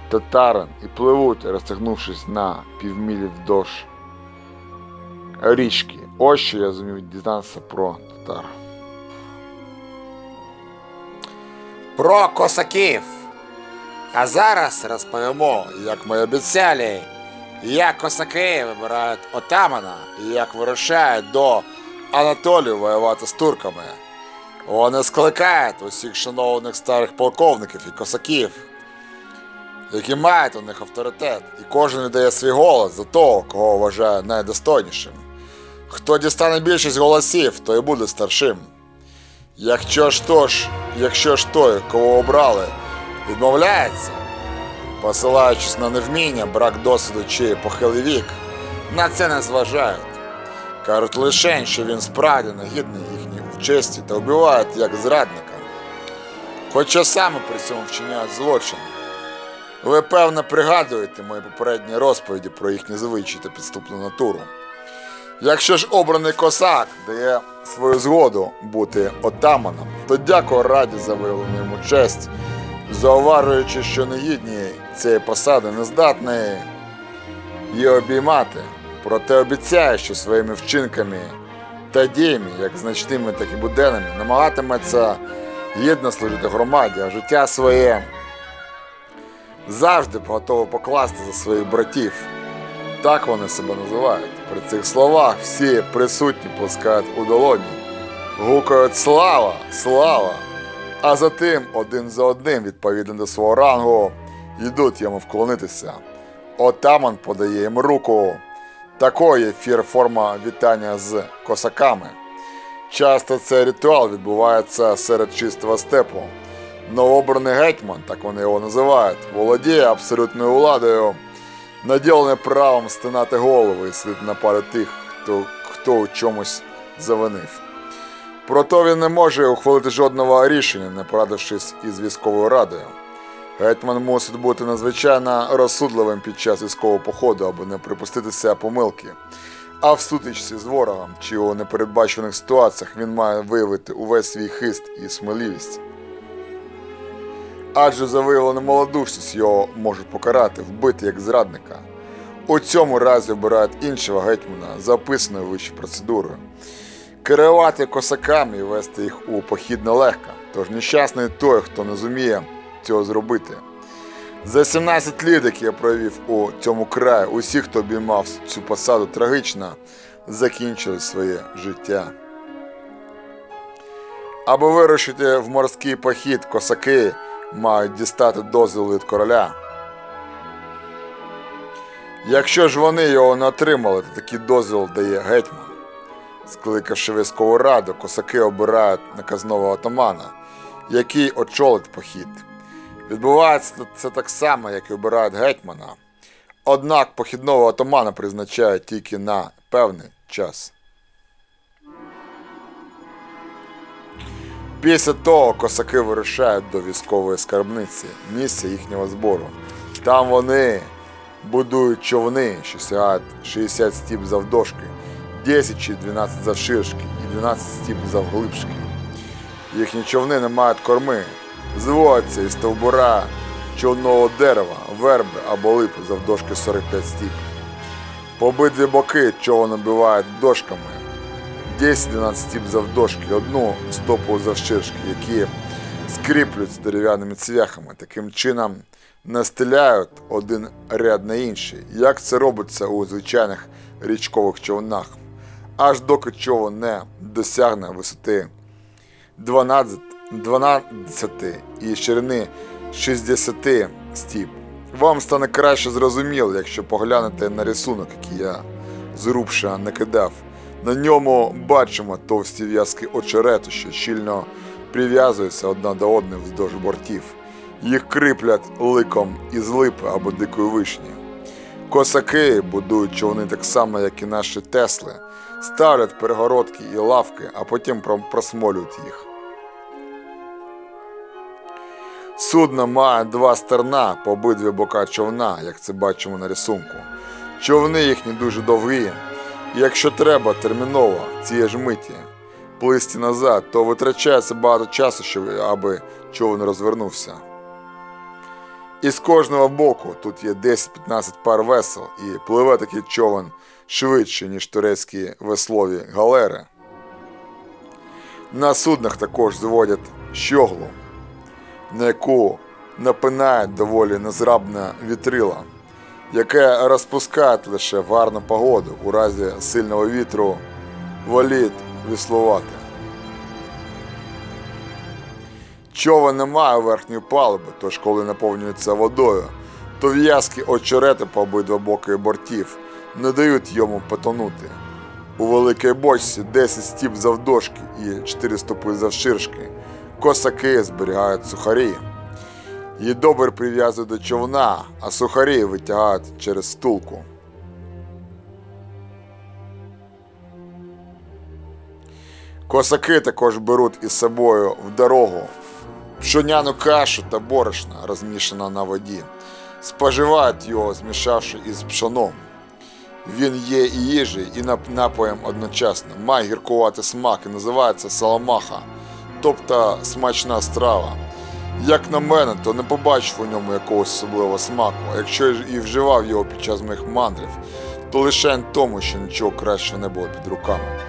татарин і пливуть, розтягнувшись на півмілі вдовж річки. Ось що я зумів дізнатися про татар. Про косаків. А зараз розповімо, як ми обіцяли, як косаки вибирають отамана і як вирушають до Анатолію воювати з турками. Вони скликають усіх шанованих старих полковників і косаків, які мають у них авторитет, і кожен віддає свій голос за того, кого вважає найдостойнішим. Хто дістане більшість голосів, той буде старшим. Якщо ж то ж, якщо ж той, кого обрали, відмовляється, посилаючись на невміння, брак досвіду чи похилий вік, на це не зважають. Кажуть лише, що він справді негідний їхній честі та вбивають як зрадника. Хоча саме при цьому вчиняють злочин. Ви, певно, пригадуєте мої попередні розповіді про їхні звичаї та підступну натуру. Якщо ж обраний косак дає свою згоду бути отаманом, то дякую раді за виявлену йому честь, зауважуючи, що негідні цієї посади не здатний її обіймати, проте обіцяє, що своїми вчинками та діями, як значними, так і буденними, намагатиметься гідно служити громаді, а життя своє завжди готово покласти за своїх братів. Так вони себе називають. При цих словах всі присутні плескають у долоні, гукають слава, слава. А затим один за одним, відповідно до свого рангу, йдуть йому вклонитися. Отаман подає їм руку. Такої фір форма вітання з косаками. Часто цей ритуал відбувається серед чистого степу. Новообраний гетьман, так вони його називають, володіє абсолютною владою, наділений правом стинати голови і слід на пари тих, хто, хто у чомусь завинив. Проте він не може ухвалити жодного рішення, не порадившись із військовою радою. Гетьман мусить бути надзвичайно розсудливим під час військового походу, аби не припуститися помилки. А в сутичці з ворогом чи у непередбачених ситуаціях він має виявити увесь свій хист і сміливість. Адже за виявлену малодушність його можуть покарати, вбити як зрадника. У цьому разі обирають іншого гетьмана за описаною процедурою. Керувати косаками і вести їх у похід нелегко, тож нещасний той, хто не зуміє цього зробити. За 17 літ, які я провів у цьому краї, усі, хто обіймав цю посаду трагічно, закінчили своє життя. Аби вирушити в морський похід, косаки мають дістати дозвіл від короля. Якщо ж вони його не отримали, то такий дозвіл дає гетьман. Скликавши військову раду, косаки обирають наказного отамана, який очолить похід. Відбувається це так само, як і обирають гетьмана. Однак похідного отамана призначають тільки на певний час. Після того косаки вирушають до військової скарбниці, місця їхнього збору. Там вони будують човни, що сягають 60 стіп завдовжки, 10 чи 12 завширшки і 12 стіп завглибшки. Їхні човни не мають корми, зводяться із стовбура човного дерева, верби або липи завдовжки 45 стіп. По обидві боки човен набивають дошками 10-12 стіп завдовжки, одну стопу завширшки, які скріплюють з дерев'яними цвяхами. Таким чином настеляють один ряд на інший, як це робиться у звичайних річкових човнах, аж доки човен не досягне висоти 12, 12 і ширини 60 стіп. Вам стане краще зрозуміло, якщо поглянете на рисунок, який я зрубша накидав. На ньому бачимо товсті в'язки очерету, що щільно прив'язуються одна до одної вздовж бортів. Їх криплять ликом із липи або дикої вишні. Косаки будують човни так само, як і наші Тесли, ставлять перегородки і лавки, а потім про- просмолюють їх. Судно має два стерна по обидві бока човна, як це бачимо на рисунку. Човни їхні дуже довгі, якщо треба терміново цієї ж миті плисти назад, то витрачається багато часу, щоб, аби човен розвернувся. І з кожного боку тут є 10-15 пар весел, і пливе такий човен швидше, ніж турецькі веслові галери. На суднах також зводять щоглу, на яку напинають доволі незрабне вітрила, яке розпускають лише в гарну погоду у разі сильного вітру воліт віслувати. Човен не має верхньої палуби, тож коли наповнюється водою, то в'язкі очерети по обидва боки бортів не дають йому потонути. У великій бочці 10 стіп завдовжки і 4 стопи завширшки. Косаки зберігають сухарі. Її добре прив'язують до човна, а сухарі витягають через стулку. Косаки також беруть із собою в дорогу пшоняну кашу та борошна, розмішана на воді. Споживають його, змішавши із пшоном. Він є і їжею, і напоєм одночасно. Має гіркувати смак і називається саламаха, тобто смачна страва. Як на мене, то не побачив у ньому якогось особливого смаку, а якщо і вживав його під час моїх мандрів, то лише тому, що нічого кращого не було під руками.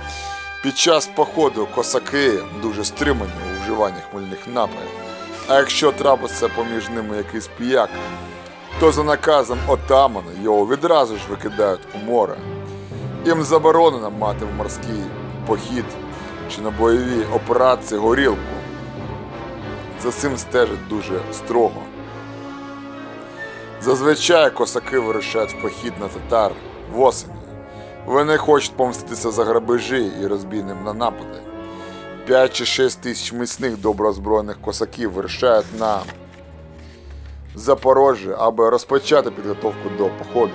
Під час походу косаки дуже стримані у вживанні хмельних напоїв. А якщо трапиться поміж ними якийсь піяк, то за наказом отамана його відразу ж викидають у море. Їм заборонено мати в морський похід чи на бойові операції горілку. За цим стежать дуже строго. Зазвичай косаки вирушають в похід на татар восени. Вони хочуть помститися за грабежі і розбійним на напади. 5 чи 6 тисяч міцних добре озброєних косаків вирушають на Запорожжя, аби розпочати підготовку до походу.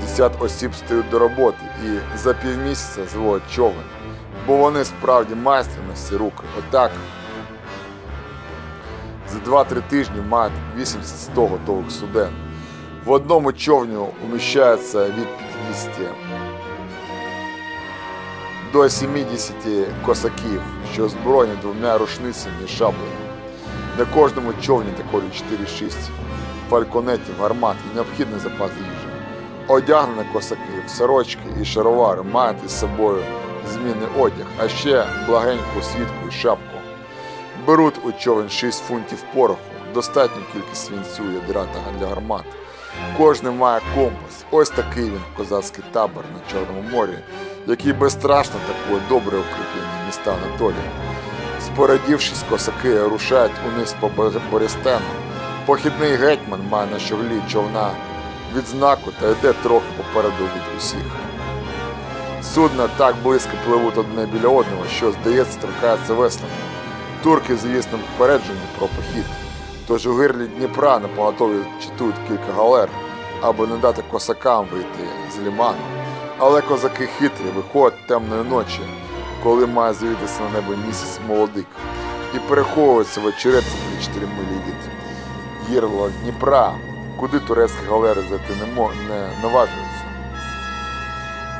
60 осіб стають до роботи і за півмісяця зводять човен, бо вони справді майстри на всі руки. Отак за 2-3 тижні мають 80-100 готових суден. В одному човні уміщається від 50 до 70 косаків, що озброєні двома рушницями і шаблею. На кожному човні також 4-6 фальконетів, гармат і необхідний запас їжі. Одягнені косаки сорочки і шаровари мають із собою змінний одяг, а ще благеньку світку і шапку. Беруть у човен 6 фунтів пороху, достатню кількість свинцю, ядра та для гармат. Кожен має компас. Ось такий він козацький табор на Чорному морі, який безстрашно атакує добре укріплені міста Анатолії. Спорядівшись, косаки рушають униз по Борістену. Похідний гетьман має на щоглі човна відзнаку та йде трохи попереду від усіх. Судна так близько пливуть одне біля одного, що, здається, торкаються веслами. Турки, звісно, попереджені про похід. Тож у гирлі Дніпра на поготові читують кілька галер, аби не дати косакам вийти з ліману. Але козаки хитрі виходять темної ночі, коли має з'явитися на небо місяць молодик, і переховуються в очереті 3-4 милі від гірла Дніпра, куди турецькі галери зайти не, мо- не наважуються.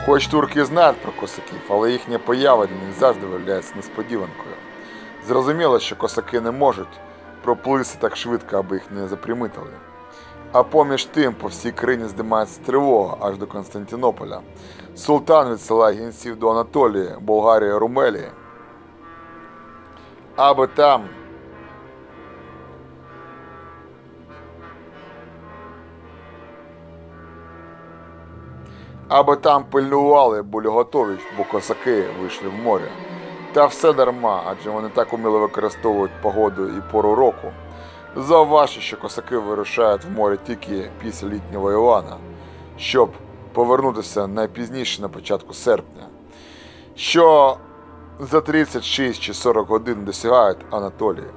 Хоч турки знають про косаків, але їхня поява для них завжди виявляється несподіванкою. Зрозуміло, що косаки не можуть проплисти так швидко, аби їх не запримитили. А поміж тим по всій країні здимається тривога аж до Константинополя. Султан відсилає гінців до Анатолії, Болгарії, Румелії. Аби там аби там пильнували, були готові, бо косаки вийшли в море. Та все дарма, адже вони так уміло використовують погоду і пору року. Зауважте, що косаки вирушають в море тільки після літнього Івана, щоб повернутися найпізніше на початку серпня, що за 36 чи 40 годин досягають Анатолії.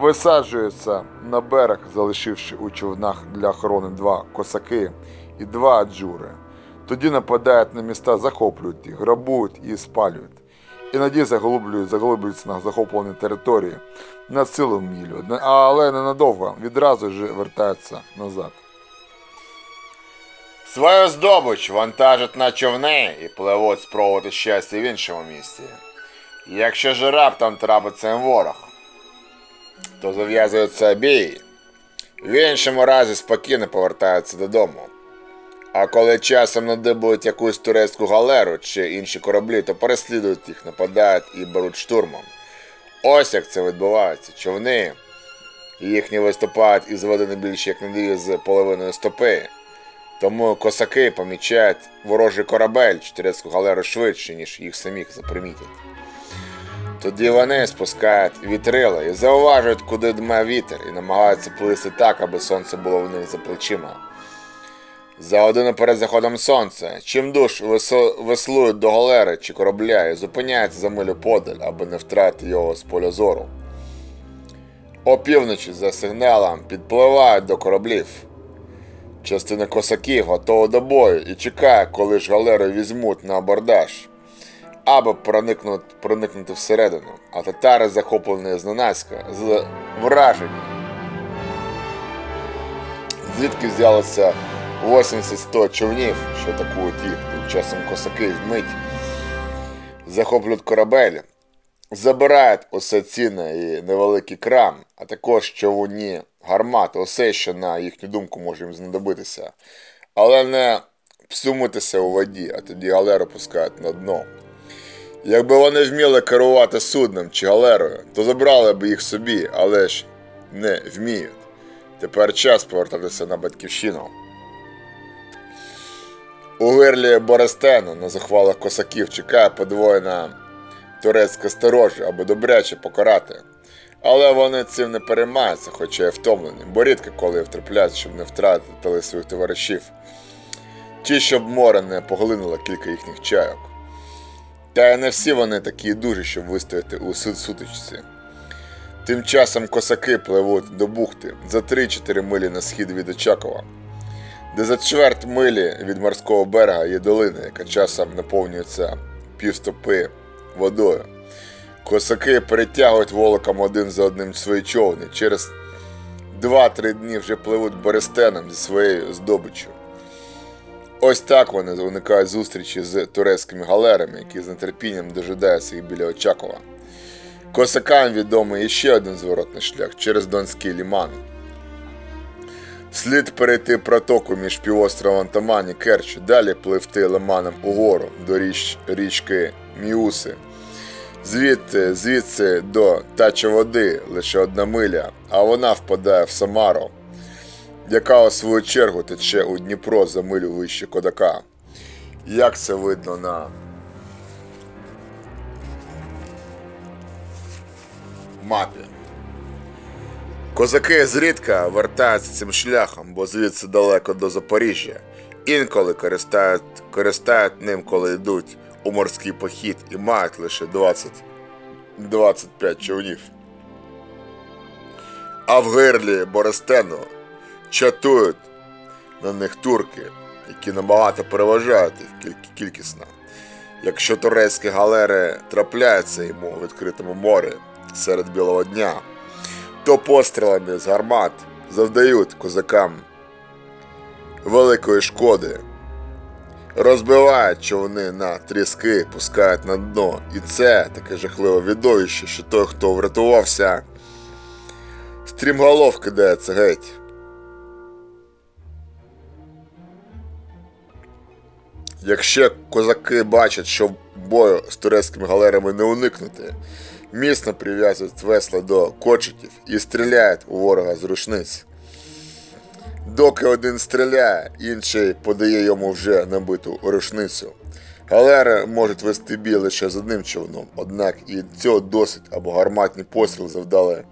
Висаджуються на берег, залишивши у човнах для охорони два косаки і два аджури. Тоді нападають на міста, захоплюють їх, грабують і спалюють. Іноді заглублюють, заглублюються на захоплені території на цілу мілю, але ненадовго відразу ж вертаються назад. Свою здобич вантажать на човни і пливуть спробувати щастя в іншому місці. Якщо ж раптом трапиться ворог, то зав'язується бій. В іншому разі спокійно повертаються додому. А коли часом надибують якусь турецьку галеру чи інші кораблі, то переслідують їх, нападають і беруть штурмом. Ось як це відбувається. Човни їхні виступають із води не більше як на дві з половиною стопи. Тому косаки помічають ворожий корабель чи турецьку галеру швидше, ніж їх самих запримітять. Тоді вони спускають вітрила і зауважують, куди дме вітер, і намагаються плисти так, аби сонце було в них за плечима. За годину перед заходом сонця, чим душ веслують до галери чи корабля і зупиняються за милю подаль, аби не втратити його з поля зору. Опівночі за сигналом підпливають до кораблів. Частина косаків готова до бою і чекає, коли ж галеру візьмуть на абордаж, аби проникнути, проникнути всередину, а татари, захоплені зненацька, з вражені. Звідки взялося 80-100 човнів, що атакують їх, тим часом косаки вмить захоплюють корабель, забирають усе цінне і невеликий крам, а також човуні, гармати, усе, що на їхню думку може їм знадобитися. Але не всумитися у воді, а тоді галеру пускають на дно. Якби вони вміли керувати судном чи галерою, то забрали б їх собі, але ж не вміють. Тепер час повертатися на батьківщину. У гирлі Борестену на захвалах косаків чекає подвоєна турецька сторожа, аби добряче покарати. Але вони цим не переймаються, хоча й втомлені, бо рідко коли втрапляються, щоб не втратити своїх товаришів, чи щоб море не поглинуло кілька їхніх чайок. Та й не всі вони такі дужі, щоб вистояти у сутичці. Тим часом косаки пливуть до бухти за 3-4 милі на схід від Очакова, де за чверть милі від морського берега є долина, яка часом наповнюється півстопи водою. Косаки перетягують волоком один за одним свої човни. Через 2-3 дні вже пливуть Берестеном зі своєю здобиччю. Ось так вони уникають зустрічі з турецькими галерами, які з нетерпінням дожидаються їх біля Очакова. Косакам відомий іще один зворотний шлях через Донський ліман. Слід перейти протоку між півостровом Таман і Керчі, далі пливти лиманом угору до річ, річки Міуси. Звідти, звідси до тача води лише одна миля, а вона впадає в Самару, яка у свою чергу тече у Дніпро за милю вище Кодака. Як це видно на мапі? Козаки зрідка вертаються цим шляхом, бо звідси далеко до Запоріжжя. Інколи користають, користають ним, коли йдуть у морський похід і мають лише 20-25 човнів. А в гирлі Борестену чатують на них турки, які набагато переважають їх кількісно. Якщо турецькі галери трапляються йому у відкритому морі серед білого дня, то пострілами з гармат завдають козакам великої шкоди. Розбивають човни на тріски, пускають на дно. І це таке жахливе відовище, що той, хто врятувався, стрімголов кидається геть. Якщо козаки бачать, що бою з турецькими галерами не уникнути, міцно прив'язують весла до кочетів і стріляють у ворога з рушниць. Доки один стріляє, інший подає йому вже набиту рушницю. Галери можуть вести бій лише з одним човном, однак і цього досить або гарматні постріли завдали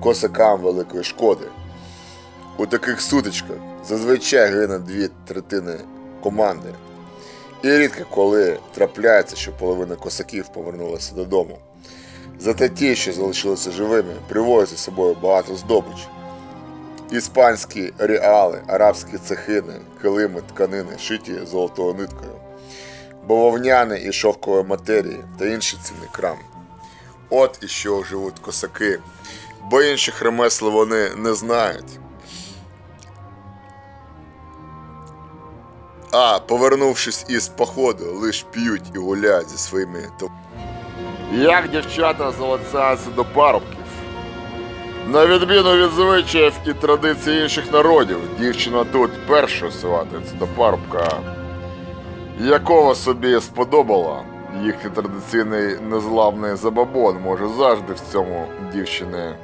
косакам великої шкоди. У таких сутичках зазвичай гине дві третини команди. І рідко коли трапляється, що половина косаків повернулася додому. Зате ті, що залишилися живими, привозять з собою багато здобич. Іспанські реали, арабські цехини, килими, тканини, шиті золотою ниткою, бавовняни і шовкової матерії та інший цінний крам. От і що живуть косаки, бо інших ремесел вони не знають. А, повернувшись із походу, лиш п'ють і гуляють зі своїми то. Як дівчата залицяються до парубків? На відміну від звичаїв і традицій інших народів, дівчина тут першою сватається до парубка, якого собі сподобала. Їхній традиційний незламний забабон може завжди в цьому дівчини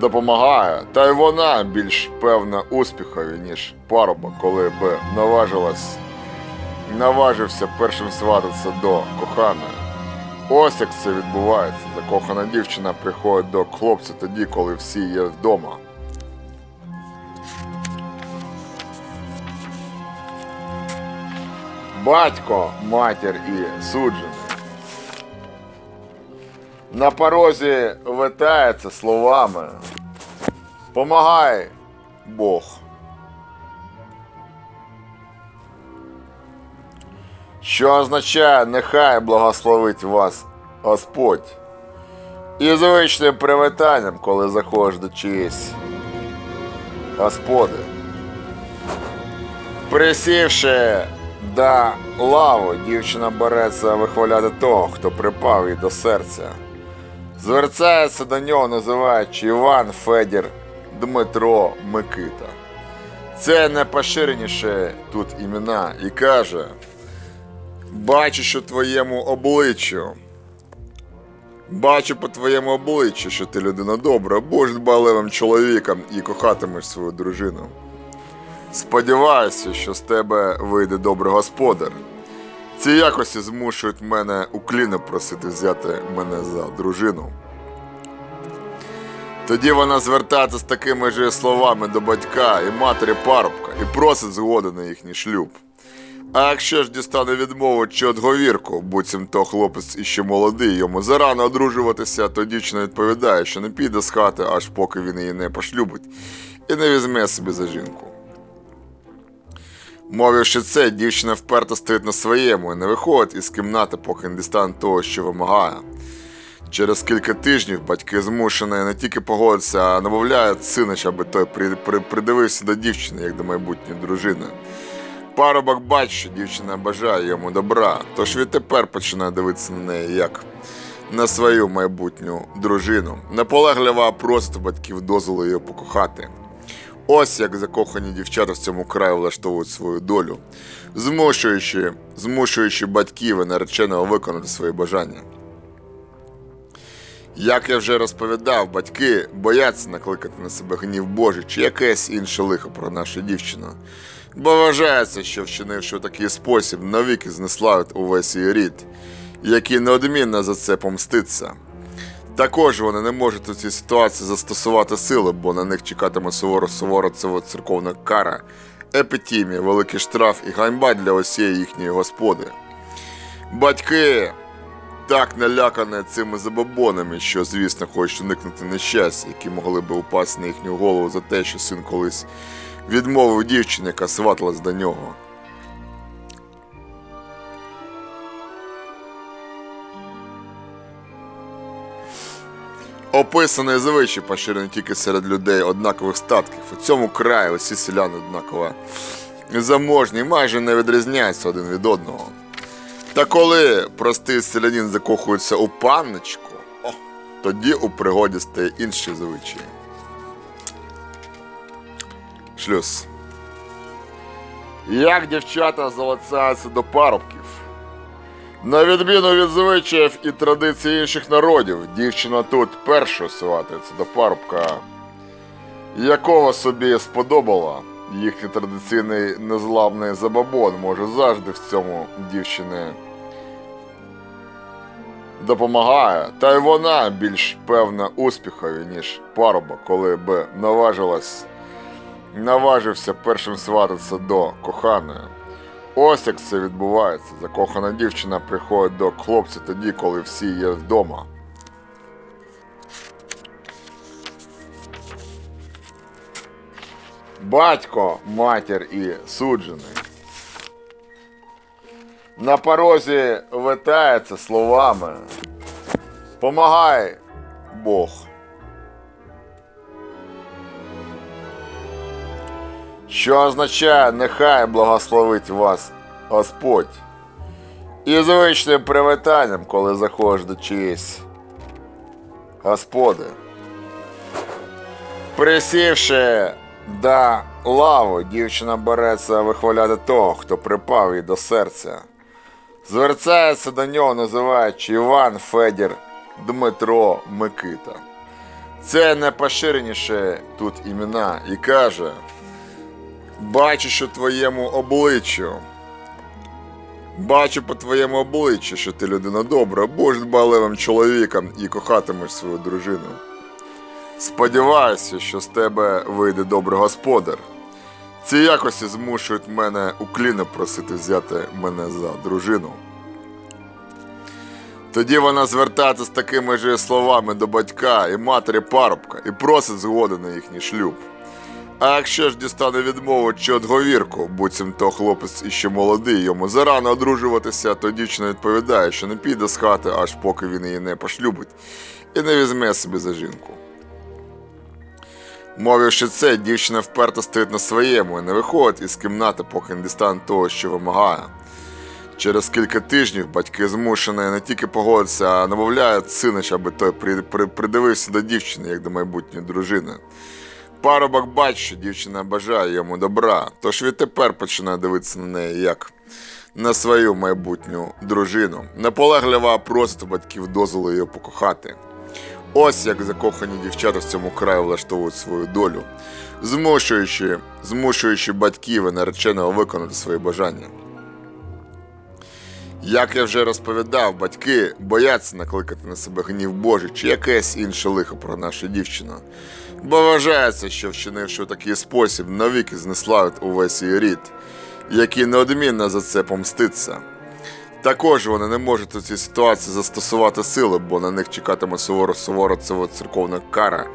допомагає, та й вона більш певна успіхові, ніж парубок, коли б наважилась, наважився першим свататися до коханої. Ось як це відбувається. Закохана дівчина приходить до хлопця тоді, коли всі є вдома. Батько, матір і суджений. На порозі витається словами. Помагай, Бог. Що означає нехай благословить вас Господь. І звичним привітанням, коли заходиш до чиїсь Господи. Присівши до лави, дівчина береться вихваляти того, хто припав їй до серця. Звертається до нього, називаючи Іван Федір Дмитро Микита. Це найпоширеніше тут імена і каже. Бачу, що твоєму обличчю. Бачу по твоєму обличчю, що ти людина добра, будеш дбаливим чоловіком і кохатимеш свою дружину. Сподіваюся, що з тебе вийде добрий господар. Ці якості змушують мене укліно просити взяти мене за дружину. Тоді вона звертається з такими ж словами до батька і матері парубка і просить згоди на їхній шлюб. А якщо ж дістане відмову чи отговірку, буцім то хлопець іще молодий, йому зарано одружуватися, то дівчина відповідає, що не піде з хати, аж поки він її не пошлюбить, і не візьме собі за жінку. Мовивши це, дівчина вперто стоїть на своєму і не виходить із кімнати, поки не дістане того, що вимагає. Через кілька тижнів батьки змушені не тільки погодитися, а намовляють сина, аби той при- при- придивився до дівчини, як до майбутньої дружини. Парубок бачить, що дівчина бажає йому добра, тож відтепер починає дивитися на неї як на свою майбутню дружину. Наполегливо просить батьків дозволу її покохати. Ось як закохані дівчата в цьому краю влаштовують свою долю, змушуючи, змушуючи батьків і нареченого виконати свої бажання. Як я вже розповідав, батьки бояться накликати на себе гнів Божий чи якесь інше лихо про нашу дівчину, бо вважається, що вчинивши такий спосіб, навіки знеславить увесь її рід, який неодмінно за це помститься. Також вони не можуть у цій ситуації застосувати сили, бо на них чекатиме суворо суворо церковна кара, епітімія, великий штраф і ганьба для усієї їхньої господи. Батьки так налякані цими забобонами, що, звісно, хочуть уникнути нещастя, які могли би упасти на їхню голову за те, що син колись відмовив дівчині, яка сваталась до нього. Описаний звичай поширений тільки серед людей однакових статків. У цьому краї усі селяни однаково заможні майже не відрізняються один від одного. Та коли простий селянин закохується у панночку, тоді у пригоді стає інший звичай. Шлюз. Як дівчата залицяються до парубків? На відміну від звичаїв і традицій інших народів, дівчина тут першою сватається до парубка, якого собі сподобала. Їхній традиційний незламний забабон може завжди в цьому дівчини допомагає, та й вона більш певна успіхові, ніж парубок, коли би наважилась, наважився першим свататися до коханої. Ось як це відбувається. Закохана дівчина приходить до хлопця тоді, коли всі є вдома. Батько, матір і суджений. На порозі витається словами. Помагай, Бог. Що означає нехай благословить вас Господь. І звичним привітанням, коли заходиш до чиїсь Господи. Присівши до лави, дівчина береться вихваляти того, хто припав їй до серця. Звертається до нього, називаючи Іван Федір Дмитро Микита. Це найпоширеніше тут імена і каже. Бачу, що твоєму обличчю. Бачу по твоєму обличчю, що ти людина добра, будеш дбаливим чоловіком і кохатимеш свою дружину. Сподіваюся, що з тебе вийде добрий господар. Ці якості змушують мене укліно просити взяти мене за дружину. Тоді вона звертається з такими ж словами до батька і матері парубка і просить згоди на їхній шлюб. А якщо ж дістане відмову чи отговірку, буцімто хлопець іще молодий, йому зарано одружуватися, то дівчина відповідає, що не піде з хати, аж поки він її не пошлюбить, і не візьме собі за жінку. Мовивши це, дівчина вперто стоїть на своєму і не виходить із кімнати, поки не дістане того, що вимагає. Через кілька тижнів батьки змушені не тільки погодитися, а намовляють синич, аби той при- при- придивився до дівчини, як до майбутньої дружини. Парубок бачить, що дівчина бажає йому добра, тож відтепер починає дивитися на неї як на свою майбутню дружину. Наполегливо просить батьків дозволу її покохати. Ось як закохані дівчата в цьому краї влаштовують свою долю, змушуючи, змушуючи батьків і нареченого виконати свої бажання. Як я вже розповідав, батьки бояться накликати на себе гнів Божий чи якесь інше лихо про нашу дівчину, бо вважається, що вчинивши в такий спосіб, навіки знеславить увесь її рід, який неодмінно за це помститься. Також вони не можуть у цій ситуації застосувати сили, бо на них чекатиме суворо суворо церковна кара,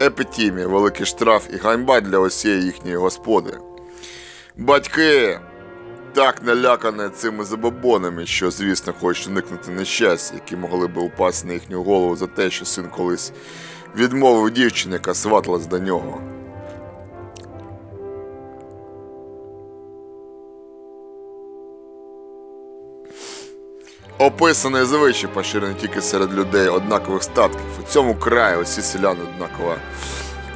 епітімія, великий штраф і ганьба для усієї їхньої господи. Батьки так налякані цими забобонами, що, звісно, хочуть уникнути нещастя, які могли би упасти на їхню голову за те, що син колись відмовив дівчині, яка сваталась до нього. Описаний звичай поширений тільки серед людей однакових статків. У цьому краї усі селяни однаково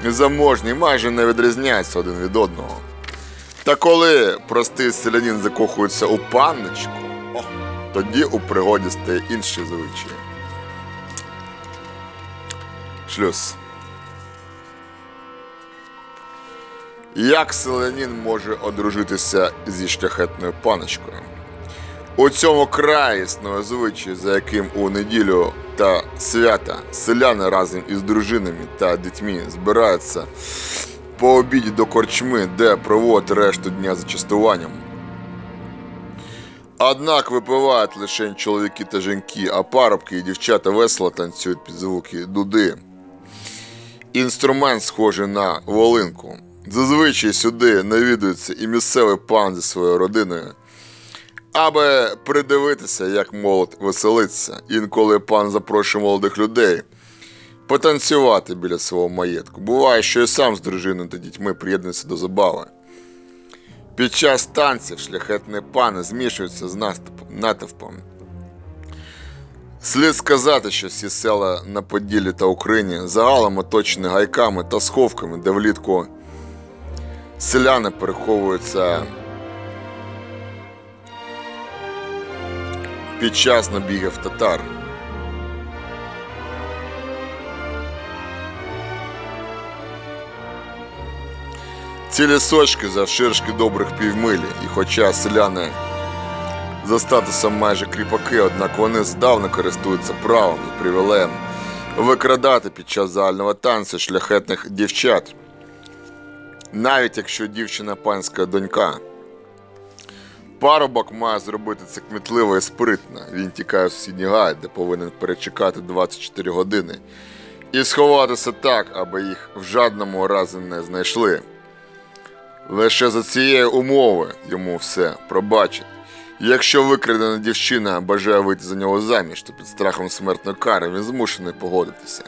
заможні, майже не відрізняються один від одного. Та коли простий селянин закохується у панночку, тоді у пригоді стає інший звичай. Шлюз. Як селянин може одружитися зі шляхетною паночкою? У цьому краї існує звичай, за яким у неділю та свята селяни разом із дружинами та дітьми збираються по обіді до корчми, де проводять решту дня за частуванням. Однак випивають лише чоловіки та жінки, а парубки і дівчата весело танцюють під звуки дуди. Інструмент схожий на волинку. Зазвичай сюди навідується і місцевий пан зі своєю родиною, аби придивитися, як молодь веселиться. Інколи пан запрошує молодих людей потанцювати біля свого маєтку. Буває, що і сам з дружиною та дітьми приєднується до забави. Під час танців шляхетні пани змішуються з натовпом. Слід сказати, що всі села на Поділлі та Україні загалом оточені гайками та сховками, де влітку селяни переховуються під час набігів татар. Ці лісочки завширшки добрих півмилі, і хоча селяни за статусом майже кріпаки, однак вони здавна користуються правом і привілеєм викрадати під час загального танцю шляхетних дівчат, навіть якщо дівчина панська донька. Парубок має зробити це кмітливо і спритно. Він тікає в сусідній гай, де повинен перечекати 24 години, і сховатися так, аби їх в жадному разі не знайшли. Лише за цієї умови йому все пробачать. Якщо викрадена дівчина бажає вийти за нього заміж, то під страхом смертної кари він змушений погодитися.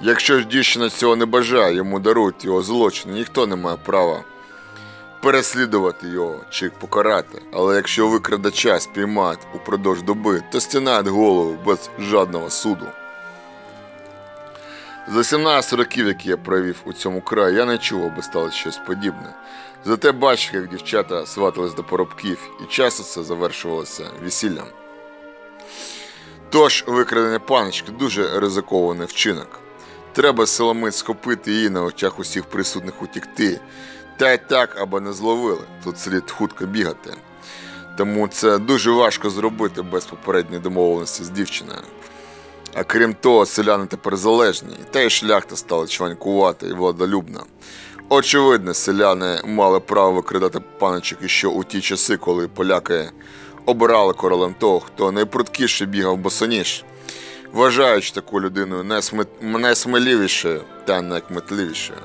Якщо ж дівчина цього не бажає, йому дарують його злочин, ніхто не має права переслідувати його чи покарати. Але якщо викрадача спіймають упродовж доби, то стінають голову без жодного суду. За 17 років, які я провів у цьому краї, я не чув, аби сталося щось подібне. Зате бачив, як дівчата сватались до поробків, і часто це завершувалося весіллям. Тож викрадення паночки дуже ризикований вчинок. Треба силомить схопити її на очах усіх присутних утікти, та й так, аби не зловили. Тут слід хутко бігати. Тому це дуже важко зробити без попередньої домовленості з дівчиною. А крім того, селяни тепер залежні, та й шляхта стала чванькувати і владолюбна. Очевидно, селяни мали право викрадати паночок іще у ті часи, коли поляки обирали королем того, хто найпруткіше бігав босоніж, вважаючи таку людину найсми... найсміливішою та найкметливішою.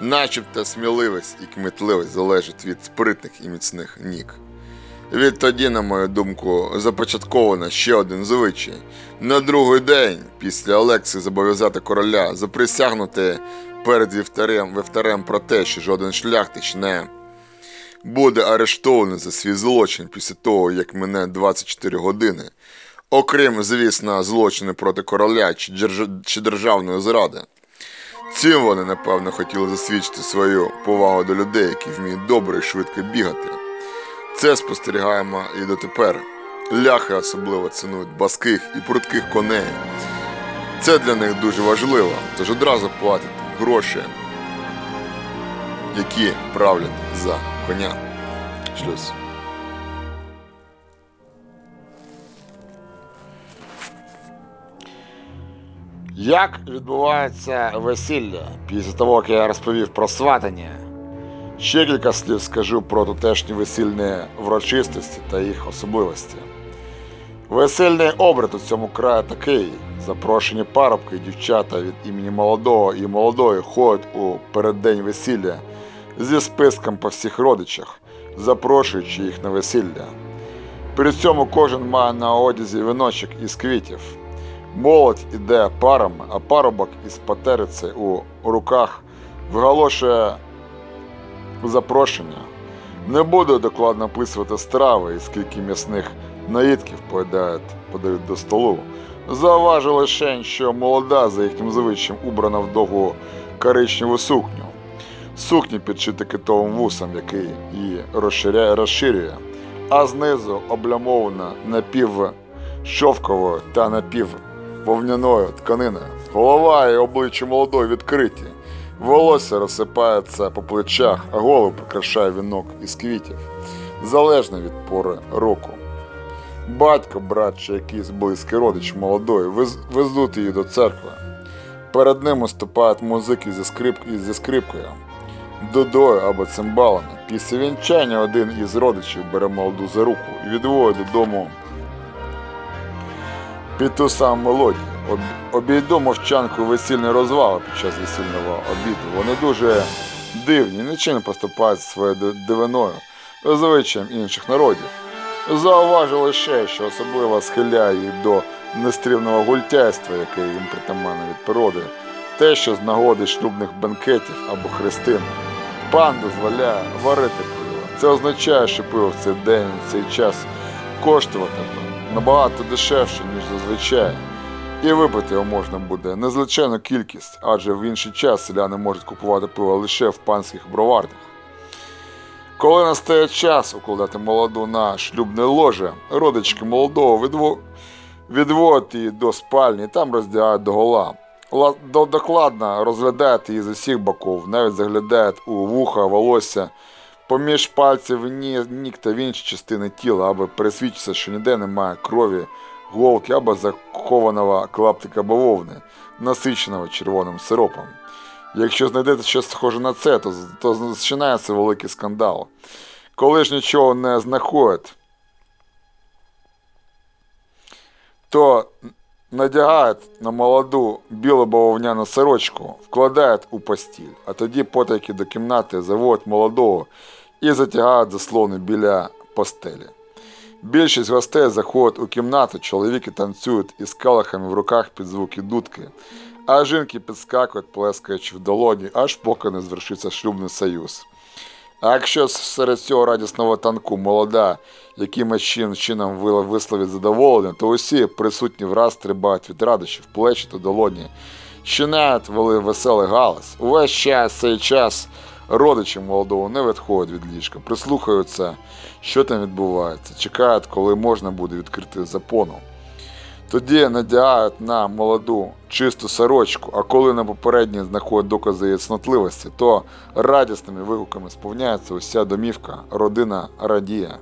Начебто сміливість і кмітливість залежать від спритних і міцних ніг. Відтоді, на мою думку, започатковано ще один звичай. На другий день після Олекси зобов'язати короля заприсягнути перед вівтарем, вівтарем про те, що жоден шляхтич не буде арештований за свій злочин після того, як мине 24 години. Окрім, звісно, злочини проти короля чи, держ- чи державної зради. Цим вони, напевно, хотіли засвідчити свою повагу до людей, які вміють добре і швидко бігати. Це спостерігаємо і дотепер. Ляхи особливо цінують баских і прутких коней. Це для них дуже важливо, тож одразу платять гроші, які правлять за коня. Шлюз. Як відбувається весілля після того, як я розповів про сватання? Ще кілька слів скажу про тутешні весільні врочистості та їх особливості. Весільний обряд у цьому краї такий. Запрошені парубки дівчата від імені молодого і молодої ходять у переддень весілля зі списком по всіх родичах, запрошуючи їх на весілля. При цьому кожен має на одязі віночок із квітів. Молодь іде парами, а парубок із патериці у руках виголошує запрошення. Не буду докладно описувати страви і скільки м'ясних наїдків поїдають, подають до столу. Зауважу лише, що молода за їхнім звичаєм убрана в довгу коричневу сукню. Сукні підшити китовим вусом, який її розширяє, розширює, а знизу облямована напівшовковою та напіввовняною тканиною. Голова і обличчя молодої відкриті. Волосся розсипається по плечах, а голову прикрашає вінок із квітів, залежно від пори року. Батько, брат чи якийсь близький родич молодої везуть її до церкви. Перед ним виступають музики зі, скрип... зі скрипкою, дудою або цимбалами. Після вінчання один із родичів бере молоду за руку і відводить додому під ту саму мелодію. Об- Обійду мовчанку весільної розваги під час весільного обіду. Вони дуже дивні, нічим поступають своєю дивиною, звичаєм інших народів. Зауважу лише, що особливо схиляє їх до нестрівного гультяйства, яке їм притаманне від природи, те, що з нагоди шлюбних бенкетів або хрестин. Пан дозволяє варити пиво. Це означає, що пиво в цей день, в цей час коштуватиме набагато дешевше, ніж зазвичай. І випити його можна буде незліченну кількість, адже в інший час селяни можуть купувати пиво лише в панських броварнях. Коли настає час укладати молоду на шлюбне ложе, родички молодого відво... відводять її до спальні там роздягають до гола. Ла- Докладно розглядають її з усіх боків, навіть заглядають у вуха, волосся, поміж пальців ні, ніг та в інші частини тіла, аби пересвідчитися, що ніде немає крові, голки або захованого клаптика бавовни, насиченого червоним сиропом. Якщо знайдете щось схоже на це, то, то починається великий скандал. Коли ж нічого не знаходять, то надягають на молоду білу бавовняну сорочку, вкладають у постіль, а тоді потайки до кімнати заводять молодого і затягають заслони біля постелі. Більшість гостей заходять у кімнату, чоловіки танцюють із калахами в руках під звуки дудки, а жінки підскакують, плескаючи в долоні, аж поки не звершиться шлюбний союз. А якщо серед цього радісного танку молода якимось чин, чином висловить задоволення, то усі присутні враз стрибають від радощів, плечі та долоні, чинають вели веселий галас. Увесь час цей час родичі молодого не відходять від ліжка, прислухаються, що там відбувається, чекають, коли можна буде відкрити запону. Тоді надягають на молоду чисту сорочку, а коли на попередній знаходять докази її цнотливості, то радісними вигуками сповняється уся домівка, родина радіє.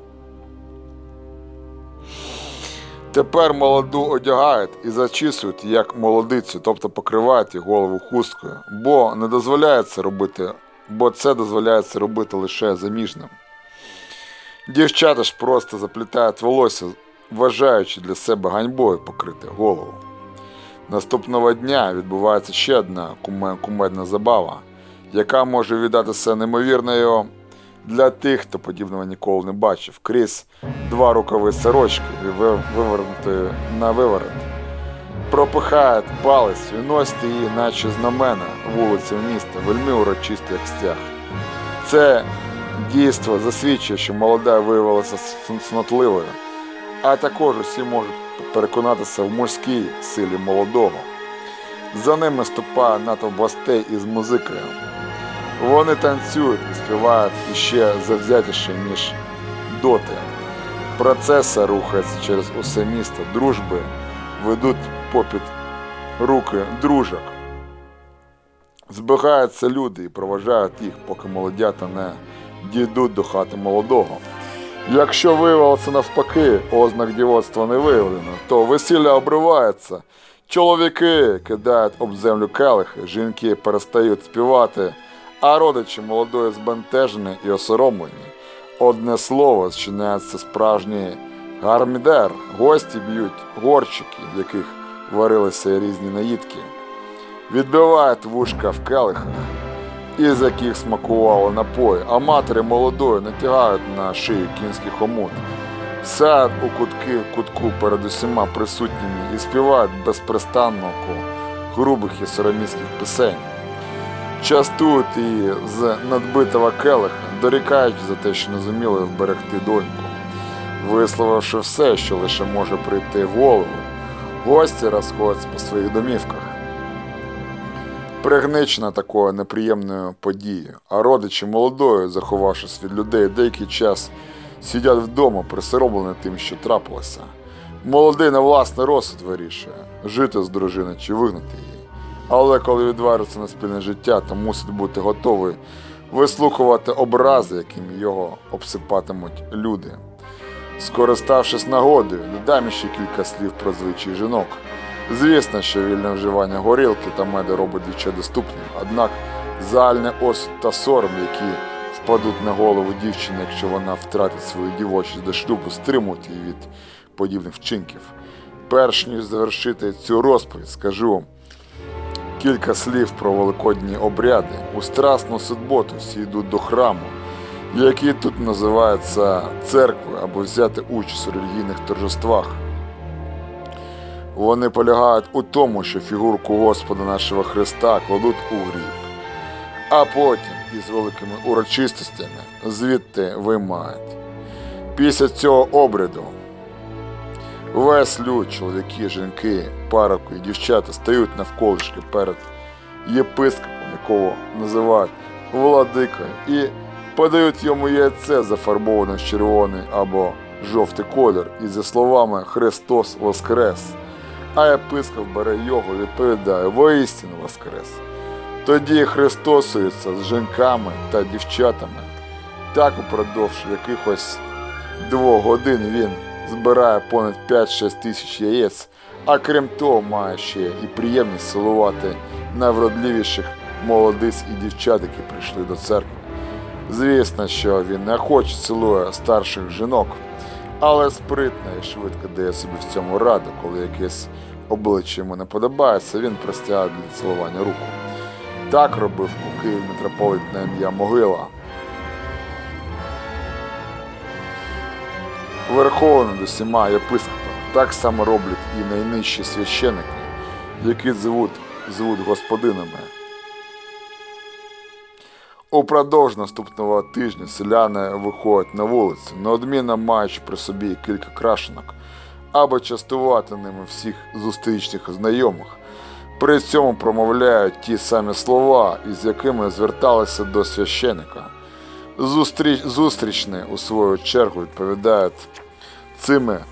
Тепер молоду одягають і зачісують як молодицю, тобто покривають її голову хусткою, бо не дозволяється робити, бо це дозволяється робити лише заміжним. Дівчата ж просто заплітають волосся, вважаючи для себе ганьбою покрити голову. Наступного дня відбувається ще одна кумедна забава, яка може віддатися неймовірною для тих, хто подібного ніколи не бачив. Крізь два рукави сорочки, ви- вивернутої на виворот, пропихають палець і носить її, наче знамена вулицям міста, вельми урочисто, як стяг. Це дійство засвідчує, що молода виявилася цнотливою, а також усі можуть переконатися в мужській силі молодого. За ними ступає натовп гостей із музикою. Вони танцюють і співають іще завзятіше, ніж доти. Процеса рухається через усе місто. Дружби ведуть попід руки дружок. Збігаються люди і проважають їх, поки молодята не дійдуть до хати молодого. Якщо виявилося навпаки, ознак дівоцтва не виявлено, то весілля обривається. Чоловіки кидають об землю келихи, жінки перестають співати, а родичі молодої збентежені і осоромлені. Одне слово, зчиняється справжній гармідер. Гості б'ють горчики, в яких варилися різні наїдки. Відбивають вушка в келихах, із яких смакували напої, а матері молодої натягають на шию кінський хомут. Сядуть у кутки кутку перед усіма присутніми і співають безпрестанно грубих і сороміських пісень. Частують її з надбитого келиха, дорікаючи за те, що не зуміли вберегти доньку. Висловивши все, що лише може прийти в голову, гості розходяться по своїх домівках. Пригничена такою неприємною подією, а родичі молодої, заховавшись від людей, деякий час сидять вдома, присоромлені тим, що трапилося. Молодий на власний розсуд вирішує, жити з дружиною чи вигнати її. Але коли відвариться на спільне життя, то мусить бути готовий вислухувати образи, якими його обсипатимуть люди. Скориставшись нагодою, додам ще кілька слів про звичай жінок. Звісно, що вільне вживання горілки та меду робить дівчат доступним, однак загальний осуд та сором, які впадуть на голову дівчини, якщо вона втратить свою дівочість до шлюбу, стримують її від подібних вчинків. Перш ніж завершити цю розповідь, скажу кілька слів про великодні обряди. У страсну суботу всі йдуть до храму, який тут називається церквою, або взяти участь у релігійних торжествах. Вони полягають у тому, що фігурку Господа нашого Христа кладуть у гріб, а потім із великими урочистостями звідти виймають. Після цього обряду весь люд, чоловіки, жінки, пароки і дівчата стають навколишки перед єпископом, якого називають владикою, і подають йому яйце зафарбоване в червоний або жовтий колір, і зі словами Христос Воскрес. А єпископ бере його відповідає воістину Воскрес. Тоді христосується з жінками та дівчатами. Так упродовж якихось двох годин він збирає понад 5-6 тисяч яєць, а крім того, має ще і приємність силувати найвродливіших молодиць і дівчат, які прийшли до церкви. Звісно, що він не хоче цілує старших жінок, але спритно і швидко дає собі в цьому раду, коли якесь обличчя йому не подобається, він простягає для цілування руку. Так робив у Києві митрополит на ім'я Могила. Верховним до усіма єпископами. Так само роблять і найнижчі священики, які звуть, звуть господинами. Упродовж наступного тижня селяни виходять на вулицю, неодмінно маючи при собі кілька крашенок, аби частувати ними всіх зустрічних знайомих. При цьому промовляють ті самі слова, із якими зверталися до священика. Зустріч, зустрічні, у свою чергу, відповідають цими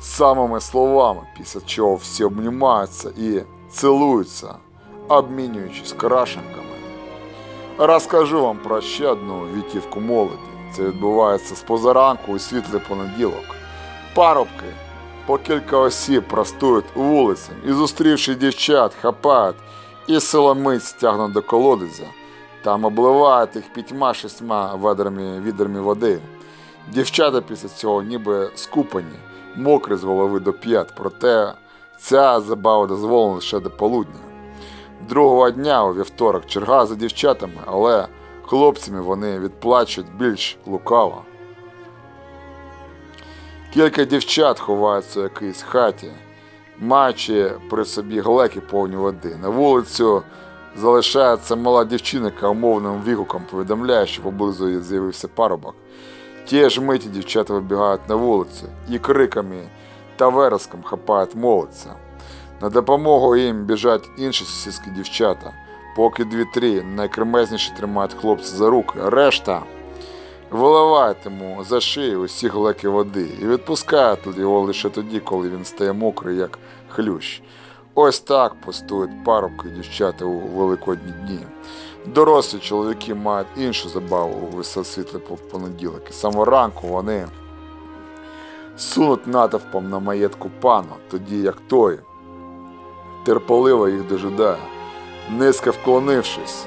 самими словами, після чого всі обнімаються і цілуються, обмінюючись крашенками. Розкажу вам про ще одну вітівку молоді. Це відбувається з позаранку у світлий понеділок. Парубки по кілька осіб простують вулицям і, зустрівши дівчат, хапають і силомиць стягнуть до колодязя. Там обливають їх п'ятьма шістьма відрами води. Дівчата після цього ніби скупані, мокрі з голови до п'ят, проте ця забава дозволена лише до полудня. Другого дня у вівторок черга за дівчатами, але хлопцями вони відплачують більш лукаво. Кілька дівчат ховаються у якійсь хаті, маючи при собі глеки повні води. На вулицю залишається мала дівчина, яка умовним вігуком повідомляє, що поблизу її з'явився парубок. Ті ж миті дівчата вибігають на вулицю і криками та вереском хапають молодця. На допомогу їм біжать інші сусідські дівчата, поки дві-три найкремезніші тримають хлопця за руки, решта виливають за шию усі глеки води і відпускають його лише тоді, коли він стає мокрий, як хлющ. Ось так постують парубки дівчата у великодні дні. Дорослі чоловіки мають іншу забаву у висосвітлий понеділок. І ранку вони сунуть натовпом на маєтку пана, тоді як той терпеливо їх дожидає. Низько вклонившись,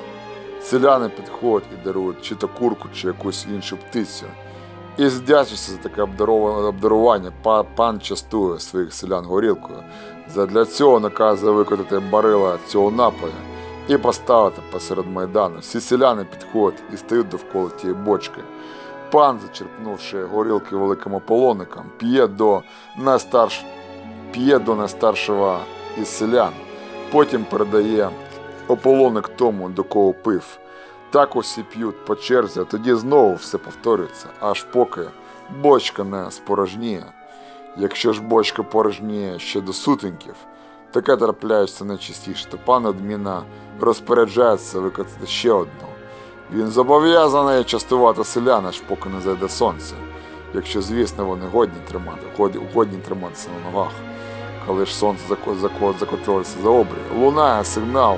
селяни підходять і дарують чи то курку, чи якусь іншу птицю. І здячився за таке обдарування, пан частує своїх селян горілкою. Задля цього наказує викотати барила цього напою і поставити посеред майдану. Всі селяни підходять і стають довкола тієї бочки. Пан, зачерпнувши горілки великим ополоником, п'є до найстарш... п'є до найстаршого із селян. Потім передає ополоник тому, до кого пив. Так усі п'ють по черзі, а тоді знову все повторюється, аж поки бочка не спорожніє. Якщо ж бочка порожніє ще до сутеньків, таке трапляється найчастіше, то пан одміна розпоряджається викотати ще одну. Він зобов'язаний частувати селян, аж поки не зайде сонце, якщо, звісно, вони годні тримати, годні триматися на ногах. Коли ж сонце зако- зако- закотилося за обрій, лунає сигнал,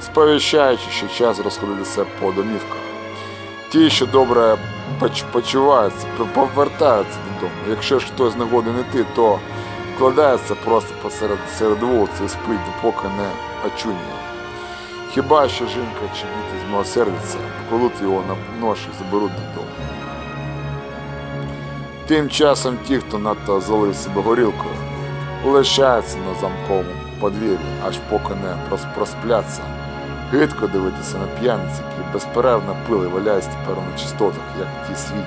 сповіщаючи, що час розходитися по домівках. Ті, що добре почуваються, повертаються додому. Якщо ж хтось не годен іти, то вкладається просто посеред серед вулиці і спить, допоки не очуняє. Хіба що жінка чи діти змилосердяться, покладуть його на нож і заберуть додому. Тим часом ті, хто надто залив себе горілкою, лишаються на замковому подвір'ї, аж поки не проспляться. Гидко дивитися на п'яниць, які безперервно пили, валяються тепер на чистотах, як ті свині.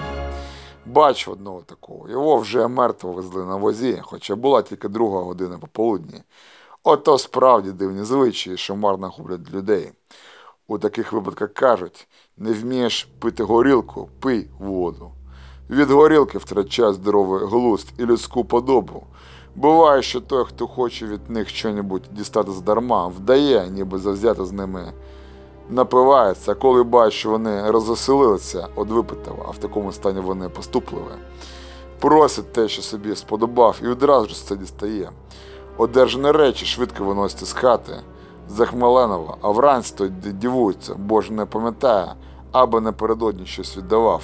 Бачу одного такого. Його вже мертво везли на возі, хоча була тільки друга година пополудні. Ото справді дивні звичаї, що марно гублять людей. У таких випадках кажуть, не вмієш пити горілку, пий воду. Від горілки втрачає здоровий глузд і людську подобу. Буває, що той, хто хоче від них щось дістати здарма, вдає, ніби завзято з ними напивається, коли бачить, що вони розвеселилися від випитого, а в такому стані вони поступливі. Просить те, що собі сподобав, і одразу ж це дістає. Одержані речі швидко виносять з хати захмеленого, а вранці той д- дивується, бо ж не пам'ятає, аби напередодні щось віддавав.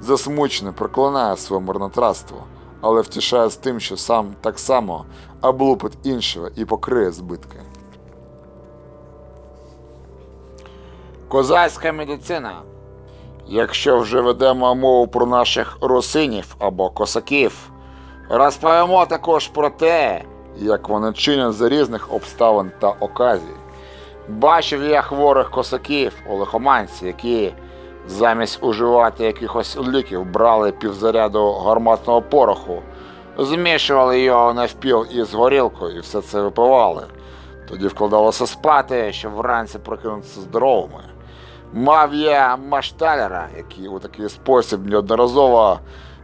Засмучений проклинає своє марнотратство, але втішає з тим, що сам так само облупить іншого і покриє збитки. Козацька медицина. Якщо вже ведемо мову про наших русинів або косаків, розповімо також про те, як вони чинять за різних обставин та оказій. Бачив я хворих косаків у лихоманці, які замість уживати якихось ліків брали півзаряду гарматного пороху, змішували його навпіл із горілкою і все це випивали. Тоді вкладалося спати, щоб вранці прокинутися здоровими. Мав я машталера, який у такий спосіб неодноразово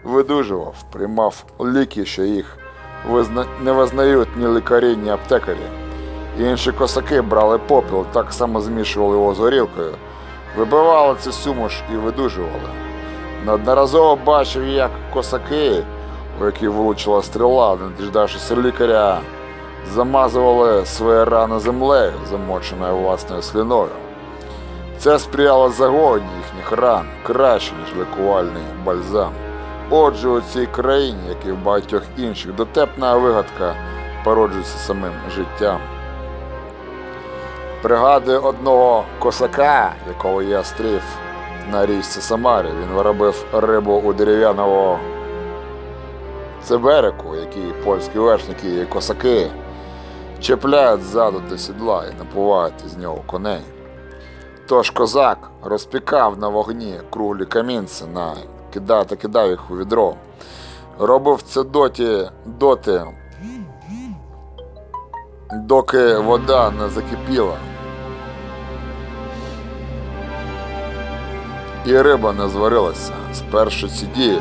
видужував, приймав ліки, що їх визна... не визнають ні лікарі, ні аптекарі. Інші косаки брали попіл, так само змішували його з горілкою, вибивали цю суміш і видужували. Неодноразово бачив, як косаки у який влучила стріла, не діждавшись лікаря, замазували свої рани землею, замоченою власною сліною. Це сприяло загоєнню їхніх ран краще, ніж лікувальний бальзам. Отже, у цій країні, як і в багатьох інших, дотепна вигадка породжується самим життям. Пригадую одного косака, якого я стрів на річці Самарі. Він виробив рибу у дерев'яного циберику, який польські вершники і косаки чіпляють ззаду до сідла і напувають із нього коней. Тож козак розпікав на вогні круглі камінці на кидав та кидав їх у відро. Робив це доті, доти, доки вода не закипіла. І риба не зварилася. Спершу ці дії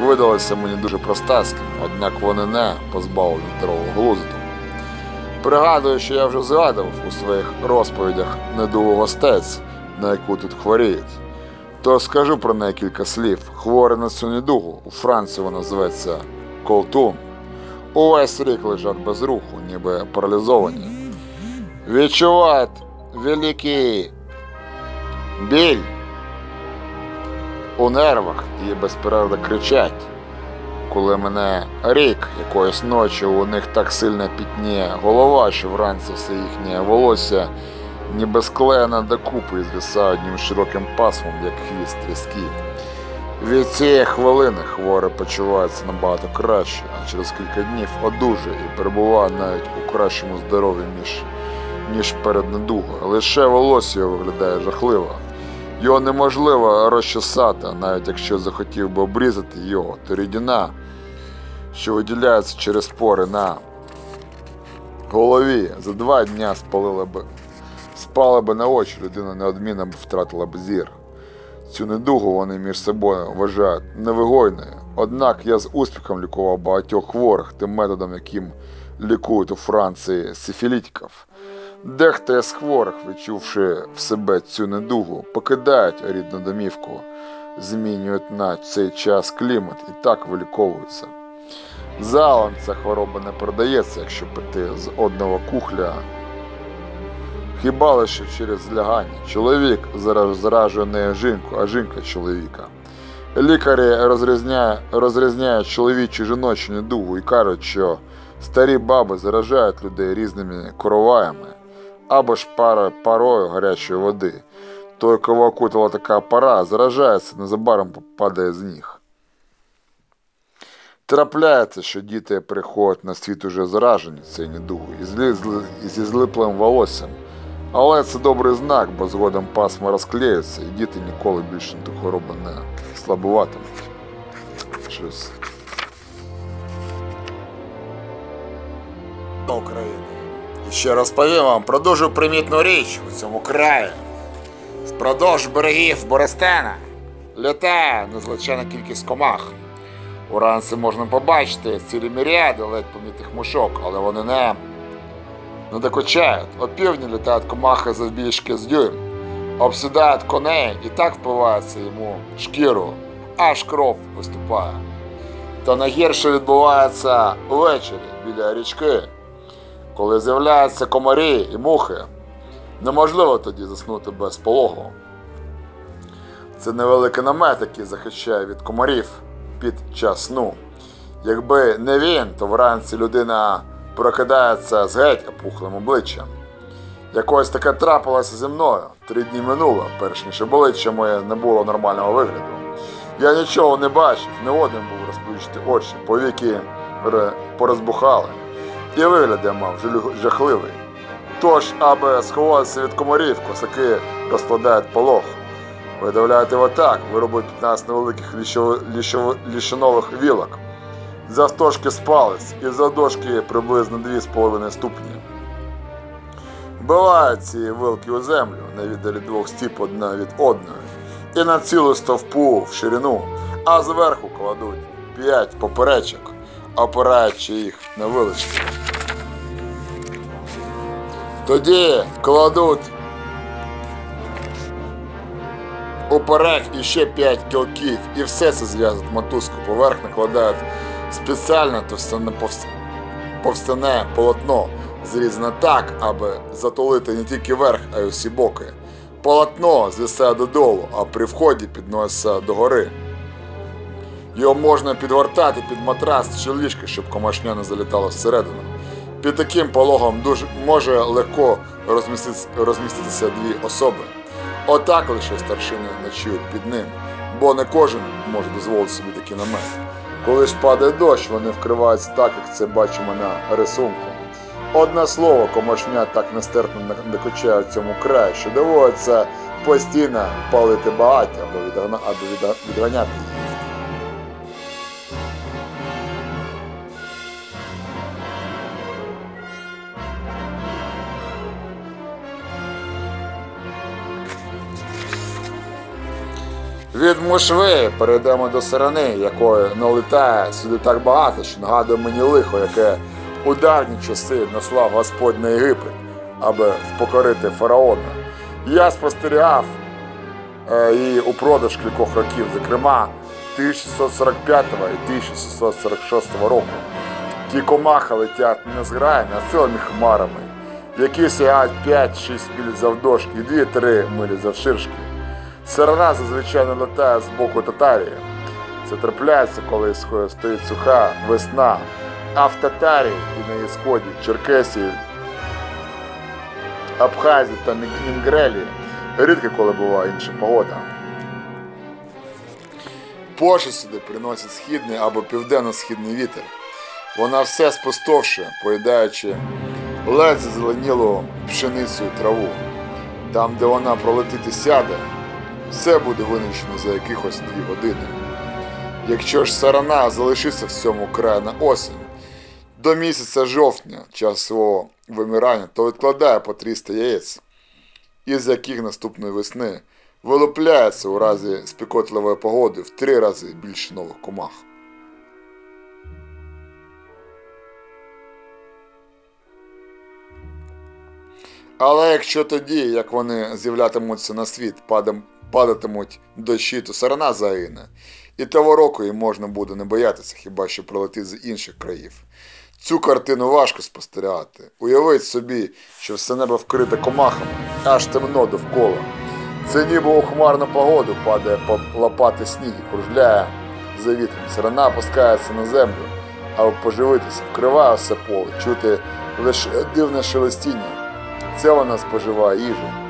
видалися мені дуже простацькими, однак вони не позбавлені здорового глузду. Пригадую, що я вже згадував у своїх розповідях недугу гостець, на яку тут хворіють. То скажу про неї кілька слів. Хворий на цю недугу. У Франції вона зветься Колтун. Увесь рік лежать без руху, ніби паралізовані. Відчувають великий біль у нервах і безперервно кричать. Коли мене рік якоїсь ночі у них так сильно пітніє голова, що вранці все їхнє волосся ніби склеєне докупи і звисає одним широким пасмом, як хвіст тріски. Від цієї хвилини хворий почувається набагато краще, а через кілька днів одужає і перебуває навіть у кращому здоров'ї, ніж, ніж перед недугою. Лише волосся виглядає жахливо. Його неможливо розчесати, навіть якщо захотів би обрізати його, то рідина, що виділяється через пори на голові, за два дня спалила би, спала би на очі, людина неодмінно б втратила б зір. Цю недугу вони між собою вважають невигойною. Однак я з успіхом лікував багатьох хворих тим методом, яким лікують у Франції сифілітиків. Дехто з хворих, відчувши в себе цю недугу, покидають рідну домівку, змінюють на цей час клімат і так виліковуються. Залом ця хвороба не продається, якщо пити з одного кухля. Хіба лише через злягання. Чоловік заражує не жінку, а жінка чоловіка. Лікарі розрізняють, розрізняють чоловічу і жіночу недугу і кажуть, що старі баби заражають людей різними короваями або ж парою, парою гарячої води. Той, кого окутала така пара, заражається, незабаром падає з ніг. Трапляється, що діти приходять на світ уже заражені цією недугою і зі злиплим волоссям. Але це добрий знак, бо згодом пасма розклеються, і діти ніколи більше ту хворобу не слабуватимуть. Щось. України. І ще розповім вам про примітну річ у цьому краї. Впродовж берегів Борестена літає незвичайна кількість комах. Уранці можна побачити цілі міріади ледь помітних мушок, але вони не, не докучають. Опівдні літають комахи завбільшки з дюйм, обсідають коней і так впиваються йому шкіру, аж кров виступає. Та найгірше відбувається ввечері біля річки, коли з'являються комарі і мухи. Неможливо тоді заснути без пологу. Це невеликий намет, який захищає від комарів під час сну. Якби не він, то вранці людина прокидається з геть опухлим обличчям. Якось таке трапилося зі мною. Три дні минуло, перш ніж обличчя моє не було нормального вигляду. Я нічого не бачив, не один був розплющити очі, повіки порозбухали. І вигляд мав жахливий. Тож, аби сховатися від комарів, косаки розкладають полог. Видавляють його так, виробить 15 невеликих ліщинових вілок. Завтошки з палець і завдовжки приблизно 2,5 ступні. Вбивають ці вилки у землю, невіддалі двох стіп одна від одної, і на цілу стовпу в ширину, а зверху кладуть 5 поперечок, опираючи їх на вилочки. Тоді кладуть уперек іще 5 кілків, і все це зв'язують мотузку. Поверх накладають Спеціальне товстяне повс- повстяне полотно зрізане так, аби затулити не тільки верх, а й усі боки. Полотно звисає додолу, а при вході підноситься догори. Його можна підгортати під матрас чи ліжко, щоб комашня не залітала всередину. Під таким пологом дуже може легко розміститися, дві особи. Отак лише старшини ночують під ним, бо не кожен може дозволити собі такий намет. Коли ж падає дощ, вони вкриваються так, як це бачимо на рисунку. Одне слово, комашня так нестерпно накочає в цьому краї, що доводиться постійно палити багаття або, відганяти їх. Від мушви перейдемо до сирени, якої налітає сюди так багато, що нагадує мені лихо, яке у давні часи наслав Господь на Єгипет, аби впокорити фараона. Я спостерігав е, її упродовж кількох років, зокрема 1645 і 1646 року. Ті комахи летять не з граями, а цілими хмарами, які сягають 5-6 миль завдовжки і 2-3 милі завширшки. Сирена зазвичай летає з боку Татарії. Це трапляється, коли стоїть суха весна, а в Татарії і на її сході, Черкесії, Абхазії та Мін- Мінгрелі рідко коли буває інша погода. Позже сюди приносять східний або південно-східний вітер. Вона все спустовшує, поїдаючи ледь зеленілу пшеницю і траву. Там, де вона пролетить і сяде, все буде винищено за якихось дві години. Якщо ж сарана залишиться в цьому краї на осінь, до місяця жовтня, час свого вимирання, то відкладає по 300 яєць, із яких наступної весни вилупляється у разі спекотливої погоди в три рази більше нових комах. Але якщо тоді, як вони з'являтимуться на світ, падам- падатимуть дощі, то сарана загине. І того року їм можна буде не боятися, хіба що прилетить з інших країв. Цю картину важко спостерігати. Уявіть собі, що все небо вкрите комахами, аж темно довкола. Це ніби у хмарну погоду падає по лопати сніг і кружляє за вітром. Сирена опускається на землю, аби поживитися, вкриває все поле, чути лише дивне шелестіння. Це вона споживає їжу.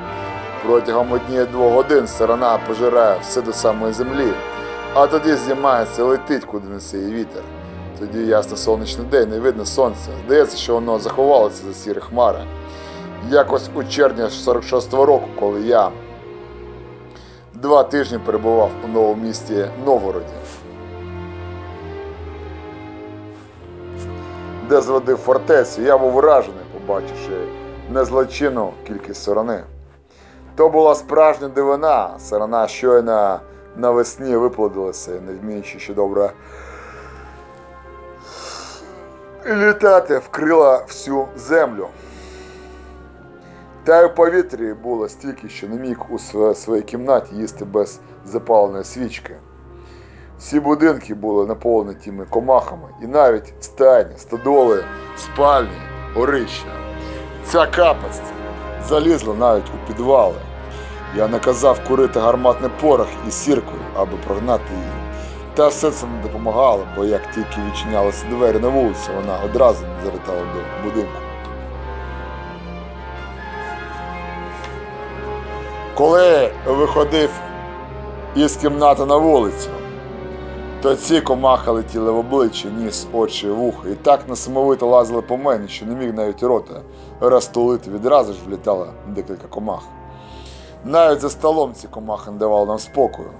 Протягом однієї-двох годин сирена пожирає все до самої землі, а тоді знімається летить, куди несе її вітер. Тоді ясно сонячний день, не видно сонця. Здається, що воно заховалося за сірі хмари. Якось у червні 46-го року, коли я два тижні перебував у новому місті Новгороді, де зводив фортецю, я був вражений, побачивши незлочинну кількість сорони. То була справжня дивина. Сарана щойно навесні виплодилася, не вміючи ще добре літати, вкрила всю землю. Та й у повітрі було стільки, що не міг у своїй кімнаті їсти без запаленої свічки. Всі будинки були наповнені тими комахами, і навіть стайні, стодоли, спальні, горища. Ця капець залізла навіть у підвали. Я наказав курити гарматний порох із сіркою, аби прогнати її. Та все це не допомагало, бо як тільки відчинялися двері на вулицю, вона одразу залітала до будинку. Коли виходив із кімнати на вулицю, то ці комахи летіли в обличчя, ніс, очі, вуха, і так несамовито лазили по мені, що не міг навіть рота розтулити. Відразу ж влітало декілька комах. Навіть за столом ці комахи не давали нам спокою.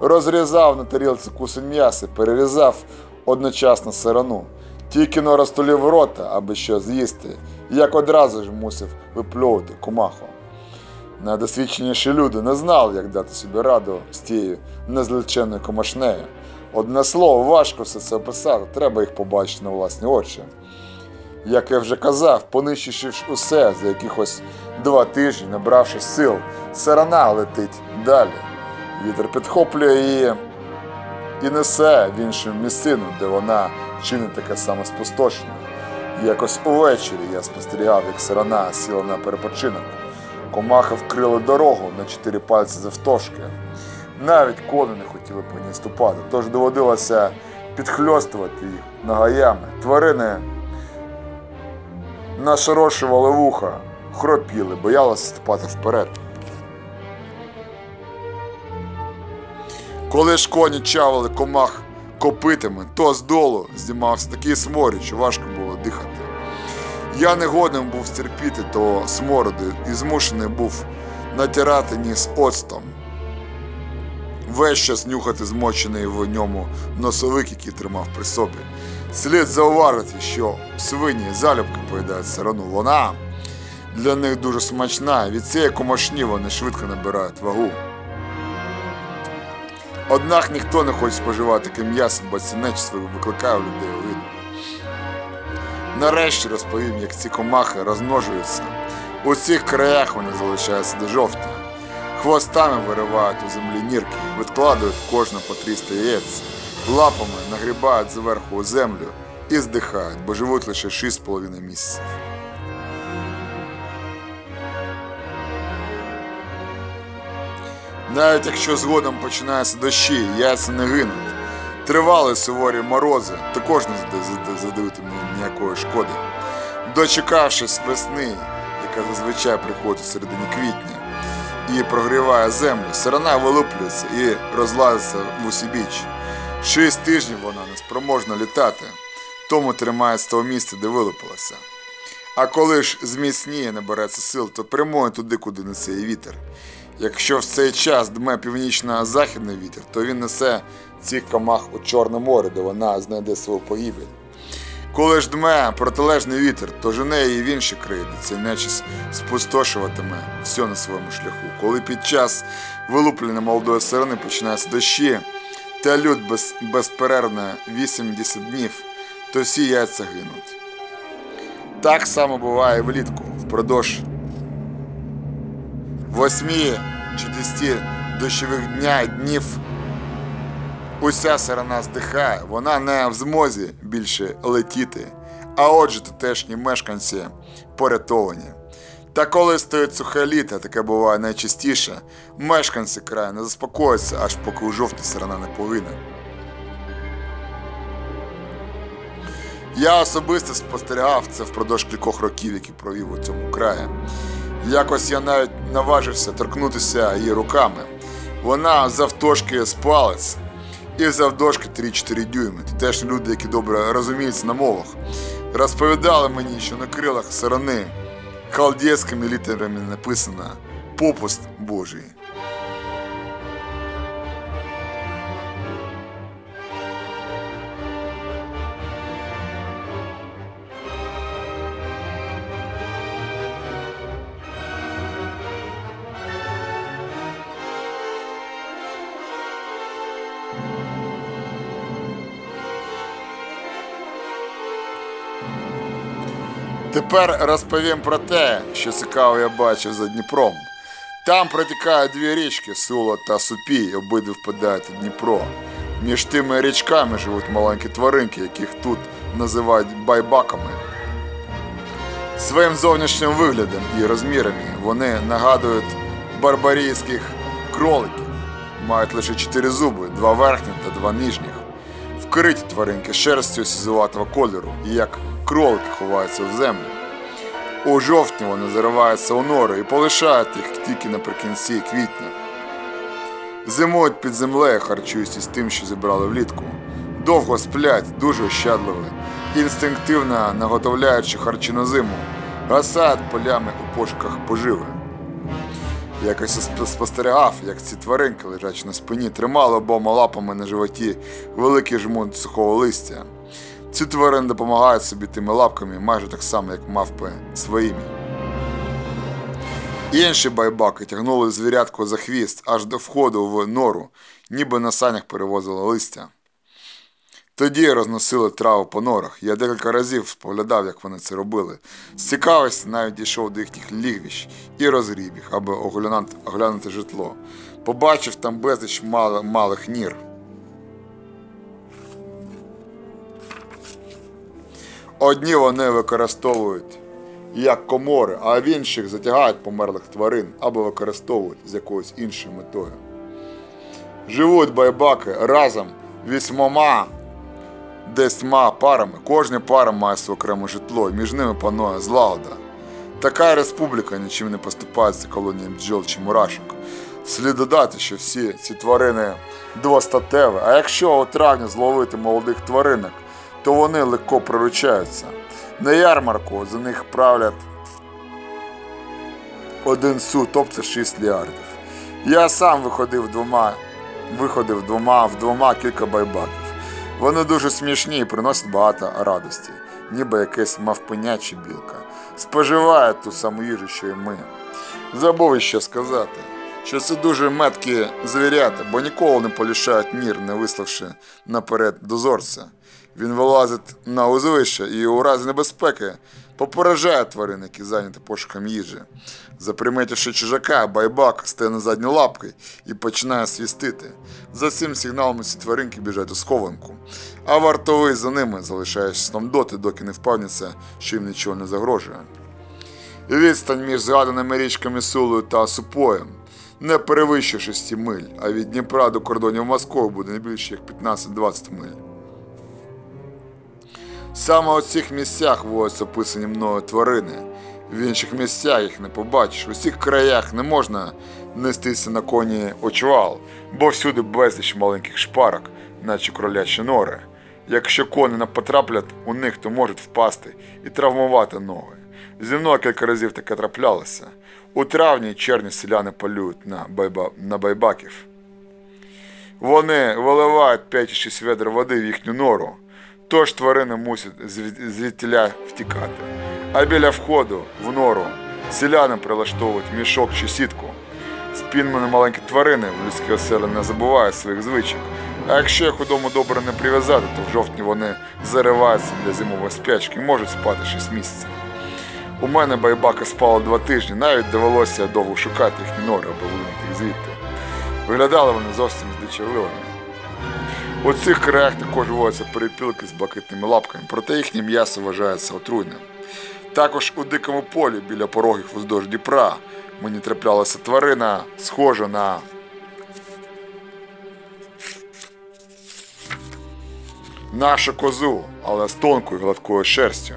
Розрізав на тарілці кусень м'яса, перерізав одночасно сирану. Тільки но розтулив рота, аби що з'їсти, як одразу ж мусив випльовувати комаху. Найдосвідченіші люди не знали, як дати собі раду з тією незліченною комашнею. Одне слово, важко все це описати, треба їх побачити на власні очі. Як я вже казав, понищивши усе за якихось два тижні, набравши сил, сарана летить далі. Вітер підхоплює її і несе в іншу місцину, де вона чи не таке саме спустошення. Якось увечері я спостерігав, як сирена сіла на перепочинок. Комахи вкрили дорогу на чотири пальці завтовшки. Навіть кони не хотіли по ній ступати, тож доводилося підхльостувати їх ногаями. Тварини нашорошували вуха, хропіли, боялися ступати вперед. Коли ж коні чавили комах копитами, то здолу здіймався такий сморід, що важко було дихати. Я не годен був стерпіти того смороду і змушений був натирати ніс оцтом. Весь час нюхати змочений в ньому носовик, який тримав при собі. Слід зауважити, що свині залюбки поїдають сирану. Вона для них дуже смачна, від цієї комашні вони швидко набирають вагу. Однак ніхто не хоче споживати таке м'ясо, бо нечиство викликає у людей огиду. Нарешті розповім, як ці комахи розмножуються. У цих краях вони залишаються до жовтня. Хвостами виривають у землі нірки, відкладають кожна по 300 яєць, лапами нагрібають зверху у землю і здихають, бо живуть лише 6,5 місяців. Навіть якщо згодом починаються дощі, яйця не гинуть. Тривали суворі морози, також не зада- зада- ніякої шкоди. Дочекавшись весни, яка зазвичай приходить у середині квітня, і прогріває землю, сирена вилуплюється і розлазиться в усібіч. Шість тижнів вона неспроможна літати, тому тримається того місця, де вилупилася. А коли ж зміцніє, набереться сил, то прямує туди, куди несе її вітер. Якщо в цей час дме північно-західний вітер, то він несе цих комах у Чорне море, де вона знайде свою погибель. Коли ж дме протилежний вітер, то жене її в інші краї, де цей нечість спустошуватиме все на своєму шляху. Коли під час вилуплення молодої сирени починаються дощі, та люд без, безперервно 80 днів, то всі яйця гинуть. Так само буває влітку, впродовж восьми чи десяти дощових дня днів уся сирена здихає, вона не в змозі більше летіти, а отже тутешні мешканці порятовані. Та коли стоїть сухе літо, таке буває найчастіше, мешканці краю не заспокояться, аж поки у жовтні сирена не погине. Я особисто спостерігав це впродовж кількох років, які провів у цьому краї. Якось я навіть наважився торкнутися її руками. Вона завтошки з палець і завдовжки 3-4 дюйми. Теж люди, які добре розуміються на мовах, розповідали мені, що на крилах сорони халдейськими літерами написано Попуст Божий. Тепер розповім про те, що цікаво я бачив за Дніпром. Там протікають дві річки Сула та Супі, і обидві впадають у Дніпро. Між тими річками живуть маленькі тваринки, яких тут називають байбаками. Своїм зовнішнім виглядом і розмірами вони нагадують барбарійських кроликів. Мають лише чотири зуби, два верхніх та два нижніх. Вкриті тваринки шерстю сізуватого кольору, і як кролики ховаються в землю. У жовтні вони зариваються у нори і полишають їх тільки наприкінці квітня. Зимують під землею, харчуючись тим, що зібрали влітку. Довго сплять, дуже ощадливі, інстинктивно наготовляючи харчі на зиму, гасають полями у пошуках поживи. Якось спостерігав, як ці тваринки, лежачи на спині, тримали обома лапами на животі великий жмут сухого листя. Ці тварини допомагають собі тими лапками майже так само, як мавпи своїми. Інші байбаки тягнули звірятку за хвіст аж до входу в нору, ніби на санях перевозили листя. Тоді розносили траву по норах. Я декілька разів споглядав, як вони це робили. З цікавості навіть дійшов до їхніх лігвищ і розгріб їх, аби оглянути житло. Побачив там безліч малих нір. Одні вони використовують як комори, а в інших затягають померлих тварин або використовують з якоюсь іншою метою. Живуть байбаки разом вісьмома десьма парами. Кожна пара має своє окреме житло, і між ними панує злагода. Така республіка нічим не поступається колоніям бджол чи мурашок. Слід додати, що всі ці тварини двостатеві, а якщо у травні зловити молодих тваринок, то вони легко приручаються. На ярмарку за них правлять один су, тобто 6 ліардів. Я сам виходив двома, виходив двома в двома кілька байбаків. Вони дуже смішні і приносять багато радості, ніби якесь мавпеня чи білка. Споживають ту саму їжу, що і ми. Забув ще сказати, що це дуже меткі звірята, бо ніколи не полішають нір, не виславши наперед дозорця. Він вилазить на узвище і у разі небезпеки попереджає тварин, які зайняті пошуком їжі. Заприметивши чужака, байбак стає на задні лапки і починає свістити. За цим сигналом ці тваринки біжать у схованку, а вартовий за ними залишаючись там доти, доки не впевниться, що їм нічого не загрожує. Відстань між згаданими річками Сулою та Супоєм не перевищує 6 миль, а від Дніпра до кордонів Москви буде не більше як 15-20 миль. Саме у цих місцях водяться описані мною тварини. В інших місцях їх не побачиш. У цих краях не можна нестися на коні очвал, бо всюди безліч маленьких шпарок, наче кролячі нори. Якщо коні не потраплять у них, то можуть впасти і травмувати ноги. Зі мною кілька разів таке траплялося. У травні і червні селяни полюють на, байба... на байбаків. Вони виливають 5-6 ведер води в їхню нору, тож тварини мусять звід- звідтіля втікати. А біля входу в нору селяни прилаштовують мішок чи сітку. Спінмани маленькі тварини в людській оселі не забувають своїх звичок. А якщо їх у дому добре не прив'язати, то в жовтні вони зариваються для зимової спячки і можуть спати 6 місяців. У мене байбака спало два тижні, навіть довелося довго шукати їхні нори, аби вилинути їх звідти. Виглядали вони зовсім здичавилими. У цих краях також водяться перепілки з блакитними лапками, проте їхнє м'ясо вважається отруйним. Також у дикому полі біля порогів вздовж Дніпра мені траплялася тварина, схожа на нашу козу, але з тонкою гладкою шерстю.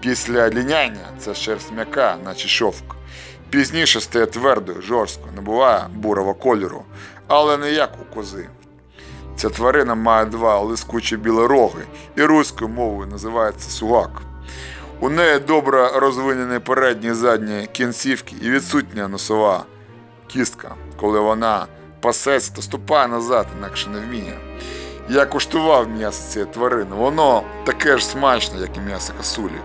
Після ліняння ця шерсть м'яка, наче шовк. Пізніше стає твердою, жорсткою, набуває бурого кольору, але не як у кози. Ця тварина має два лискучі білі роги і руською мовою називається сугак. У неї добре розвинені передні і задні кінцівки і відсутня носова кістка. Коли вона пасеться, то ступає назад, інакше не вміє. Я куштував м'ясо цієї тварини, воно таке ж смачне, як і м'ясо косулі.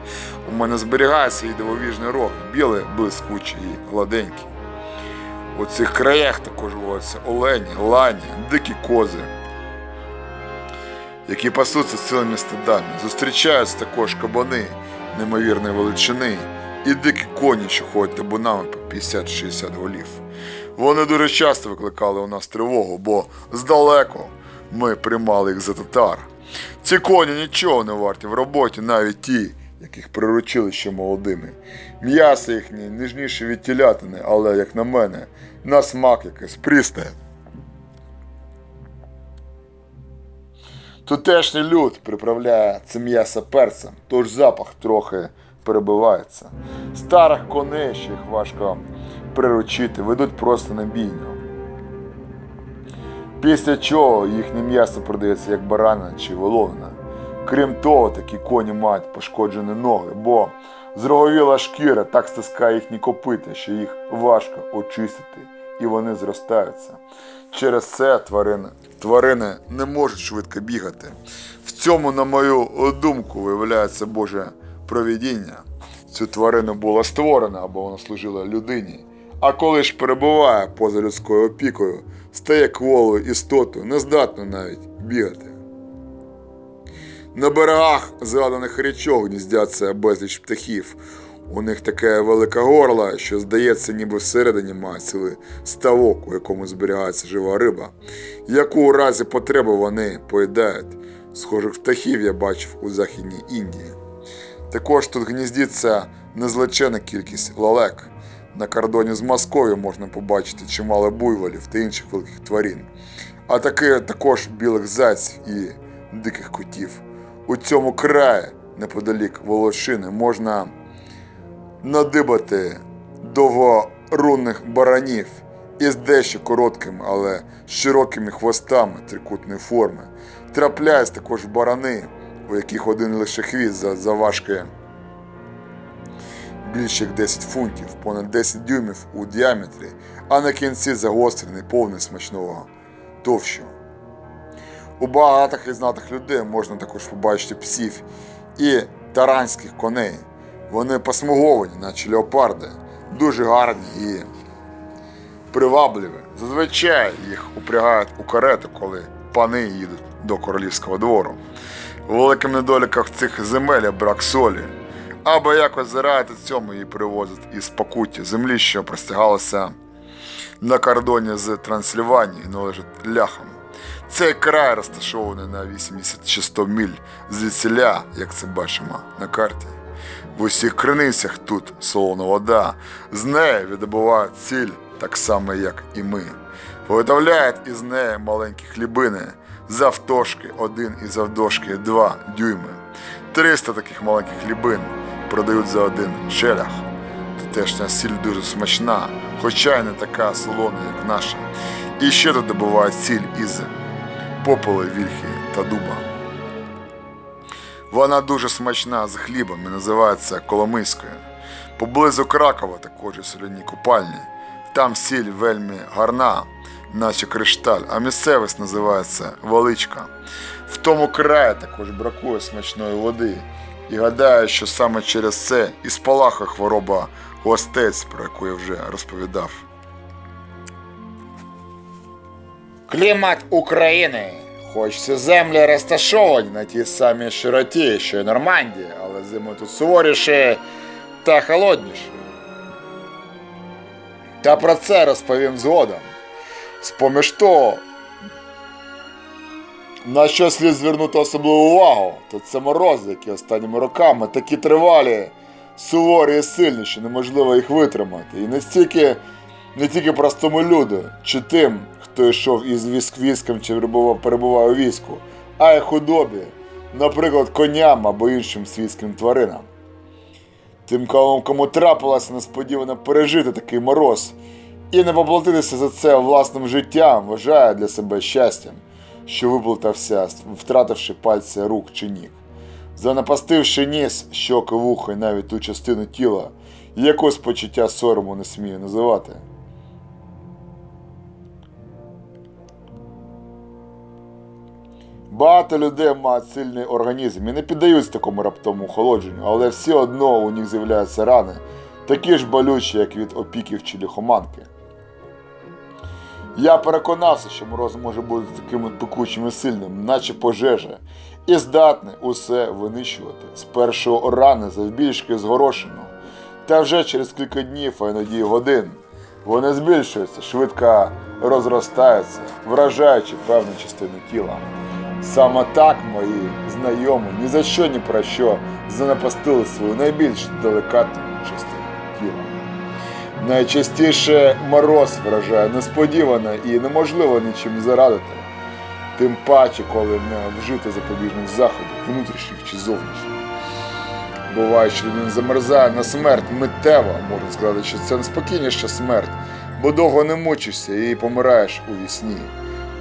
У мене зберігається її дивовіжний рог, білий, блискучий і гладенький. У цих краях також водяться олені, лані, дикі кози, які пасуться цілими стадами. Зустрічаються також кабани неймовірної величини і дикі коні, що ходять табунами по 50-60 голів. Вони дуже часто викликали у нас тривогу, бо здалеку ми приймали їх за татар. Ці коні нічого не варті в роботі, навіть ті, яких приручили ще молодими. М'ясо їхнє ніжніше від телятини, але, як на мене, на смак якесь прісне. Тутешній люд приправляє це м'ясо перцем, тож запах трохи перебивається. Старих коней, що їх важко приручити, ведуть просто на бійню. Після чого їхнє м'ясо продається як барана чи воловина. Крім того, такі коні мають пошкоджені ноги, бо зроговіла шкіра так стискає їхні копити, що їх важко очистити, і вони зростаються. Через це тварини, тварини не можуть швидко бігати. В цьому, на мою думку, виявляється Боже провідіння. Цю тварину було створено або вона служила людині. А коли ж перебуває поза людською опікою, стає кволою істотою, не здатною навіть бігати. На берегах згаданих річок гніздяться безліч птахів. У них таке велике горло, що здається, ніби всередині має цілий ставок, у якому зберігається жива риба, яку у разі потреби вони поїдають. Схожих птахів я бачив у Західній Індії. Також тут гніздиться незлечена кількість лалек. На кордоні з Московією можна побачити чимало буйволів та інших великих тварин, а таки також білих зайців і диких котів. У цьому краї, неподалік Волошини, можна надибати довгорунних баранів із дещо короткими, але широкими хвостами трикутної форми. Трапляють також барани, у яких один лише хвіст за- заважки більше як 10 фунтів, понад 10 дюймів у діаметрі, а на кінці загострений повний смачного товщу. У багатих і знатих людей можна також побачити псів і таранських коней. Вони посмуговані, наче леопарди, дуже гарні і привабливі. Зазвичай їх упрягають у карету, коли пани їдуть до королівського двору. Великим недоліком цих земель брак солі. Або якось заради цьому її привозять із Покуття, землі, що простягалася на кордоні з Трансильванією і належить ляхам. Цей край розташований на 80 чи 100 міль звідсіля, як це бачимо на карті. В усіх криницях тут солона вода, з неї відбувають ціль так само, як і ми. Виготовляють із неї маленькі хлібини, завтошки один і завдовжки два дюйми. 300 таких маленьких хлібин продають за один шелях. Тутешня сіль дуже смачна, хоча й не така солона, як наша. І ще тут добувають сіль із пополи, вільхи та дуба. Вона дуже смачна з хлібом і називається Коломийською. Поблизу Кракова також соляні купальні. Там сіль вельми гарна, наче кришталь, а місцевість називається Величка. В тому краї також бракує смачної води. І гадаю, що саме через це і спалахує хвороба гостець, про яку я вже розповідав. Клімат України. Хоч ці землі розташовані на тій самій широті, що й Нормандія, але зими тут суворіші та холодніші. Та про це розповім згодом. З-поміж того, на що слід звернути особливу увагу, то це морози, які останніми роками такі тривалі, суворі і сильні, що неможливо їх витримати. І не стільки не тільки простому люду, чи тим, хто йшов із військ військом чи перебував, у війську, а й худобі, наприклад, коням або іншим світським тваринам. Тим, кому, кому трапилося несподівано пережити такий мороз і не поплатитися за це власним життям, вважає для себе щастям, що виплутався, втративши пальці рук чи ніг. Занапастивши ніс, щоки, вуха і навіть ту частину тіла, якось почуття сорому не смію називати. Багато людей мають сильний організм і не піддаються такому раптовому охолодженню, але все одно у них з'являються рани, такі ж болючі, як від опіків чи лихоманки. Я переконався, що мороз може бути таким пекучим і сильним, наче пожежа, і здатний усе винищувати з першого рани завбільшки згорошену. Та вже через кілька днів, а іноді годин, вони збільшуються, швидко розростаються, вражаючи певну частину тіла. Саме так мої знайомі ні за що ні про що занапастили свою найбільш деликатну частину тіла. Найчастіше мороз вражає несподівано і неможливо нічим зарадити, тим паче, коли не вжити запобіжних заходів, внутрішніх чи зовнішніх. Буває, що він замерзає на смерть миттєво, можна сказати, що це неспокійніша смерть, бо довго не мучишся і помираєш у вісні.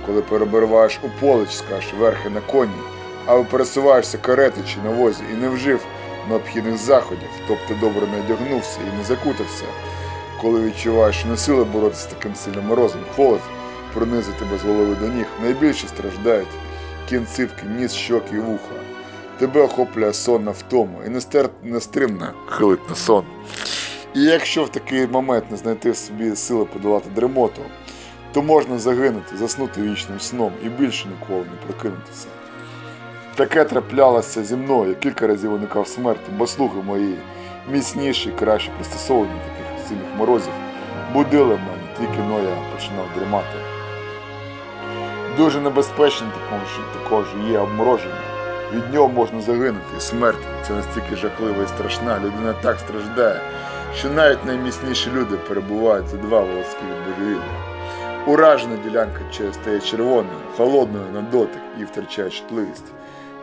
Коли перебуваєш у поле, скажеш верхи на коні, або пересуваєшся карети чи на возі і не вжив необхідних заходів, тобто добре не одягнувся і не закутався, коли відчуваєш, що не сила боротися з таким сильним морозом, холод пронизить тебе з голови до ніг, найбільше страждають кінцівки, ніс, щоки і вуха. Тебе охоплює сонна втома і нестер... нестримно хилить на сон. І якщо в такий момент не знайти в собі сили подолати дремоту, то можна загинути, заснути вічним сном і більше ніколи не прокинутися. Таке траплялося зі мною, я кілька разів уникав смерті, бо слуги мої міцніші краще пристосовані таких сильних морозів, будили мене, тільки но я починав дрімати. Дуже небезпечним також, також є обмороження. Від нього можна загинути. Смерть це настільки жахлива і страшна. Людина так страждає, що навіть найміцніші люди перебувають за два волоски від божевілля. Уражена ділянка стає червоною, холодною на дотик і втрачає чутливість.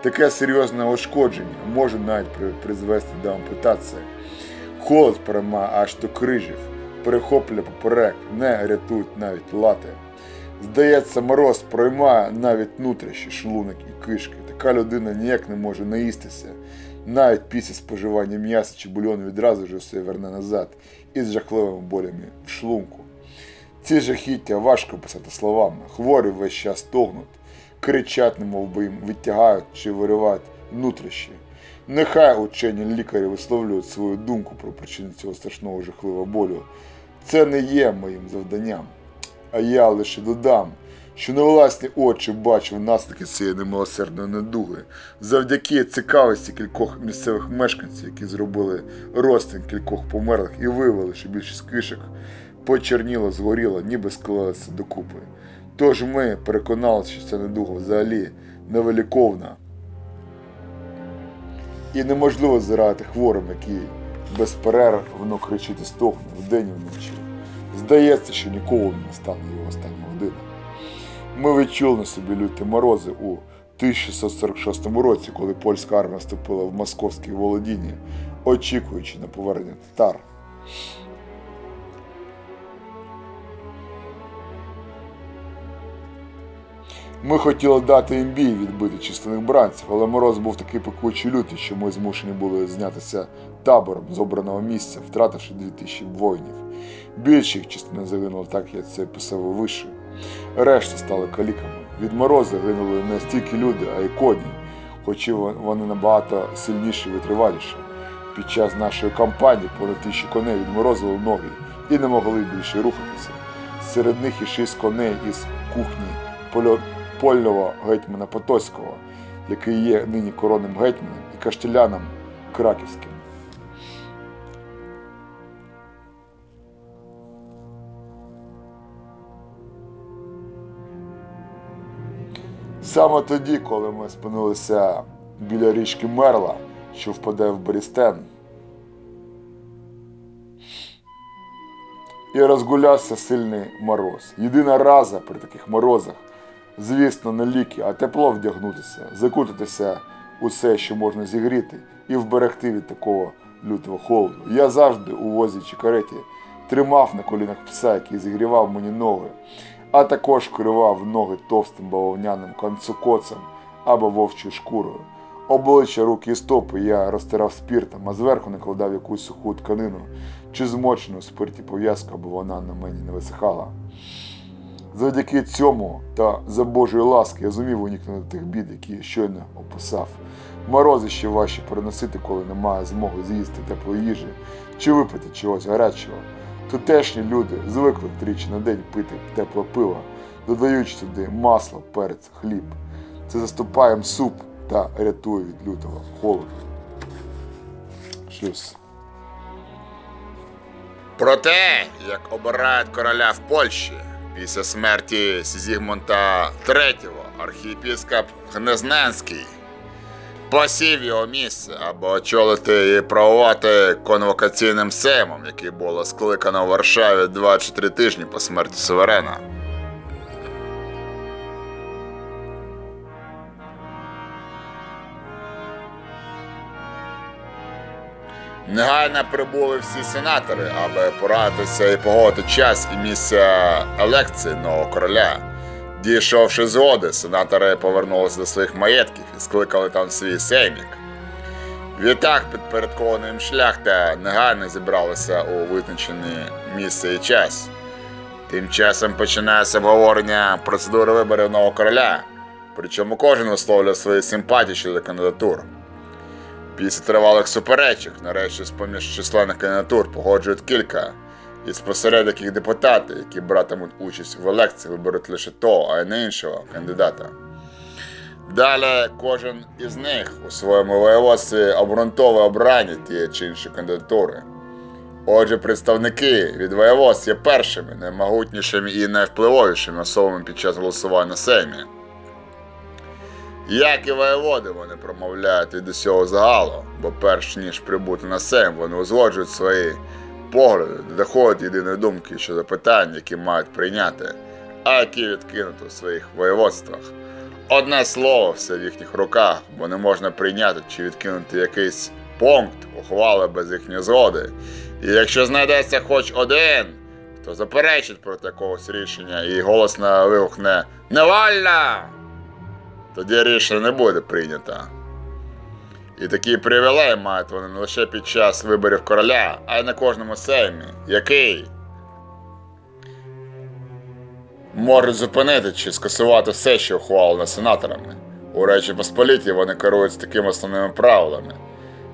Таке серйозне ушкодження може навіть призвести до ампутації. Холод переймає аж до крижів, перехоплює поперек, не рятують навіть лати. Здається, мороз проймає навіть внутрішні шлунок і кишки. Така людина ніяк не може наїстися. Навіть після споживання м'яса чи бульйону відразу ж все верне назад із жахливими болями в шлунку. Ці жахіття важко писати словами. Хворі весь час стогнуть, кричать, немов би їм витягають чи виривають внутрішні. Нехай учені лікарі висловлюють свою думку про причину цього страшного жахливого болю. Це не є моїм завданням. А я лише додам, що на власні очі бачив наслідки цієї немилосердної недуги завдяки цікавості кількох місцевих мешканців, які зробили розтин кількох померлих і виявили, що більшість кишок почерніло, згоріло, ніби склалися докупи. Тож ми переконалися, що ця недуга взагалі невиліковна. І неможливо зарадити хворим, які безперервно кричить і стогне вдень і вночі. Здається, що ніколи не настане його остання година. Ми відчули на собі люті морози у 1646 році, коли польська армія вступила в московське володіння, очікуючи на повернення татар. Ми хотіли дати їм бій відбити численних бранців, але мороз був такий пекучий лютий, що ми змушені були знятися табором з обраного місця, втративши 2000 воїнів. Більша їх частина загинула так, як це писав вище. Решта стали каліками. Від морозу гинули не стільки люди, а й коні, хоч вони набагато сильніші і витриваліші. Під час нашої кампанії понад тисячі коней відморозили ноги і не могли більше рухатися. Серед них і шість коней із кухні польного гетьмана Потоцького, який є нині коронним гетьманом і каштеляном краківським. Саме тоді, коли ми спинилися біля річки Мерла, що впаде в Брістен, і розгулявся сильний мороз. Єдина раза при таких морозах, звісно, не ліки, а тепло вдягнутися, закутатися у все, що можна зігріти, і вберегти від такого лютого холоду. Я завжди у возі чи кареті тримав на колінах пса, який зігрівав мені ноги, а також кривав ноги товстим бавовняним концукоцем або вовчою шкурою. Обличчя, руки і стопи я розтирав спіртом, а зверху накладав якусь суху тканину чи змочену у спирті пов'язку, аби вона на мені не висихала. Завдяки цьому та за Божої ласки я зумів уникнути тих бід, які я щойно описав. Морози ще важче переносити, коли немає змоги з'їсти теплої їжі чи випити чогось гарячого. Тутешні люди звикли тричі на день пити тепле пиво, додаючи туди масло, перець, хліб. Це заступає суп та рятує від лютого холоду. Шлюз. Про те, як обирають короля в Польщі після смерті Сізігмунта III, архієпіскоп Гнезненський посів його місце, аби очолити і правувати конвокаційним сеймом, який було скликано в Варшаві 2-3 тижні по смерті суверена. Негайно прибули всі сенатори, аби порадитися і погодити час і місце елекції нового короля. Дійшовши згоди, сенатори повернулися до своїх маєтків і скликали там свій сеймік. Відтак підпорядкований їм шляхта негайно зібралися у визначені місце і час. Тим часом починається обговорення процедури виборів нового короля, причому кожен висловлює свої симпатії щодо кандидатур. Після тривалих суперечок, нарешті з-поміж численних кандидатур погоджують кілька, і спосеред яких депутати, які братимуть участь в елекції, виберуть лише того, а не іншого кандидата. Далі кожен із них у своєму воєводстві обґрунтовує обрання тієї чи іншої кандидатури. Отже, представники від воєводств є першими, наймогутнішими і найвпливовішими особами під час голосування на Сеймі. Як і воєводи вони промовляють від усього загалу, бо перш ніж прибути на сейм, вони узгоджують свої погляди, доходять єдиної думки щодо питань, які мають прийняти, а які відкинути у своїх воєводствах. Одне слово, все в їхніх руках, бо не можна прийняти чи відкинути якийсь пункт ухвали без їхньої згоди. І якщо знайдеться хоч один, хто заперечить проти якогось рішення і голосно вигукне «Невальна!», тоді рішення не буде прийнято. І такі привілеї мають вони не лише під час виборів короля, а й на кожному сеймі, який можуть зупинити чи скасувати все, що ухвалено сенаторами. У Речі Посполіті вони керуються такими основними правилами.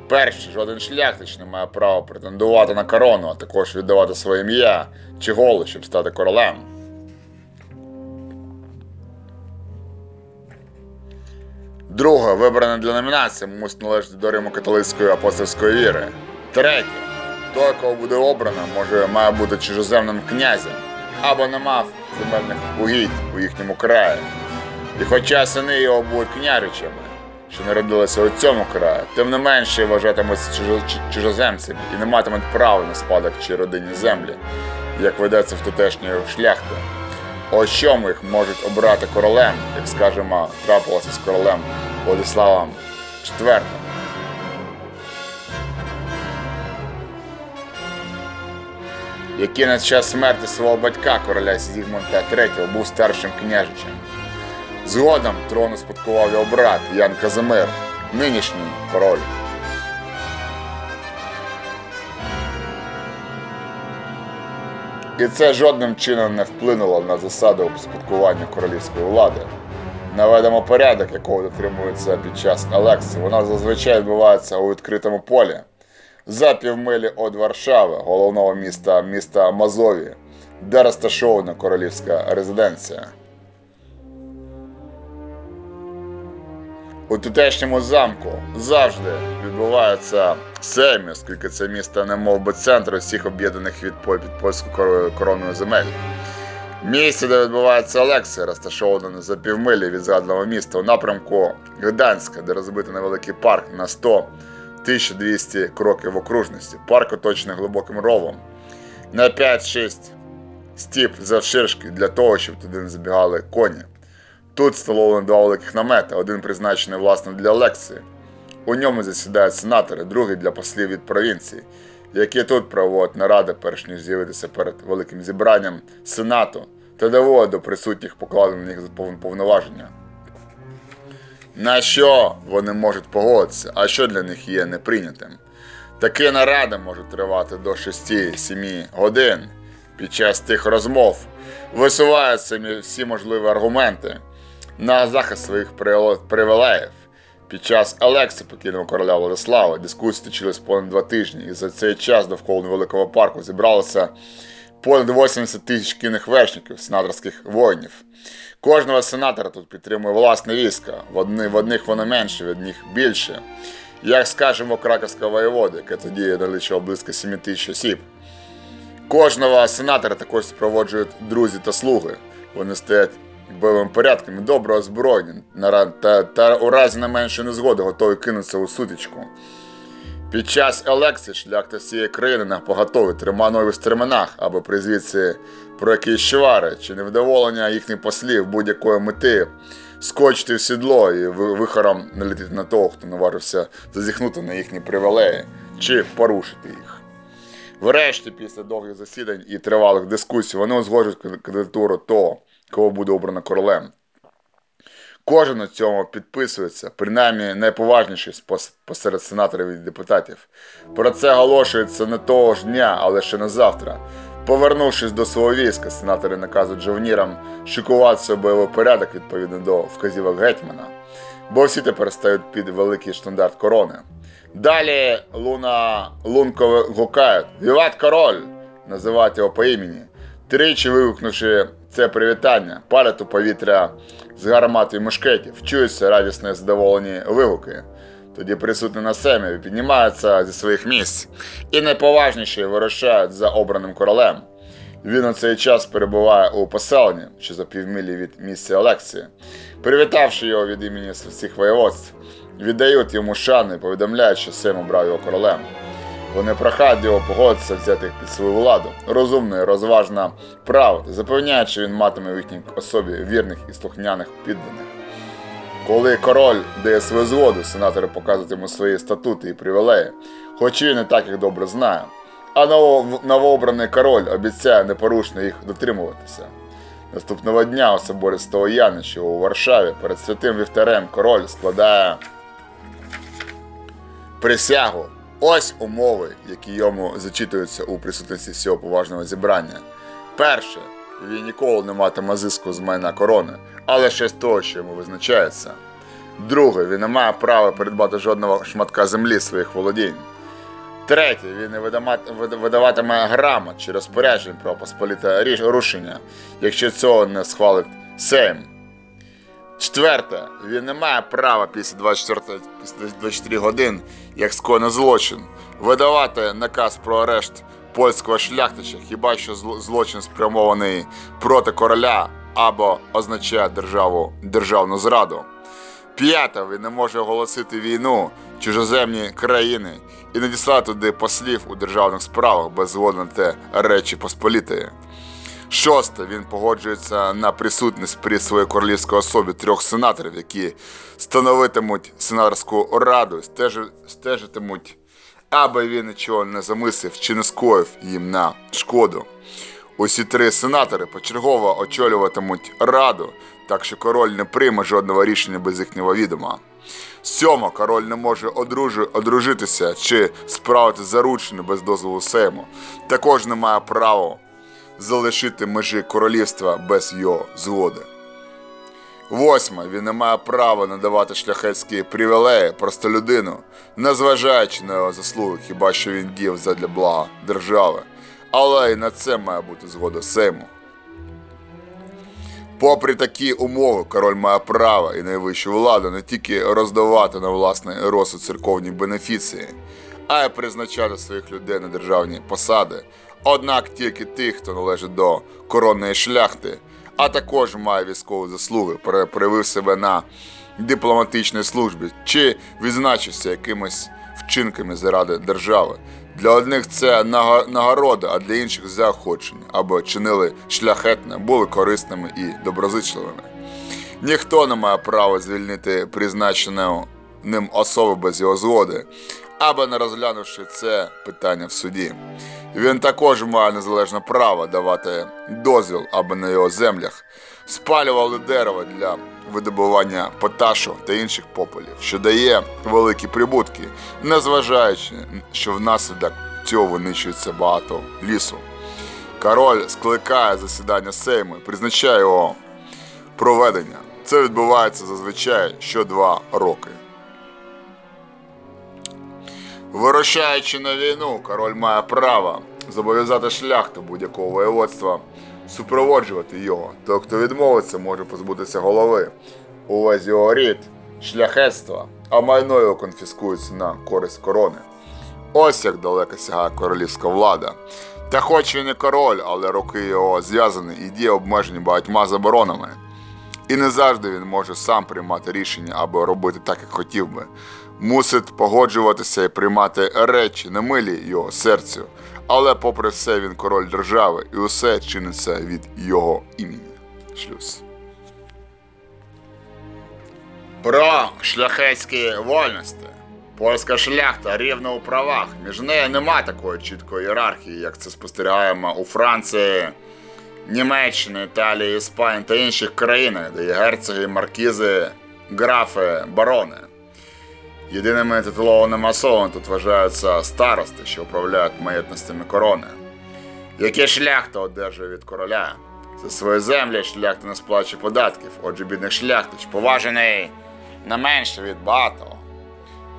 Перше, жоден шляхтич не має права претендувати на корону, а також віддавати своє ім'я чи голос, щоб стати королем. Друге, вибране для номінації мусить належати до Римо-католицької апостольської віри. Третє, той, кого буде обрано, може має бути чужоземним князем або не мав земельних угідь у їхньому краї. І хоча сини його будуть княжичами, що народилися у цьому краї, тим не менше вважатимуться чужо- чужоземцями і не матимуть права на спадок чи родинні землі, як ведеться в тутешньої шляхти. Ось чому їх можуть обрати королем, як скажімо, трапилося з королем Владиславом IV. який на час смерті свого батька короля Зігмунта III був старшим княжичем. Згодом трон успадкував його брат Ян Казимир, нинішній король. І це жодним чином не вплинуло на засаду успадкування королівської влади. Наведемо порядок, якого дотримується під час елекції. Вона зазвичай відбувається у відкритому полі за півмилі від Варшави, головного міста міста Мазові, де розташована королівська резиденція. У тутешньому замку завжди відбувається сейм, оскільки це місто не мов би центр усіх об'єднаних від під польською короною земель. Місце, де відбувається лекція, розташоване за півмилі від згаданого міста у напрямку Гданська, де розбитий невеликий парк на 100 1200 кроків в окружності. Парк оточений глибоким ровом на 5-6 стіп завширшки для того, щоб туди не забігали коні. Тут встановлено два великих намети, один призначений власне для лекції. У ньому засідають сенатори, другий для послів від провінції, які тут проводять наради, перш ніж з'явитися перед великим зібранням сенату та доводять до присутніх покладені на повноваження. На що вони можуть погодитися, а що для них є неприйнятим. Такі наради можуть тривати до 6-7 годин. Під час тих розмов висуваються всі можливі аргументи на захист своїх привіле- привілеїв. Під час елекції покійного короля Владислава дискусії точились понад два тижні, і за цей час довкола великого парку зібралося понад 80 тисяч кінних вершників, сенаторських воїнів. Кожного сенатора тут підтримує власне військо. В, одни, в одних воно менше, в одних більше. Як скажемо, краківського воєводи, яке тоді налічував близько 7 тисяч осіб. Кожного сенатора також супроводжують друзі та слуги. Вони стоять бойовим порядком і добре озброєні на та, та у разі не меншої незгоди готові кинутися у сутичку. Під час елекції шляхта всієї країни на поготові трима нові в стременах, аби при звідси про якісь чвари чи невдоволення їхніх послів будь-якої мети скочити в сідло і вихором налетіти на того, хто наважився зазіхнути на їхні привілеї чи порушити їх. Врешті, після довгих засідань і тривалих дискусій, вони узгоджують кандидатуру того, кого буде обрано королем. Кожен у цьому підписується, принаймні найповажніший посеред сенаторів і депутатів. Про це оголошується не того ж дня, але ще на завтра. Повернувшись до свого війська, сенатори наказують жовнірам шикуватися бойовий порядок відповідно до вказівок гетьмана, бо всі тепер стають під великий штандарт корони. Далі луна лунково гукають Віват король! називають його по імені. Тричі вигукнувши це привітання, палять у повітря з гармат і мушкетів, чуються радісні задоволені вигуки. Тоді присутні на семі піднімаються зі своїх місць і найповажніші вирушають за обраним королем. Він у цей час перебуває у поселенні, що за півмилі від місця Олексії. Привітавши його від імені всіх воєводств, віддають йому шану і повідомляють, що Сейм обрав його королем. Вони прохають його погодитися взяти їх під свою владу, розумно і розважно правити, запевняють, що він матиме в їхній особі вірних і слухняних підданих. Коли король дає свою згоду, сенатори показують йому свої статути і привілеї, хоч і так їх добре знає. А новообраний король обіцяє непорушно їх дотримуватися. Наступного дня у соборі Стояни, що у Варшаві, перед святим вівтарем король складає присягу. Ось умови, які йому зачитуються у присутності цього поважного зібрання. Перше, він ніколи не матиме зиску з майна корони, але ще з того, що йому визначається. Друге, він не має права придбати жодного шматка землі своїх володінь. Третє, він не видаватиме грамот чи розпоряджень про посполіте ріш- рушення, якщо цього не схвалить Сейм. Четверте, він не має права після 24, після 24 годин, як скоєно злочин, видавати наказ про арешт польського шляхтича, хіба що злочин спрямований проти короля або означає державу, державну зраду. П'яте, він не може оголосити війну чужоземні країни і надіслати туди послів у державних справах без згоди на те Речі Посполітої. Шосте, він погоджується на присутність при своїй королівській особі трьох сенаторів, які становитимуть сенаторську раду, стежи- стежитимуть, аби він нічого не замислив чи не скоїв їм на шкоду. Усі три сенатори почергово очолюватимуть раду, так що король не прийме жодного рішення без їхнього відома. Сьомо, король не може одружи- одружитися чи справити заручення без дозволу Сейму. Також не має права залишити межі королівства без його згоди. Восьме, він не має права надавати шляхетські привілеї простолюдину, незважаючи на його заслуги, хіба що він діяв задля блага держави. Але і на це має бути згода Сейму. Попри такі умови, король має право і найвищу владу не тільки роздавати на власний розсуд церковні бенефіції, а й призначати своїх людей на державні посади. Однак тільки тих, хто належить до коронної шляхти, а також має військові заслуги, проявив себе на дипломатичній службі чи відзначився якимись вчинками заради держави. Для одних це нагорода, а для інших заохочення, або чинили шляхетне, були корисними і доброзичливими. Ніхто не має права звільнити призначену ним особу без його згоди, або не розглянувши це питання в суді. Він також має незалежне право давати дозвіл, аби на його землях спалювали дерево для видобування поташу та інших попелів, що дає великі прибутки, незважаючи, що внаслідок цього винищується багато лісу. Король скликає засідання Сейму і призначає його проведення. Це відбувається зазвичай що два роки. Вирушаючи на війну, король має право зобов'язати шляхту будь-якого воєводства супроводжувати його. Той, хто відмовиться, може позбутися голови. Увесь його рід, шляхетства, а майно його конфіскується на користь корони. Ось як далеко сягає королівська влада. Та хоч він і король, але руки його зв'язані і діє обмежені багатьма заборонами. І не завжди він може сам приймати рішення або робити так, як хотів би. Мусить погоджуватися і приймати речі, не милі його серцю. Але попри все він король держави, і усе чиниться від його імені. Шлюз. Про шляхетські вольності. Польська шляхта рівна у правах. Між нею нема такої чіткої ієрархії, як це спостерігаємо у Франції, Німеччини, Італії, Іспанії та інших країнах, де є герцоги, маркізи, графи, барони. Єдиними титулованими особами тут вважаються старости, що управляють маєтностями корони. Яке шляхта одержує від короля? За свої землі шляхта не сплачує податків, отже бідний шляхтич поважений не менше від багатого.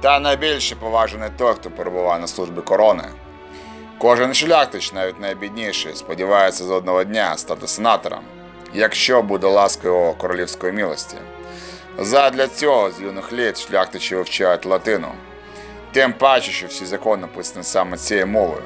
Та найбільше поважений той, хто перебуває на службі корони. Кожен шляхтич, навіть найбідніший, сподівається з одного дня стати сенатором, якщо буде ласка його королівської милості. Задля цього з юних літ шляхтичі вивчають латину, тим паче, що всі закони написані саме цією мовою.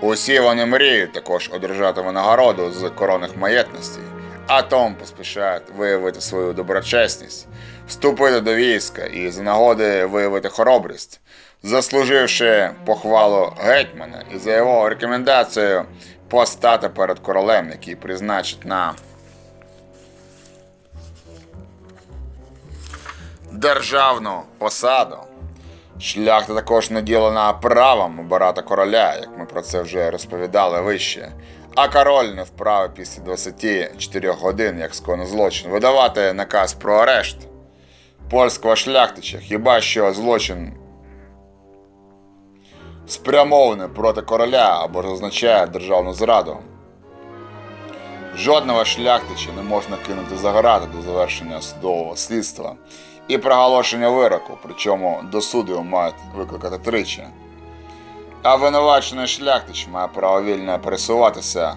Усі вони мріють також одержати винагороду з коронних маєтностей, а тому поспішають виявити свою доброчесність, вступити до війська і з нагоди виявити хоробрість, заслуживши похвалу гетьмана і за його рекомендацією постати перед королем, який призначить на державну посаду. Шляхта також наділена правом обирати короля, як ми про це вже розповідали вище. А король не вправе після 24 годин, як скоєно злочин, видавати наказ про арешт польського шляхтича, хіба що злочин спрямований проти короля або ж означає державну зраду. Жодного шляхтича не можна кинути за грати до завершення судового слідства і проголошення вироку, причому до суду мають викликати тричі. А винувачений шляхтич має право вільно пересуватися,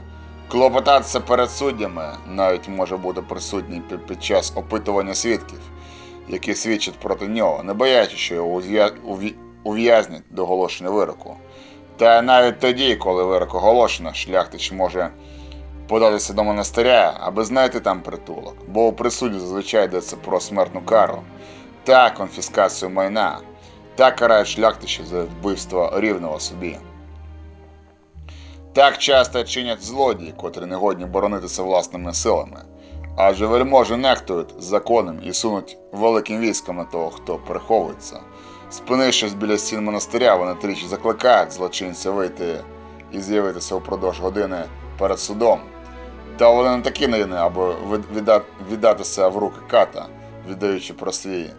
клопотатися перед суддями, навіть може бути присутній під, час опитування свідків, які свідчать проти нього, не боячись, що його ув'я- ув'я- ув'язнять до оголошення вироку. Та навіть тоді, коли вирок оголошено, шляхтич може податися до монастиря, аби знайти там притулок, бо у присуді зазвичай йдеться про смертну кару та конфіскацію майна, та карають шляхтичі за вбивство рівного собі. Так часто чинять злодії, котрі не годні боронитися власними силами, адже вельможі нехтують законом і сунуть великим військом на того, хто приховується. Спинившись біля стін монастиря, вони тричі закликають злочинця вийти і з'явитися упродовж години перед судом. Та вони не такі наївні, аби віддатися в руки ката, віддаючи про свій,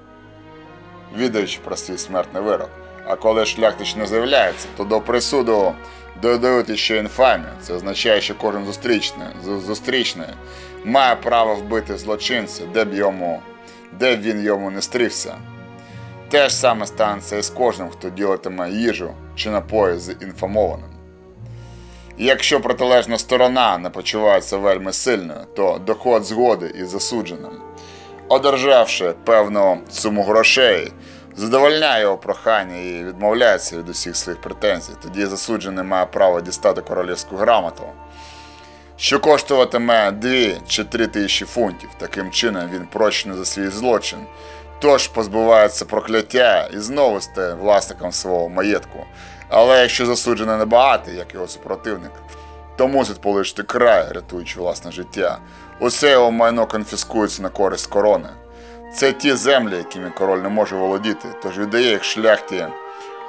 віддаючи про свій смертний вирок. А коли шляхтич не з'являється, то до присуду додають іще інфамію. Це означає, що кожен зустрічний, зустрічний має право вбити злочинця, де б йому, де б він йому не стрівся. Те ж саме станеться і з кожним, хто ділитиме їжу чи напої з інформованим. Якщо протилежна сторона не почувається вельми сильною, то доход згоди із засудженим, одержавши певну суму грошей, задовольняє його прохання і відмовляється від усіх своїх претензій. Тоді засуджений має право дістати королівську грамоту, що коштуватиме 2 чи 3 тисячі фунтів. Таким чином він прощений за свій злочин. Тож позбувається прокляття і знову стає власником свого маєтку. Але якщо засуджений небагатий, як його супротивник, то мусить полишити край, рятуючи власне життя. Усе його майно конфіскується на користь корони. Це ті землі, якими король не може володіти, тож віддає їх шляхті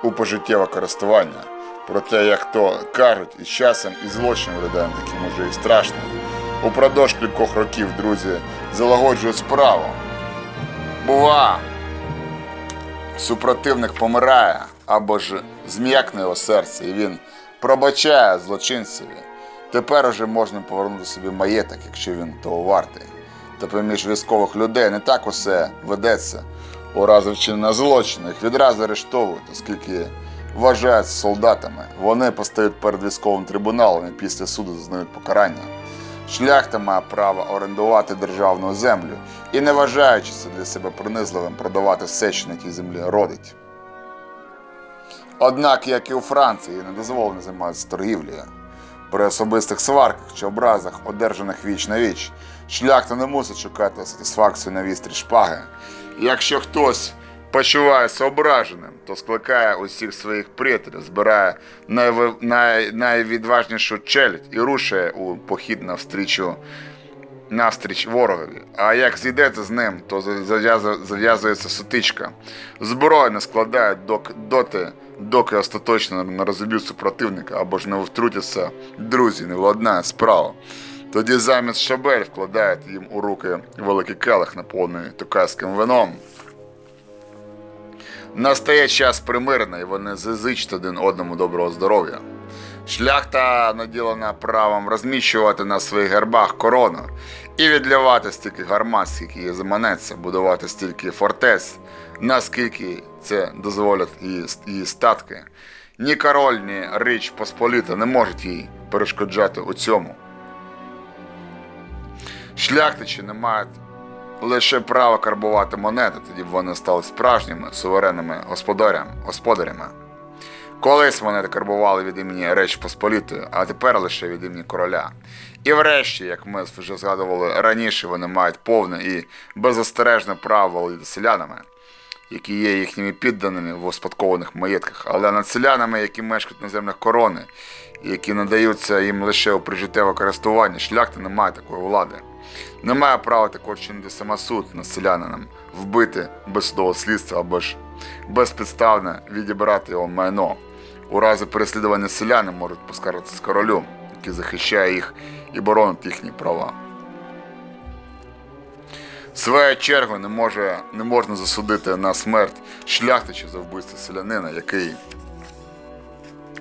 у пожиттєве користування. Проте, як то кажуть, із часом і злочин виглядає таким уже і страшним. Упродовж кількох років друзі залагоджують справу. Бува, супротивник помирає або ж зм'якне його серце, і він пробачає злочинцеві. Тепер уже можна повернути собі маєток, якщо він того вартий. Та поміж військових людей не так усе ведеться. У разі вчинення злочину їх відразу арештовують, оскільки вважаються солдатами. Вони постають перед військовим трибуналом і після суду зазнають покарання. Шляхта має право орендувати державну землю і, не вважаючи для себе принизливим, продавати все, що на тій землі родить. Однак, як і у Франції, не дозволено займатися торгівлею. При особистих сварках чи образах, одержаних віч на віч, шляхта не мусить шукати сатисфакцію на вістрі шпаги. Якщо хтось почувається ображеним, то скликає усіх своїх приятелів, збирає найвив... най... найвідважнішу челядь і рушає у похід навстрічу навстріч ворогові. А як зійдеться з ним, то зав'язується сутичка. Зброю не складають доти, доки остаточно не розіб'ють супротивника або ж не втрутяться друзі, не владнає справа. Тоді замість шабель вкладають їм у руки великий келих, наповнений токайським вином. Настає час примирення, вони зазичать один одному доброго здоров'я. Шляхта наділена правом розміщувати на своїх гербах корону і відлівати стільки гармат, скільки їй заманеться, будувати стільки фортець, наскільки це дозволять її, її статки. Ні король, ні річ Посполіта не можуть їй перешкоджати у цьому. Шляхтичі не мають лише право карбувати монети, тоді б вони стали справжніми суверенними господарями. Колись вони карбували від імені Реч Посполітої, а тепер лише від імені короля. І врешті, як ми вже згадували раніше, вони мають повне і беззастережне право володіти селянами, які є їхніми підданими в успадкованих маєтках, але над селянами, які мешкають на землях корони, які надаються їм лише у прижиттєве користування, шляхта не має такої влади. Немає права також чинити самосуд над селянином, вбити без судового слідства або ж безпідставно відібрати його майно. У разі переслідування селяни можуть поскаржитися королю, який захищає їх і боронить їхні права. Своєю чергою не, може, не можна засудити на смерть шляхтича за вбивство селянина, який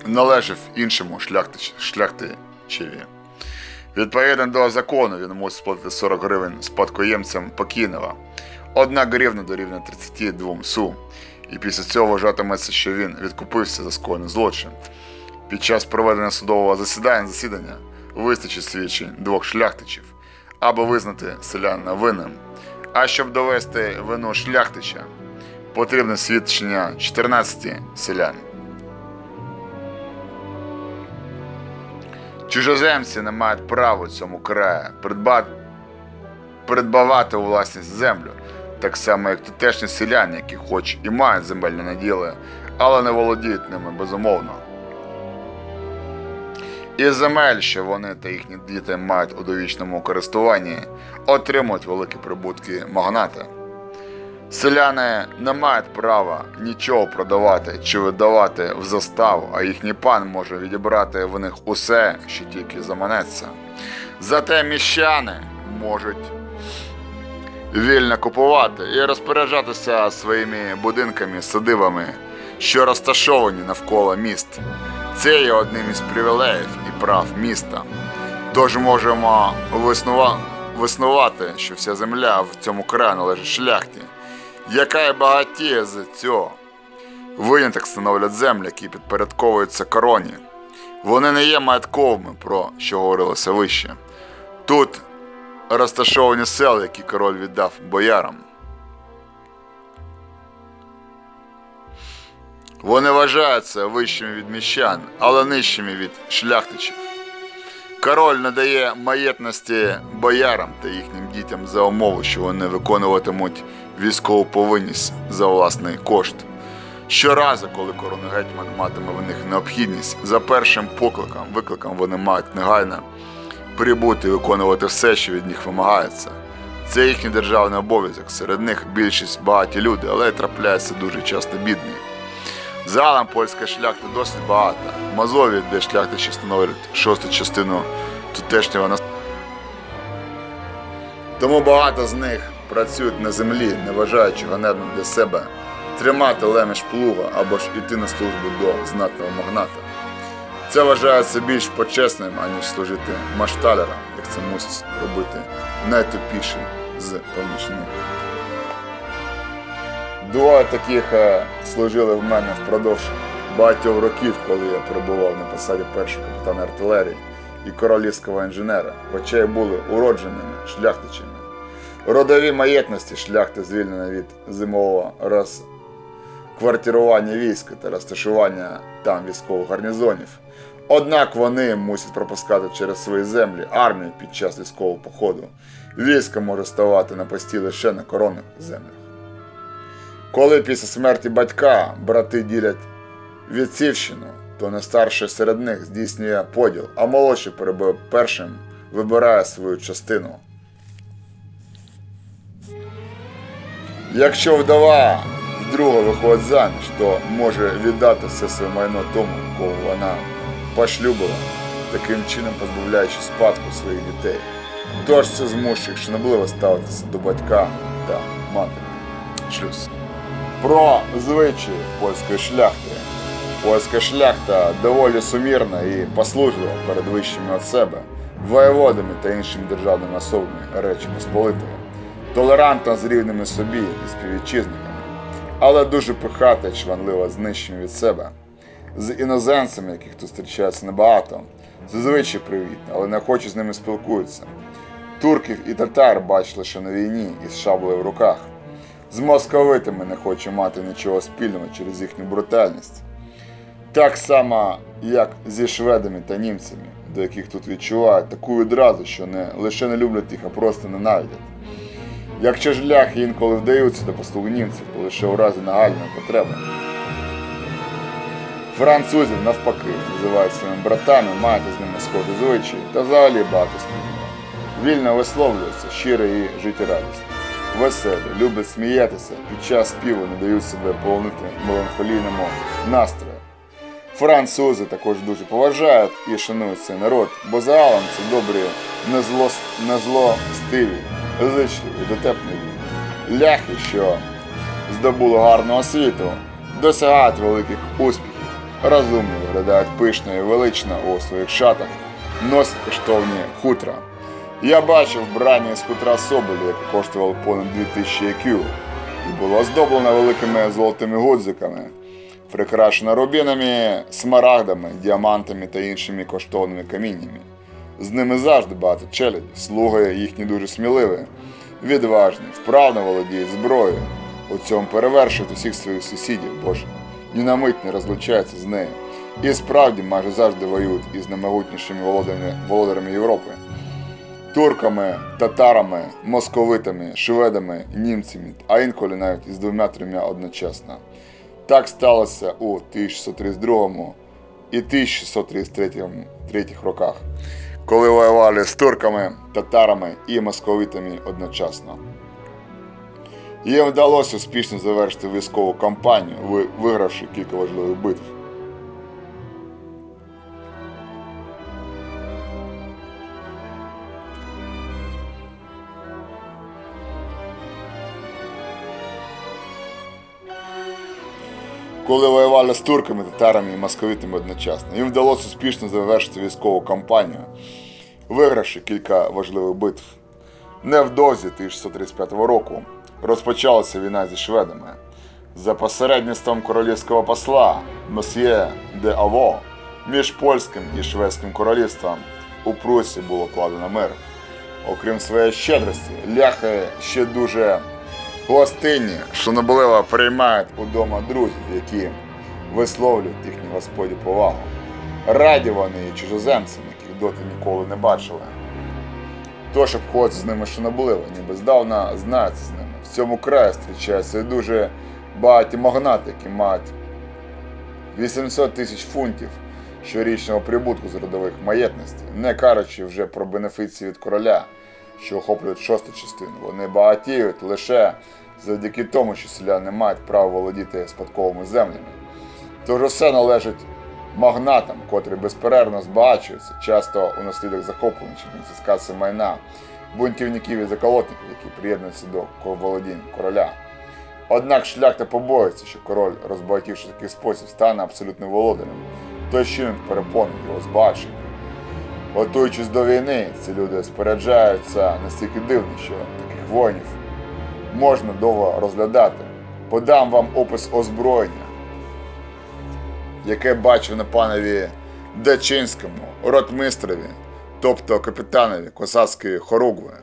належав іншому шляхтич, шляхтичеві. Відповідно до закону він мусить сплатити 40 гривень спадкоємцям покійного. Одна гривна дорівнює 32 су. І після цього вважатиметься, що він відкупився за скоєний злочин. Під час проведення судового засідання засідання вистачить свідчень двох шляхтичів або визнати селянина винним. А щоб довести вину шляхтича, потрібне свідчення 14 селян. Чужоземці не мають права цьому краї придбати, придбавати у власність землю, так само як тутешні селяни, які хоч і мають земельні наділи, але не володіють ними безумовно. І земель, що вони та їхні діти мають у довічному користуванні, отримують великі прибутки магната. Селяни не мають права нічого продавати чи видавати в заставу, а їхній пан може відібрати в них усе, що тільки заманеться. Зате міщани можуть вільно купувати і розпоряджатися своїми будинками, садибами, що розташовані навколо міст. Це є одним із привілеїв і прав міста. Тож можемо виснувати, що вся земля в цьому краї належить шляхті, яка і багатіє з цього. Виняток становлять землі, які підпорядковуються короні. Вони не є маятковими, про що говорилося вище. Тут розташовані села, які король віддав боярам. Вони вважаються вищими від міщан, але нижчими від шляхтичів. Король надає маєтності боярам та їхнім дітям за умову, що вони виконуватимуть військову повинність за власний кошт. Щоразу, коли коронний гетьман матиме в них необхідність, за першим покликом, викликом вони мають негайно і виконувати все, що від них вимагається. Це їхній державний обов'язок. Серед них більшість багаті люди, але трапляються дуже часто бідні. Загалом польська шляхта досить багата. В Мазові, де шляхтичі становлять шосту частину тутешнього населення. Тому багато з них працюють на землі, не вважаючи ганебним для себе тримати лемеш плуга або ж іти на службу до знатного магната. Це вважається більш почесним, аніж служити машталерам, як це мусить робити найтупіший з помічних. Двоє таких е, служили в мене впродовж багатьох років, коли я перебував на посаді першого капітана артилерії і королівського інженера, хоча й були уродженими шляхтичами. Родові маєтності шляхти звільнені від зимового розквартирування війська та розташування там військових гарнізонів. Однак вони мусять пропускати через свої землі армію під час військового походу. Військо може ставати на пості лише на коронних землях. Коли після смерті батька брати ділять відцівщину, то найстарший серед них здійснює поділ, а молодший першим вибирає свою частину. Якщо вдова вдруге виходить заміж, то може віддати все своє майно тому, кого вона пошлюбила, таким чином позбавляючи спадку своїх дітей. Тож це змушує їх шанобливо ставитися до батька та матері. Шлюз. Про звичаї польської шляхти. Польська шляхта доволі сумірна і послужлива перед вищими від себе, воєводами та іншими державними особами Речі Посполитої, толерантна з рівними собі і співвітчизниками, але дуже пихата і чванлива з від себе. З іноземцями, яких тут зустрічається небагато, зазвичай привітна, але неохоче з ними спілкуються. Турків і татар бачиш лише на війні із шаблею в руках. З московитами не хоче мати нічого спільного через їхню брутальність. Так само, як зі шведами та німцями, до яких тут відчувають таку відразу, що не лише не люблять їх, а просто ненавидять. Якщо ж ляхи інколи вдаються до послуг німців, то лише у разі нагальної потреби. Французів, навпаки, називають своїми братами, мають з ними схожі звичаї та взагалі багато спільного. Вільно висловлюються, щиро і життєрадісно. Веселі, люблять сміятися, під час співу не дають себе полонити меланхолійному настрою. Французи також дуже поважають і шанують цей народ, бо загалом це добрі, незло, незлостиві, зичливі, дотепні люди. Ляхи, що здобули гарну освіту, досягають великих успіхів, розумно виглядають пишно і велично у своїх шатах, носять коштовні хутра. Я бачив брання з хутра Соболі, яке коштувало понад 2000 IQ, і було оздоблено великими золотими гудзиками, прикрашено рубінами, смарагдами, діамантами та іншими коштовними каміннями. З ними завжди багато челяді, слуги їхні дуже сміливі, відважні, вправно володіють зброєю. У цьому перевершують усіх своїх сусідів, боже, ні на мить не розлучаються з нею. І справді майже завжди воюють із наймогутнішими володарями, володарями Європи турками, татарами, московитами, шведами, німцями, а інколи навіть із двома-трьома одночасно. Так сталося у 1632 і 1633 роках, коли воювали з турками, татарами і московитами одночасно. Їм вдалося успішно завершити військову кампанію, вигравши кілька важливих битв. коли воювали з турками, татарами і московитами одночасно. Їм вдалося успішно завершити військову кампанію, вигравши кілька важливих битв. Невдовзі 1635 року розпочалася війна зі шведами. За посередництвом королівського посла Мосьє де Аво між польським і шведським королівством у Прусі було кладено мир. Окрім своєї щедрості, ляхи ще дуже гостинні, шанобливо приймають удома друзів, які висловлюють їхній господі повагу. Раді вони і чужоземцям, яких доти ніколи не бачили. Тож обходяться з ними шанобливо, ніби здавна знаються з ними. В цьому краї зустрічаються дуже багаті магнати, які мають 800 тисяч фунтів щорічного прибутку з родових маєтностей, не кажучи вже про бенефіції від короля, що охоплюють шосту частину. Вони багатіють лише завдяки тому, що селяни мають право володіти спадковими землями. Тож усе належить магнатам, котрі безперервно збагачуються, часто у наслідок захоплення чи конфіскації майна, бунтівників і заколотників, які приєднуються до володінь короля. Однак шляхта побоїться, що король, розбагатівши такий спосіб, стане абсолютним володарем. Той чинник перепонить його збагачення. Готуючись до війни, ці люди споряджаються настільки дивно, що таких воїнів можна довго розглядати. Подам вам опис озброєння, яке бачив на панові Дачинському, ротмистрові, тобто капітанові косацької хоругви,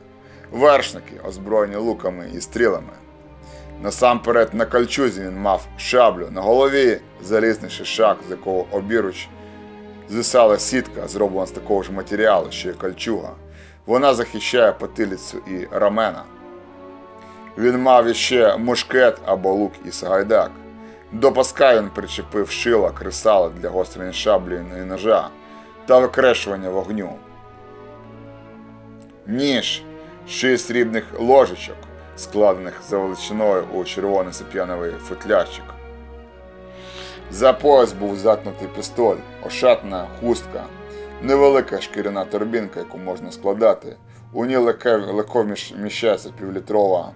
вершники, озброєні луками і стрілами. Насамперед на кольчузі він мав шаблю, на голові залізний шишак, з якого обіруч звисала сітка, зроблена з такого ж матеріалу, що й кольчуга. Вона захищає потилицю і рамена. Він мав іще мушкет або лук і сагайдак. До паска він причепив шила, кресала для гострення шаблі і ножа та викрешування вогню. Ніж, шість срібних ложечок, складених за величиною у червоний сап'яновий футлярчик. За пояс був заткнутий пістоль, ошатна хустка, невелика шкіряна торбінка, яку можна складати. У ній легко, вміщається півлітрова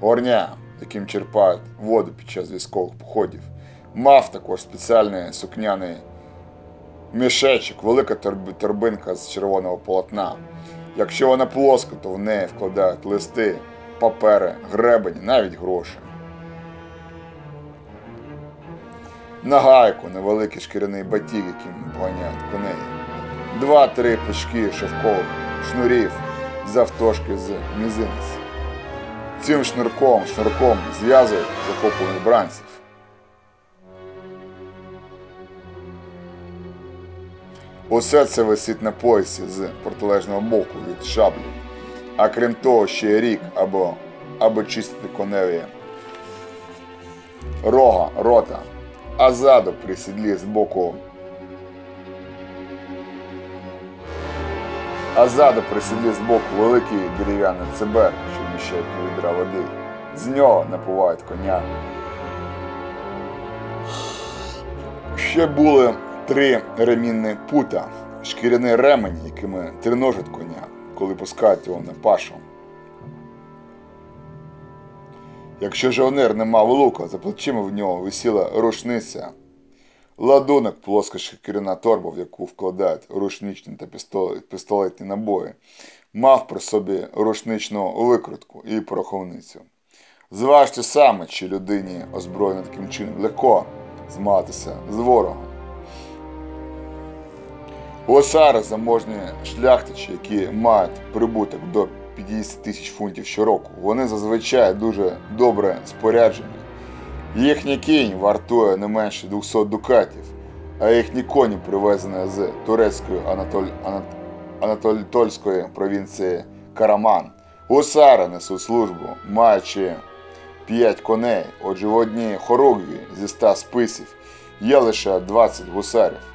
горня, яким черпають воду під час військових походів. Мав також спеціальний сукняний мішечок, велика торбинка з червоного полотна. Якщо вона плоска, то в неї вкладають листи, папери, гребені, навіть гроші. На гайку невеликий шкіряний батіг, яким поганяють коней. Два-три пучки шовкових шнурів завтошки з мізинець. Цим шнурком, шнурком зв'язують захоплених бранців. Усе це висить на поясі з протилежного боку від шаблі. А крім того, ще й рік або, або чистити коневі рога, рота, а ззаду при сідлі з боку. А ззаду при сідлі з боку великий дерев'яний цибер, що вміщає піввідра води. З нього напувають коня. Ще були три ремінні пута, шкіряний ремень, якими триножать коня, коли пускають його на пашу. Якщо жовнир не мав лука, за плечима в нього висіла рушниця, ладунок, плоска шкіряна торба, в яку вкладають рушничні та пістолетні набої, мав при собі рушничну викрутку і пороховницю. Зважте саме, чи людині озброєно таким чином легко змагатися з ворогом. Гусари заможні шляхтичі, які мають прибуток до 50 тисяч фунтів щороку, вони зазвичай дуже добре споряджені. Їхній кінь вартує не менше 200 дукатів, а їхні коні привезені з турецької Анатоль... Анат... Провінції Караман. Гусари несуть службу, маючи 5 коней, отже в одній хоругві зі 100 списів є лише 20 гусарів.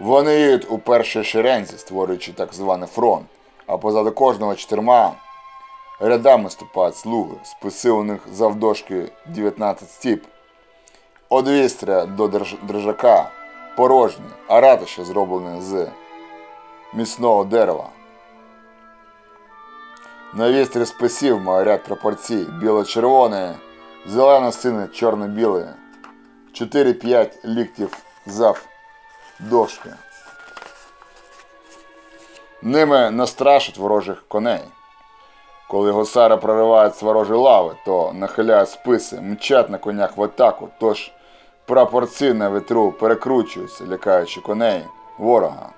Вони їдуть у першій шерензі, створюючи так званий фронт, а позаду кожного чотирма рядами ступають слуги, списи у них завдовжки 19 стіп. Одвістря до держ- держака порожні, а ратище зроблене з міцного дерева. На вістрі списів має ряд пропорцій біло-червоне, зелено-сине, чорно-біле, 4-5 ліктів зав дошки. Ними настрашать ворожих коней. Коли гусари проривають з ворожі лави, то нахиляють списи, мчать на конях в атаку, тож прапорці на вітру перекручуються, лякаючи коней ворога.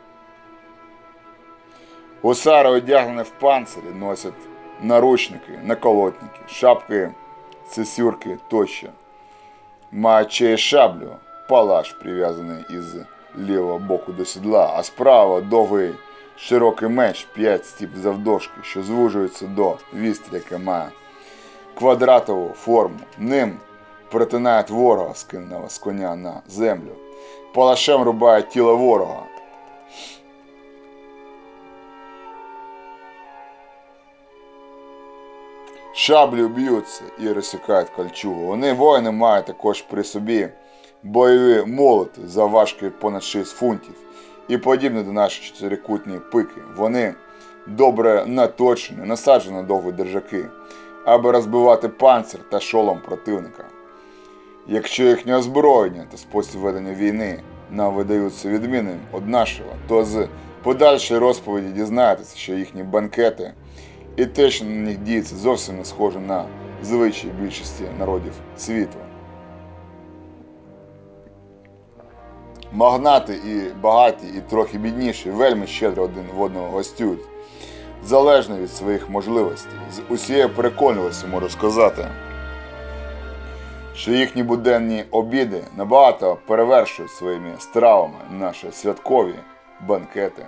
Гусари, одягнені в панцирі, носять наручники, наколотники, шапки, цесюрки тощо. Ще шаблю, палаш прив'язаний із лівого боку до сідла, а справа довгий широкий меч 5 стіп завдовжки, що звужується до вістря, яке має квадратову форму. Ним перетинають ворога, скиненого з коня на землю. Палашем рубають тіло ворога. Шаблі б'ються і розсікають кольчугу. Вони воїни мають також при собі бойові молоти завважки понад 6 фунтів і подібні до нашої чотирикутні пики. Вони добре наточені, насаджені на довгі держаки, аби розбивати панцир та шолом противника. Якщо їхнє озброєння та спосіб ведення війни нам видаються відмінним від нашого, то з подальшої розповіді дізнаєтеся, що їхні банкети і те, що на них діється, зовсім не схоже на звичаї більшості народів світу. Магнати і багаті, і трохи бідніші вельми щедро один в одного гостюють, залежно від своїх можливостей. З усією переконливістю можу сказати, що їхні буденні обіди набагато перевершують своїми стравами наші святкові банкети.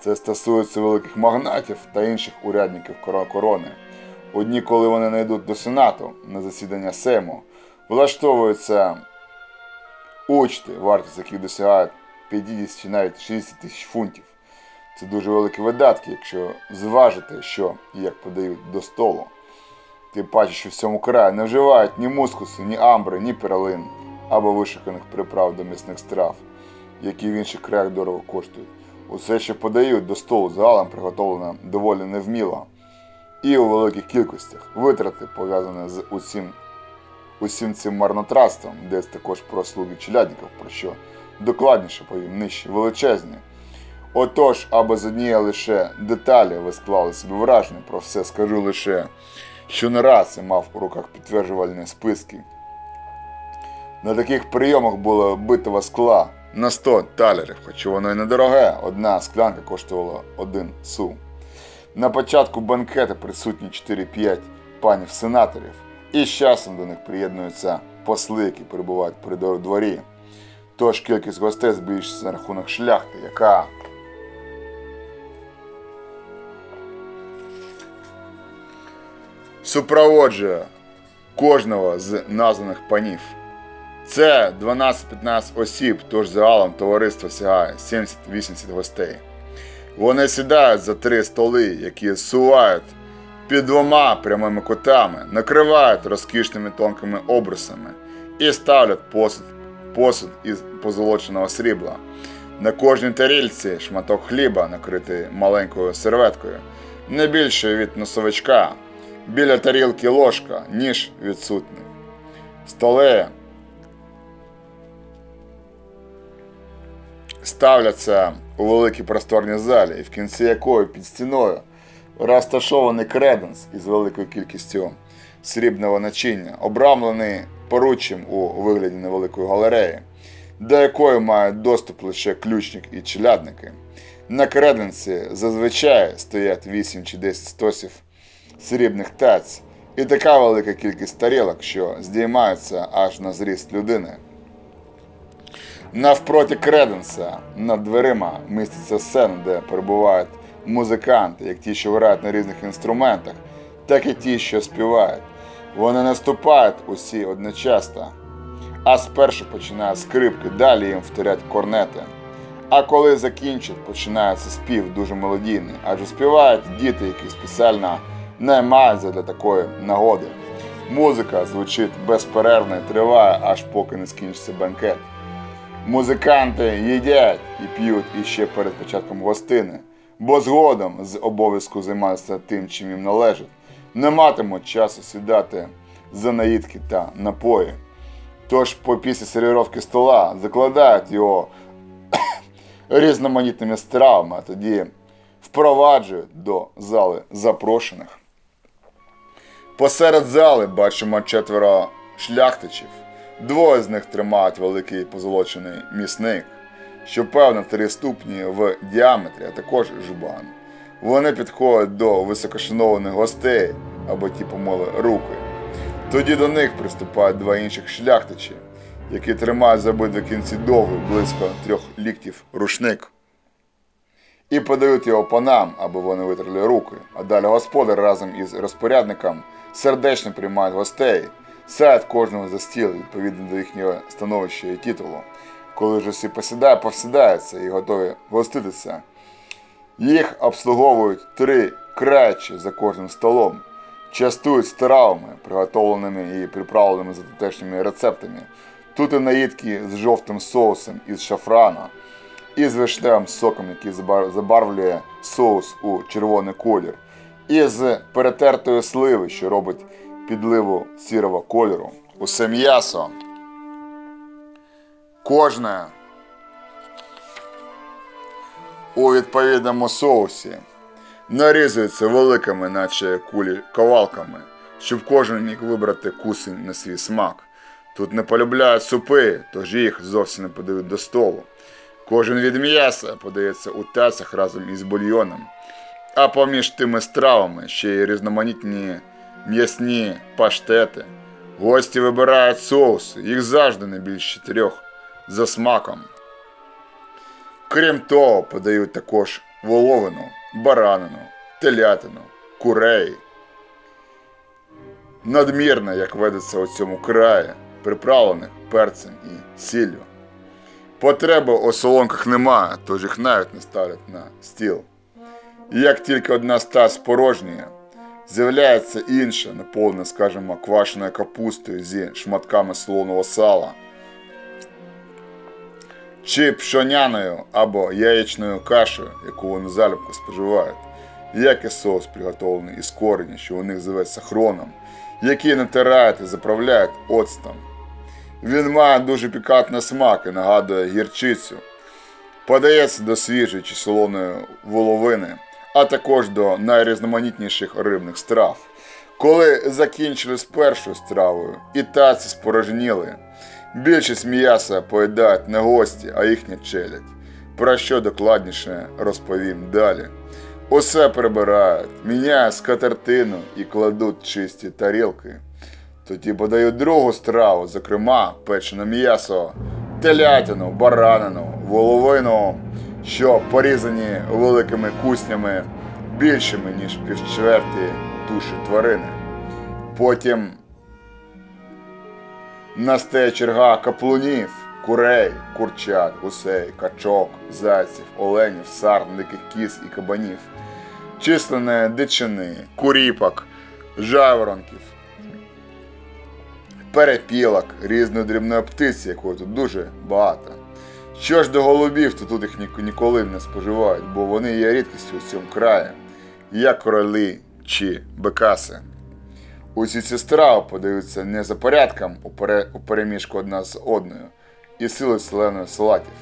Це стосується великих магнатів та інших урядників коро- корони. Одні, коли вони не йдуть до Сенату на засідання Сейму, влаштовуються учти, вартість яких досягають 50 чи навіть 60 тисяч фунтів. Це дуже великі видатки, якщо зважити, що і як подають до столу. Тим паче, що в цьому краї не вживають ні мускусу, ні амбри, ні перлин або вишиканих приправ до м'ясних страв, які в інших краях дорого коштують. Усе, що подають до столу загалом приготовлено доволі невміло і у великих кількостях. Витрати пов'язані з усім, усім цим марнотратством, десь також про слуги челядників, про що докладніше повім нижче, величезні. Отож, аби з однієї лише деталі ви склали собі враження про все, скажу лише, що не раз я мав у руках підтверджувальні списки. На таких прийомах було битого скла на 100 талерів, хоча воно і недороге, одна склянка коштувала один су. На початку банкета присутні 4-5 панів сенаторів, І з часом до них приєднуються посли, які перебувають при дворі. Тож кількість гостей збільшиться за рахунок шляхти, яка супроводжує кожного з названих панів. Це 12-15 осіб, тож загалом товариство сягає 70-80 гостей. Вони сідають за три столи, які зсувають під двома прямими кутами, накривають розкішними тонкими обрусами і ставлять посуд, посуд із позолоченого срібла. На кожній тарільці шматок хліба, накритий маленькою серветкою, не більше від носовичка, біля тарілки ложка, ніж відсутній. Столи ставляться у великій просторній залі, в кінці якої під стіною розташований креденс із великою кількістю срібного начиння, обрамлений поруччям у вигляді невеликої галереї, до якої мають доступ лише ключник і челядники. На креденсі зазвичай стоять 8 чи 10 стосів срібних таць і така велика кількість тарілок, що здіймаються аж на зріст людини. Навпроти креденса над дверима міститься сцена, де перебувають музиканти, як ті, що грають на різних інструментах, так і ті, що співають. Вони наступають усі одночасно, а спершу починають скрипки, далі їм вторять корнети. А коли закінчать, починається спів дуже мелодійний, адже співають діти, які спеціально наймаються для такої нагоди. Музика звучить безперервно і триває, аж поки не скінчиться банкет. Музиканти їдять і п'ють іще перед початком гостини, бо згодом з обов'язку займатися тим, чим їм належить, не матимуть часу сідати за наїдки та напої. Тож по після сервіровки стола закладають його [coughs] різноманітними стравами, а тоді впроваджують до зали запрошених. Посеред зали бачимо четверо шляхтичів. Двоє з них тримають великий позолочений місник, що певно три ступні в діаметрі, а також жбан. Вони підходять до високошанованих гостей або ті помили руки. Тоді до них приступають два інших шляхтичі, які тримають за обидві кінці довгий, близько трьох ліктів рушник. І подають його панам, аби вони витерли руки. А далі господар разом із розпорядником сердечно приймають гостей, сядуть кожного за стіл відповідно до їхнього становища і титулу. Коли ж усі посідає, повсідаються і готові гоститися. Їх обслуговують три крачі за кожним столом, частують стравами, приготовленими і приправленими за тутешніми рецептами. Тут і наїдки з жовтим соусом із шафрана, і з вишневим соком, який забарвлює соус у червоний колір, і з перетертої сливи, що робить підливу сірого кольору. Усе м'ясо. Кожне у відповідному соусі нарізується великими, наче кулі ковалками, щоб кожен міг вибрати кусень на свій смак. Тут не полюбляють супи, тож їх зовсім не подають до столу. Кожен від м'яса подається у тацях разом із бульйоном. А поміж тими стравами ще й різноманітні м'ясні паштети. Гості вибирають соуси, їх завжди не більше чотирьох за смаком. Крім того, подають також воловину, баранину, телятину, курей. Надмірно, як ведеться у цьому краї, приправлених перцем і сіллю. Потреби у солонках немає, тож їх навіть не ставлять на стіл. І як тільки одна стась порожніє, з'являється інша, наповнена, скажімо, квашеною капустою зі шматками солоного сала, чи пшоняною або яєчною кашею, яку вони залюбки споживають, як і соус, приготовлений із корені, що у них зветься хроном, який натирають і заправляють оцтом. Він має дуже пікантний смак і нагадує гірчицю. Подається до свіжої чи солоної воловини, а також до найрізноманітніших рибних страв. Коли закінчили з першою стравою і таці спорожніли, більшість м'яса поїдають не гості, а їхня челядь. Про що докладніше розповім далі. Усе прибирають, міняють скатертину і кладуть чисті тарілки. Тоді подають другу страву, зокрема печене м'ясо, телятину, баранину, воловину, що порізані великими куснями більшими, ніж півчверті туші тварини. Потім настає черга каплунів, курей, курчат, гусей, качок, зайців, оленів, сарн, диких кіз і кабанів, численне дичини, куріпок, жайворонків, перепілок, різної дрібної птиці, якої тут дуже багато. Що ж до голубів, то тут їх ніколи не споживають, бо вони є рідкістю у цьому краї, як королі чи бекаси. Усі ці страви подаються не за порядком у, пере, у переміжку одна з одною і силою селеної салатів.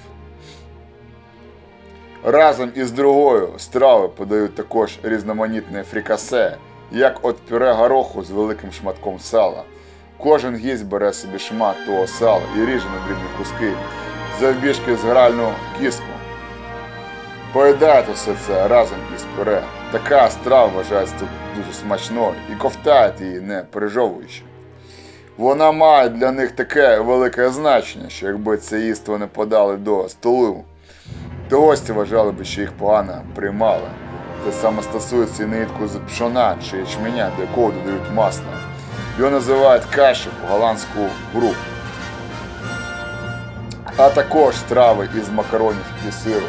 Разом із другою страви подають також різноманітне фрікасе, як от пюре гороху з великим шматком сала. Кожен гість бере собі шмат того сала і ріже на дрібні куски, завбіжки з гральну кістку. Поїдають усе це разом із пюре. Така страва вважається дуже смачною і ковтають її не пережовуючи. Вона має для них таке велике значення, що якби це їство не подали до столу, то гості вважали б, що їх погано приймали. Те саме стосується і нитку з пшона чи ячменя, до якого додають масло. Його називають каші по-голландську гру. А також страви із макаронів і сиру,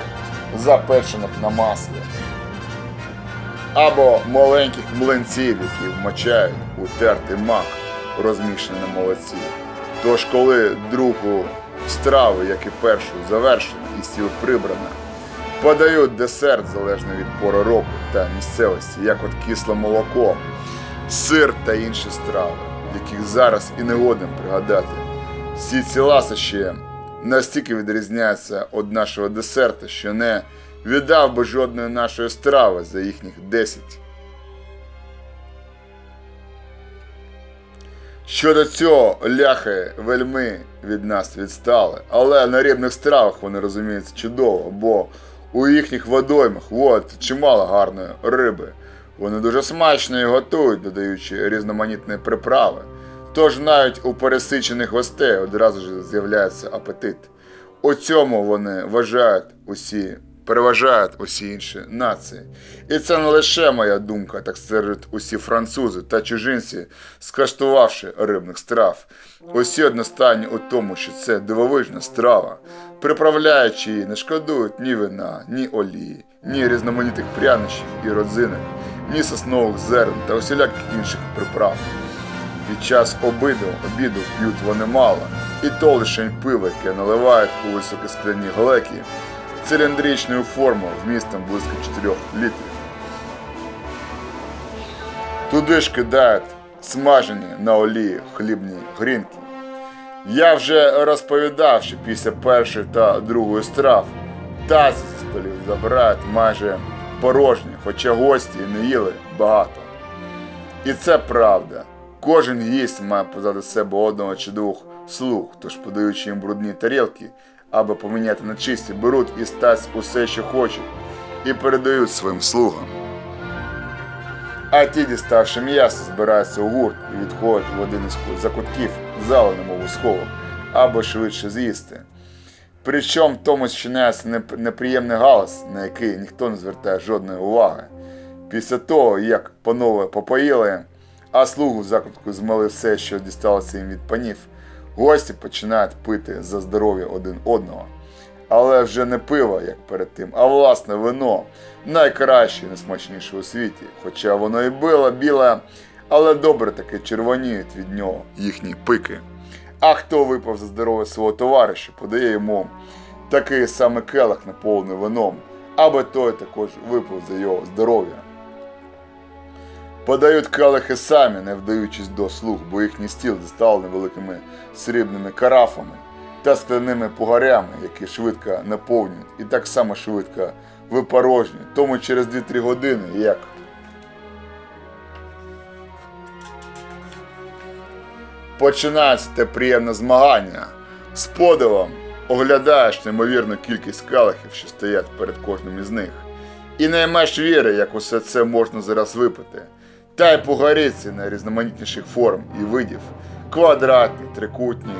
запечених на маслі. Або маленьких млинців, які вмочають у тертий мак, розмішаний на молоці. Тож, коли другу страву, як і першу, завершено і стіл прибрано, подають десерт залежно від пори року та місцевості, як от кисле молоко, сир та інші страви, яких зараз і не годен пригадати. Всі ці ласощі настільки відрізняються від нашого десерту, що не віддав би жодної нашої страви за їхніх 10. Щодо цього, ляхи вельми від нас відстали, але на рібних стравах вони розуміються чудово, бо у їхніх водоймах от чимало гарної риби. Вони дуже смачно її готують, додаючи різноманітні приправи. Тож навіть у пересичених гостей одразу ж з'являється апетит. У цьому вони вважають усі, переважають усі інші нації. І це не лише моя думка, так стверджують усі французи та чужинці, скаштувавши рибних страв. Усі одностайні у тому, що це дивовижна страва. Приправляючи її, не шкодують ні вина, ні олії, ні різноманітних прянощів і родзинок, ні соснових зерен та усіляких інших приправ. Під час обіду, обіду п'ють вони мало, і то лише пиво, яке наливають у високі скляні глеки циліндричною формою вмістом близько 4 літрів. Туди ж кидають смажені на олії хлібні грінки. Я вже розповідав, що після першої та другої страв таці зі столів забирають майже порожні, хоча гості не їли багато. І це правда. Кожен гість має позаду себе одного чи двох слуг, тож подаючи їм брудні тарілки, аби поміняти на чисті, беруть із таць усе, що хочуть, і передають своїм слугам. А ті, діставши м'ясо, збираються у гурт і відходять в один із закутків залу, немов у аби швидше з'їсти. Причому тому зчиняється неприємний галас, на який ніхто не звертає жодної уваги. Після того, як панове попоїли, а слугу в закутку змили все, що дісталося їм від панів, гості починають пити за здоров'я один одного. Але вже не пиво, як перед тим, а власне вино, найкраще і найсмачніше у світі. Хоча воно і било біле, але добре таки червоніють від нього їхні пики. А хто випав за здоров'я свого товариша, подає йому такий самий келих наповнений вином, аби той також випив за його здоров'я. Подають келихи самі, не вдаючись до слуг, бо їхній стіл заставлений великими срібними карафами та скляними пугарями, які швидко наповнюють і так само швидко випорожнюють. Тому через 2-3 години, як починається те приємне змагання. З подивом оглядаєш неймовірну кількість келихів, що стоять перед кожним із них. І не маєш віри, як усе це можна зараз випити. Та й пугариці найрізноманітніших форм і видів, квадратні, трикутні,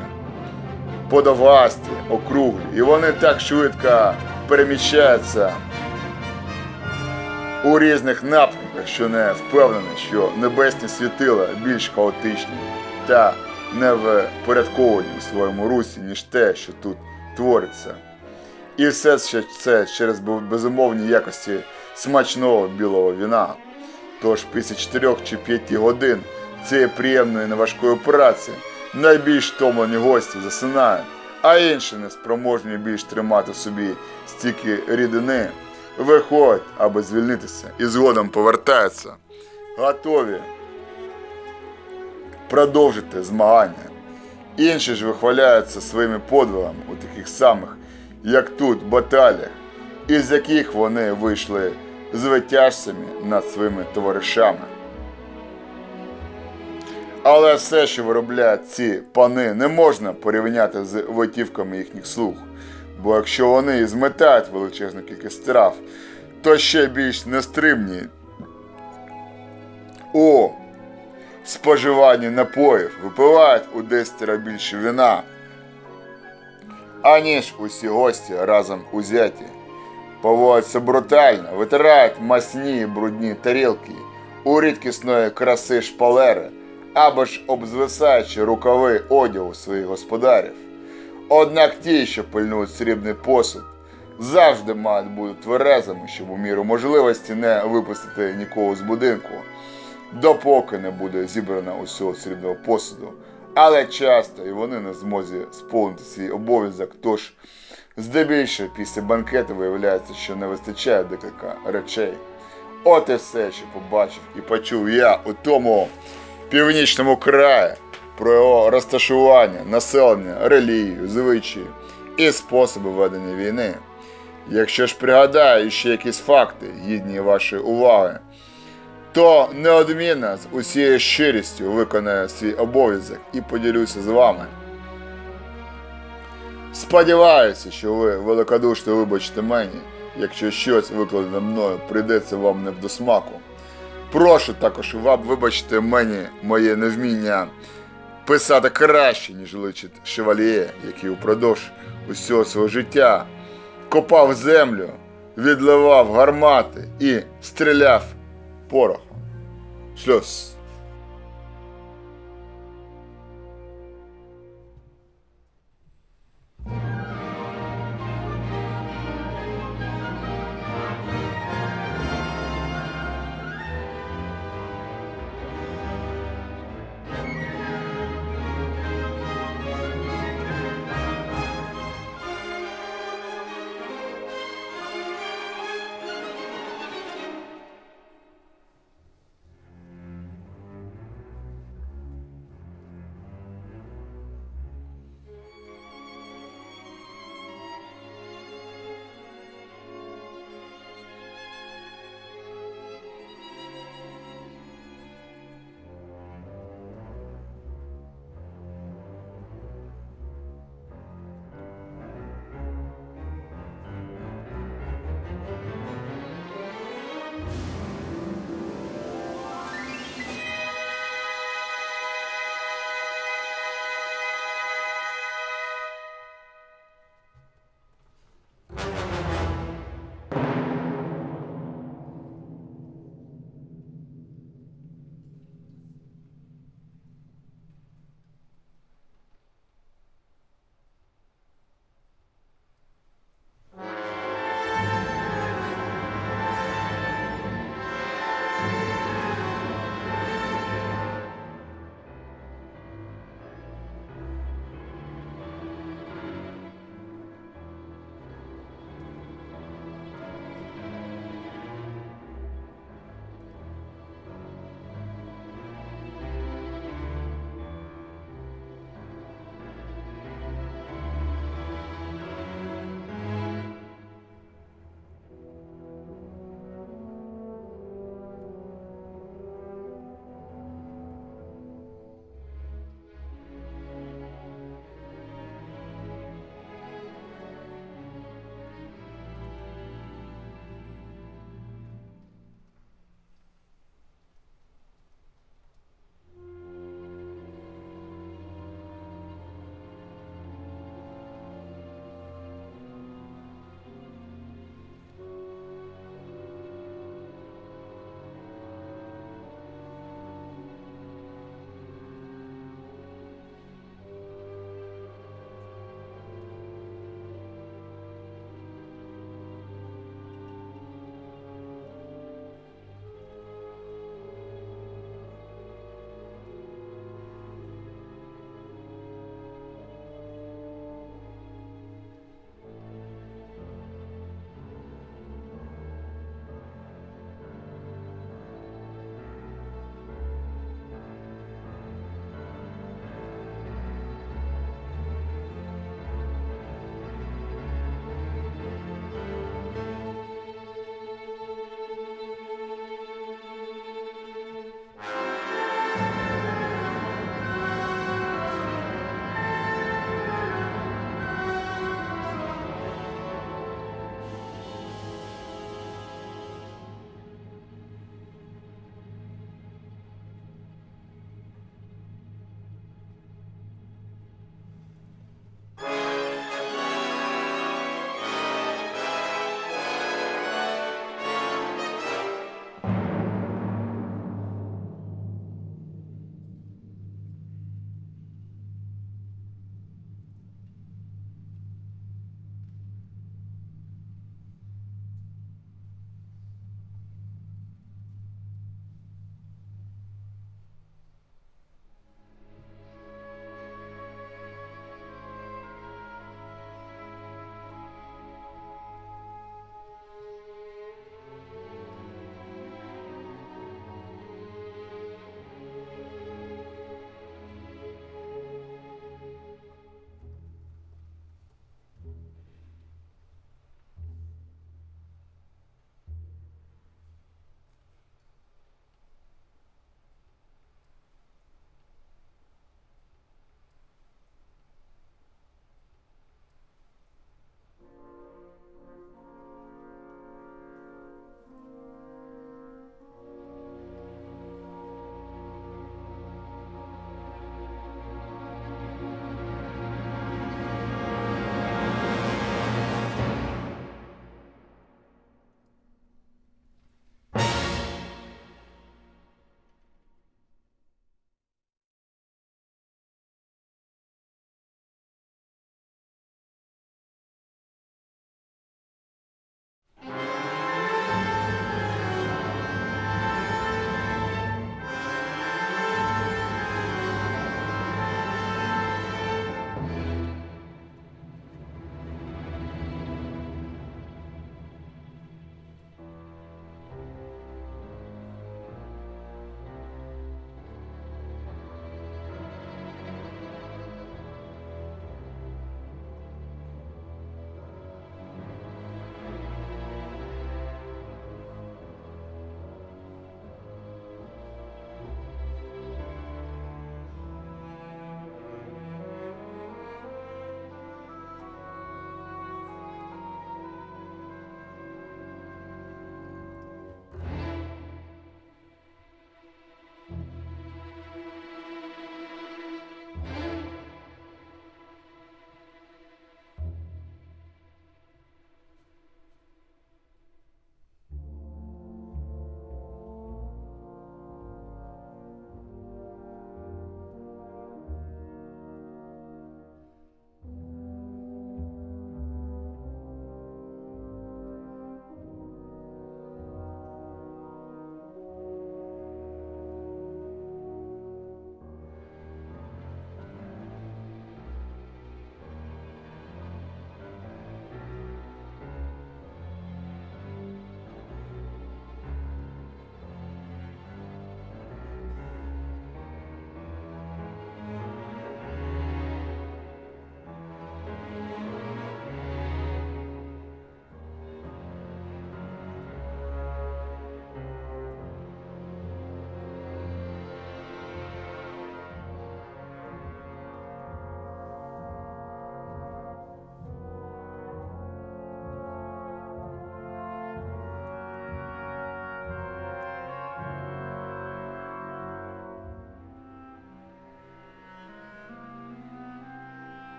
подовгасті, округлі, і вони так швидко переміщаються у різних напрямках, що не впевнений, що небесні світила більш хаотичні та не впорядковані у своєму русі, ніж те, що тут твориться. І все це через безумовні якості смачного білого віна. Тож після 4 чи 5 годин цієї приємної неважкої праці найбільш втомлені гості засинають, а інші неспроможні більш тримати собі стільки рідини, виходять, аби звільнитися, і згодом повертаються, готові продовжити змагання. Інші ж вихваляються своїми подвигами у таких самих, як тут, баталіях, із яких вони вийшли звитяжцями над своїми товаришами. Але все, що виробляють ці пани, не можна порівняти з витівками їхніх слуг. Бо якщо вони і зметають величезну кількість страв, то ще більш нестримні у споживанні напоїв випивають у десятеро більше вина, аніж усі гості разом узяті. Поводяться брутально, витирають масні брудні тарілки у рідкісної краси шпалери або ж обзвисаючи рукави одягу своїх господарів. Однак ті, що пильнують срібний посуд, завжди мають бути тверезими, щоб у міру можливості не випустити нікого з будинку, допоки не буде зібрано усього срібного посуду. Але часто і вони не змозі сповнити свій обов'язок, тож здебільшого після банкету виявляється, що не вистачає декілька речей. От і все, що побачив і почув я у тому північному краї про його розташування, населення, релігію, звичаї і способи ведення війни. Якщо ж пригадаю ще якісь факти, гідні вашої уваги, то неодмінно з усією щирістю виконаю свій обов'язок і поділюся з вами. Сподіваюся, що ви великодушно вибачите мені, якщо щось викладене мною прийдеться вам не до смаку. Прошу також вам вибачте мені моє невміння писати краще, ніж личить шевальє, який упродовж усього свого життя копав землю, відливав гармати і стріляв порохом. Шлюз.